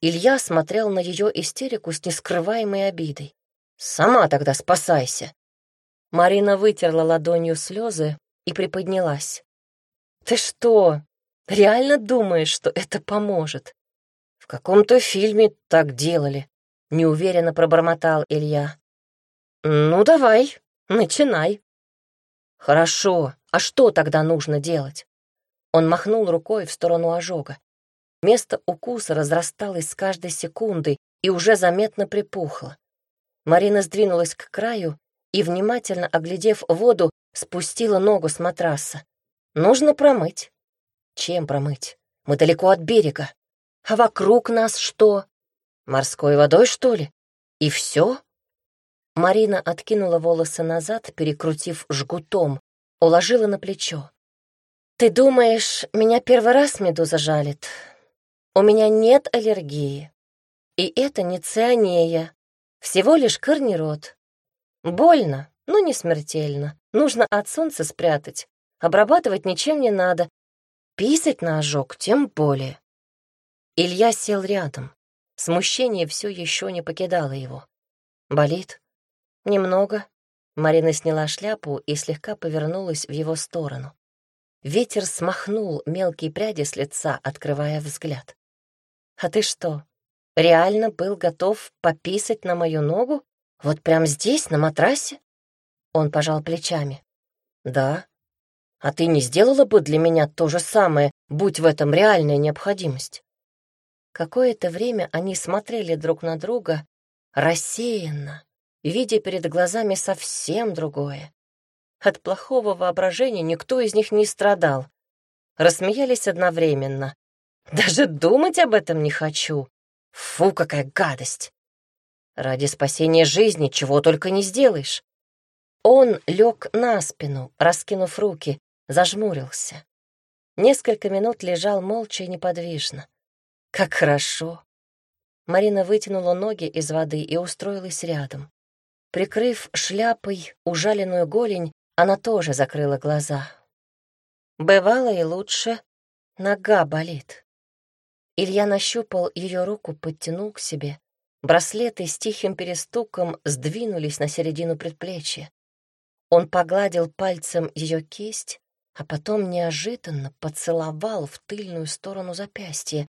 Илья смотрел на ее истерику с нескрываемой обидой. «Сама тогда спасайся!» Марина вытерла ладонью слезы и приподнялась. «Ты что, Реально думаешь, что это поможет? В каком-то фильме так делали, неуверенно пробормотал Илья. Ну, давай, начинай. Хорошо, а что тогда нужно делать? Он махнул рукой в сторону ожога. Место укуса разрасталось с каждой секундой и уже заметно припухло. Марина сдвинулась к краю и, внимательно оглядев воду, спустила ногу с матраса. Нужно промыть. Чем промыть? Мы далеко от берега. А вокруг нас что? Морской водой, что ли? И все? Марина откинула волосы назад, перекрутив жгутом, уложила на плечо. «Ты думаешь, меня первый раз медуза жалит? У меня нет аллергии. И это не цианея, всего лишь корнирод. Больно, но не смертельно. Нужно от солнца спрятать. Обрабатывать ничем не надо, Писать на ожог тем более. Илья сел рядом. Смущение все еще не покидало его. «Болит?» «Немного». Марина сняла шляпу и слегка повернулась в его сторону. Ветер смахнул мелкие пряди с лица, открывая взгляд. «А ты что, реально был готов пописать на мою ногу? Вот прямо здесь, на матрасе?» Он пожал плечами. «Да, а ты не сделала бы для меня то же самое, будь в этом реальная необходимость?» Какое-то время они смотрели друг на друга рассеянно, видя перед глазами совсем другое. От плохого воображения никто из них не страдал. Рассмеялись одновременно. «Даже думать об этом не хочу. Фу, какая гадость!» Ради спасения жизни чего только не сделаешь. Он лег на спину, раскинув руки, зажмурился. Несколько минут лежал молча и неподвижно. Как хорошо. Марина вытянула ноги из воды и устроилась рядом. Прикрыв шляпой ужаленную голень, она тоже закрыла глаза. Бывало и лучше. Нога болит. Илья нащупал ее руку, подтянул к себе. Браслеты с тихим перестуком сдвинулись на середину предплечья. Он погладил пальцем ее кисть, а потом неожиданно поцеловал в тыльную сторону запястья.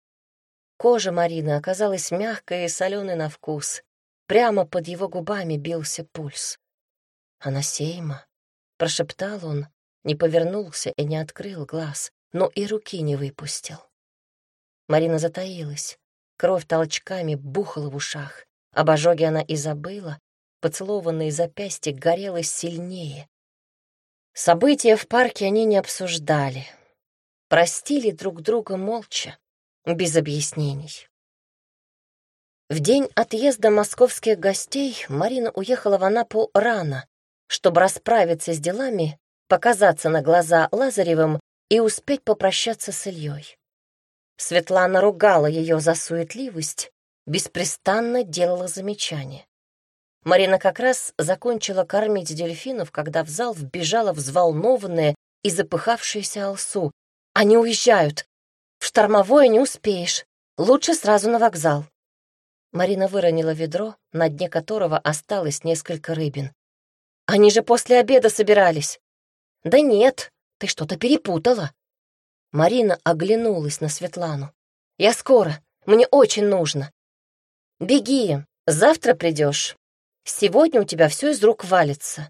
Кожа Марины оказалась мягкой и соленой на вкус. Прямо под его губами бился пульс. «Она сейма», — прошептал он, не повернулся и не открыл глаз, но и руки не выпустил. Марина затаилась. Кровь толчками бухала в ушах. Об ожоге она и забыла. Поцелованные запястья горело сильнее. События в парке они не обсуждали. Простили друг друга молча, без объяснений. В день отъезда московских гостей Марина уехала в Анапу рано, чтобы расправиться с делами, показаться на глаза Лазаревым и успеть попрощаться с Ильей. Светлана ругала ее за суетливость, беспрестанно делала замечания. Марина как раз закончила кормить дельфинов, когда в зал вбежала взволнованная и запыхавшаяся Алсу. «Они уезжают! В штормовое не успеешь. Лучше сразу на вокзал». Марина выронила ведро, на дне которого осталось несколько рыбин. «Они же после обеда собирались». «Да нет, ты что-то перепутала». Марина оглянулась на Светлану. «Я скоро, мне очень нужно». «Беги, завтра придешь. Сегодня у тебя все из рук валится».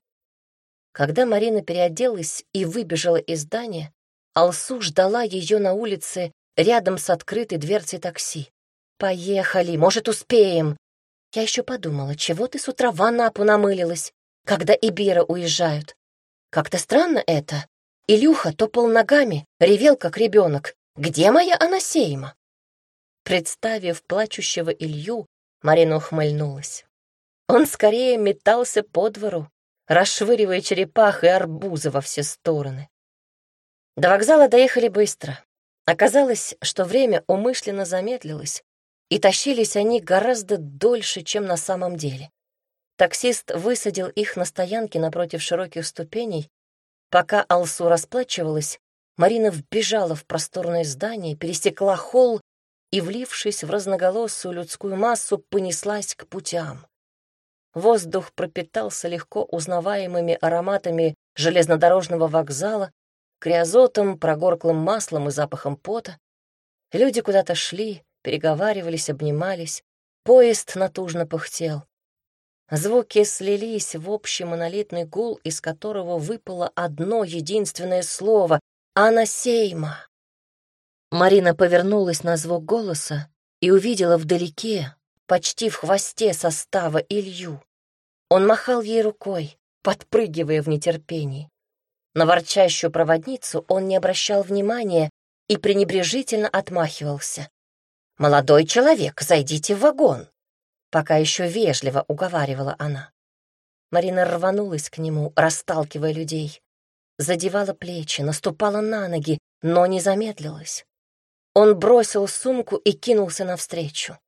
Когда Марина переоделась и выбежала из здания, Алсу ждала ее на улице рядом с открытой дверцей такси. «Поехали, может, успеем». Я еще подумала, чего ты с утра в Анапу намылилась, когда Ибира уезжают. Как-то странно это. Илюха топал ногами, ревел, как ребенок. «Где моя Анасейма?» Представив плачущего Илью, Марина ухмыльнулась. Он скорее метался по двору, расшвыривая черепах и арбузы во все стороны. До вокзала доехали быстро. Оказалось, что время умышленно замедлилось, и тащились они гораздо дольше, чем на самом деле. Таксист высадил их на стоянке напротив широких ступеней. Пока Алсу расплачивалась, Марина вбежала в просторное здание, пересекла холл и, влившись в разноголосую людскую массу, понеслась к путям. Воздух пропитался легко узнаваемыми ароматами железнодорожного вокзала, криозотом, прогорклым маслом и запахом пота. Люди куда-то шли, переговаривались, обнимались. Поезд натужно пыхтел. Звуки слились в общий монолитный гул, из которого выпало одно единственное слово — «Анасейма». Марина повернулась на звук голоса и увидела вдалеке почти в хвосте состава Илью. Он махал ей рукой, подпрыгивая в нетерпении. На ворчащую проводницу он не обращал внимания и пренебрежительно отмахивался. «Молодой человек, зайдите в вагон!» Пока еще вежливо уговаривала она. Марина рванулась к нему, расталкивая людей. Задевала плечи, наступала на ноги, но не замедлилась. Он бросил сумку и кинулся навстречу.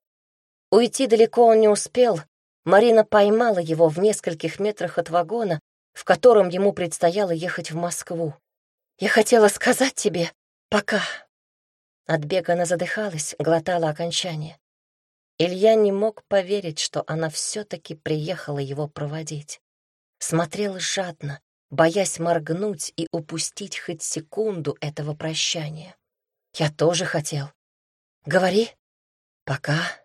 Уйти далеко он не успел. Марина поймала его в нескольких метрах от вагона, в котором ему предстояло ехать в Москву. «Я хотела сказать тебе пока». От бега она задыхалась, глотала окончание. Илья не мог поверить, что она все-таки приехала его проводить. Смотрел жадно, боясь моргнуть и упустить хоть секунду этого прощания. «Я тоже хотел». «Говори». «Пока»,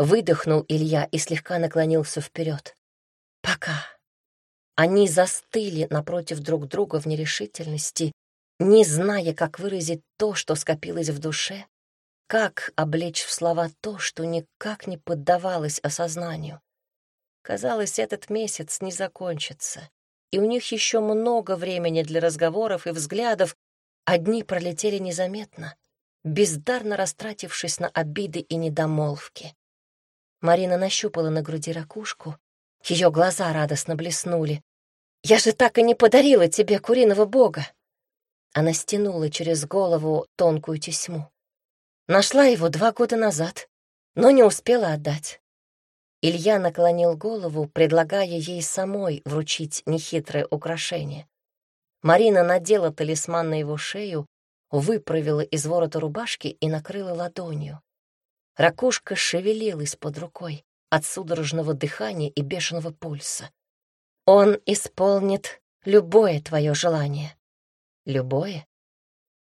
Выдохнул Илья и слегка наклонился вперед. «Пока». Они застыли напротив друг друга в нерешительности, не зная, как выразить то, что скопилось в душе, как облечь в слова то, что никак не поддавалось осознанию. Казалось, этот месяц не закончится, и у них еще много времени для разговоров и взглядов, одни пролетели незаметно, бездарно растратившись на обиды и недомолвки. Марина нащупала на груди ракушку. Ее глаза радостно блеснули. «Я же так и не подарила тебе куриного бога!» Она стянула через голову тонкую тесьму. Нашла его два года назад, но не успела отдать. Илья наклонил голову, предлагая ей самой вручить нехитрое украшение. Марина надела талисман на его шею, выправила из ворота рубашки и накрыла ладонью. Ракушка шевелилась под рукой от судорожного дыхания и бешеного пульса. «Он исполнит любое твое желание». «Любое?»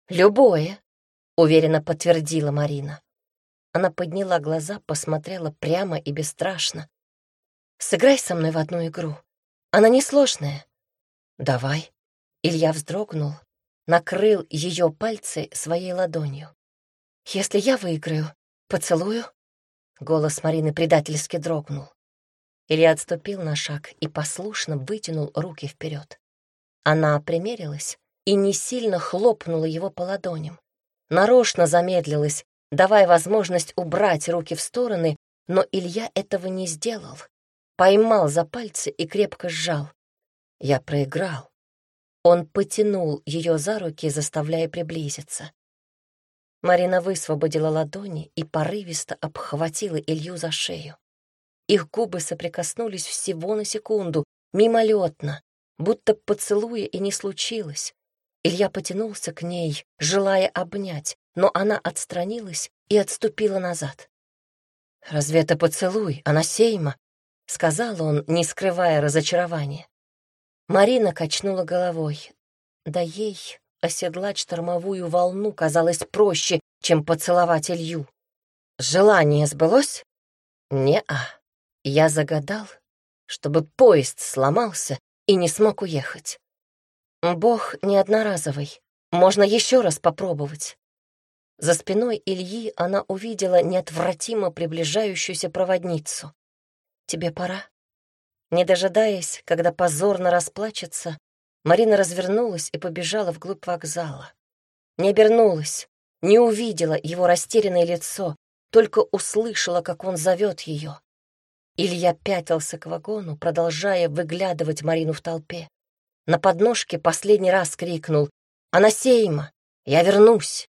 «Любое», — уверенно подтвердила Марина. Она подняла глаза, посмотрела прямо и бесстрашно. «Сыграй со мной в одну игру. Она несложная». «Давай». Илья вздрогнул, накрыл ее пальцы своей ладонью. «Если я выиграю, поцелую?» Голос Марины предательски дрогнул. Илья отступил на шаг и послушно вытянул руки вперед. Она примерилась и не сильно хлопнула его по ладоням. Нарочно замедлилась, давая возможность убрать руки в стороны, но Илья этого не сделал. Поймал за пальцы и крепко сжал. Я проиграл. Он потянул ее за руки, заставляя приблизиться. Марина высвободила ладони и порывисто обхватила Илью за шею. Их губы соприкоснулись всего на секунду, мимолетно, будто поцелуя и не случилось. Илья потянулся к ней, желая обнять, но она отстранилась и отступила назад. «Разве это поцелуй, она сейма?» — сказал он, не скрывая разочарования. Марина качнула головой. Да ей оседлать штормовую волну казалось проще, чем поцеловать Илью. Желание сбылось? Не-а. Я загадал, чтобы поезд сломался и не смог уехать. Бог не одноразовый, можно еще раз попробовать. За спиной Ильи она увидела неотвратимо приближающуюся проводницу. «Тебе пора?» Не дожидаясь, когда позорно расплачется, Марина развернулась и побежала вглубь вокзала. Не обернулась, не увидела его растерянное лицо, только услышала, как он зовет ее. Илья пятился к вагону, продолжая выглядывать Марину в толпе. На подножке последний раз крикнул «Анасейма, я вернусь!»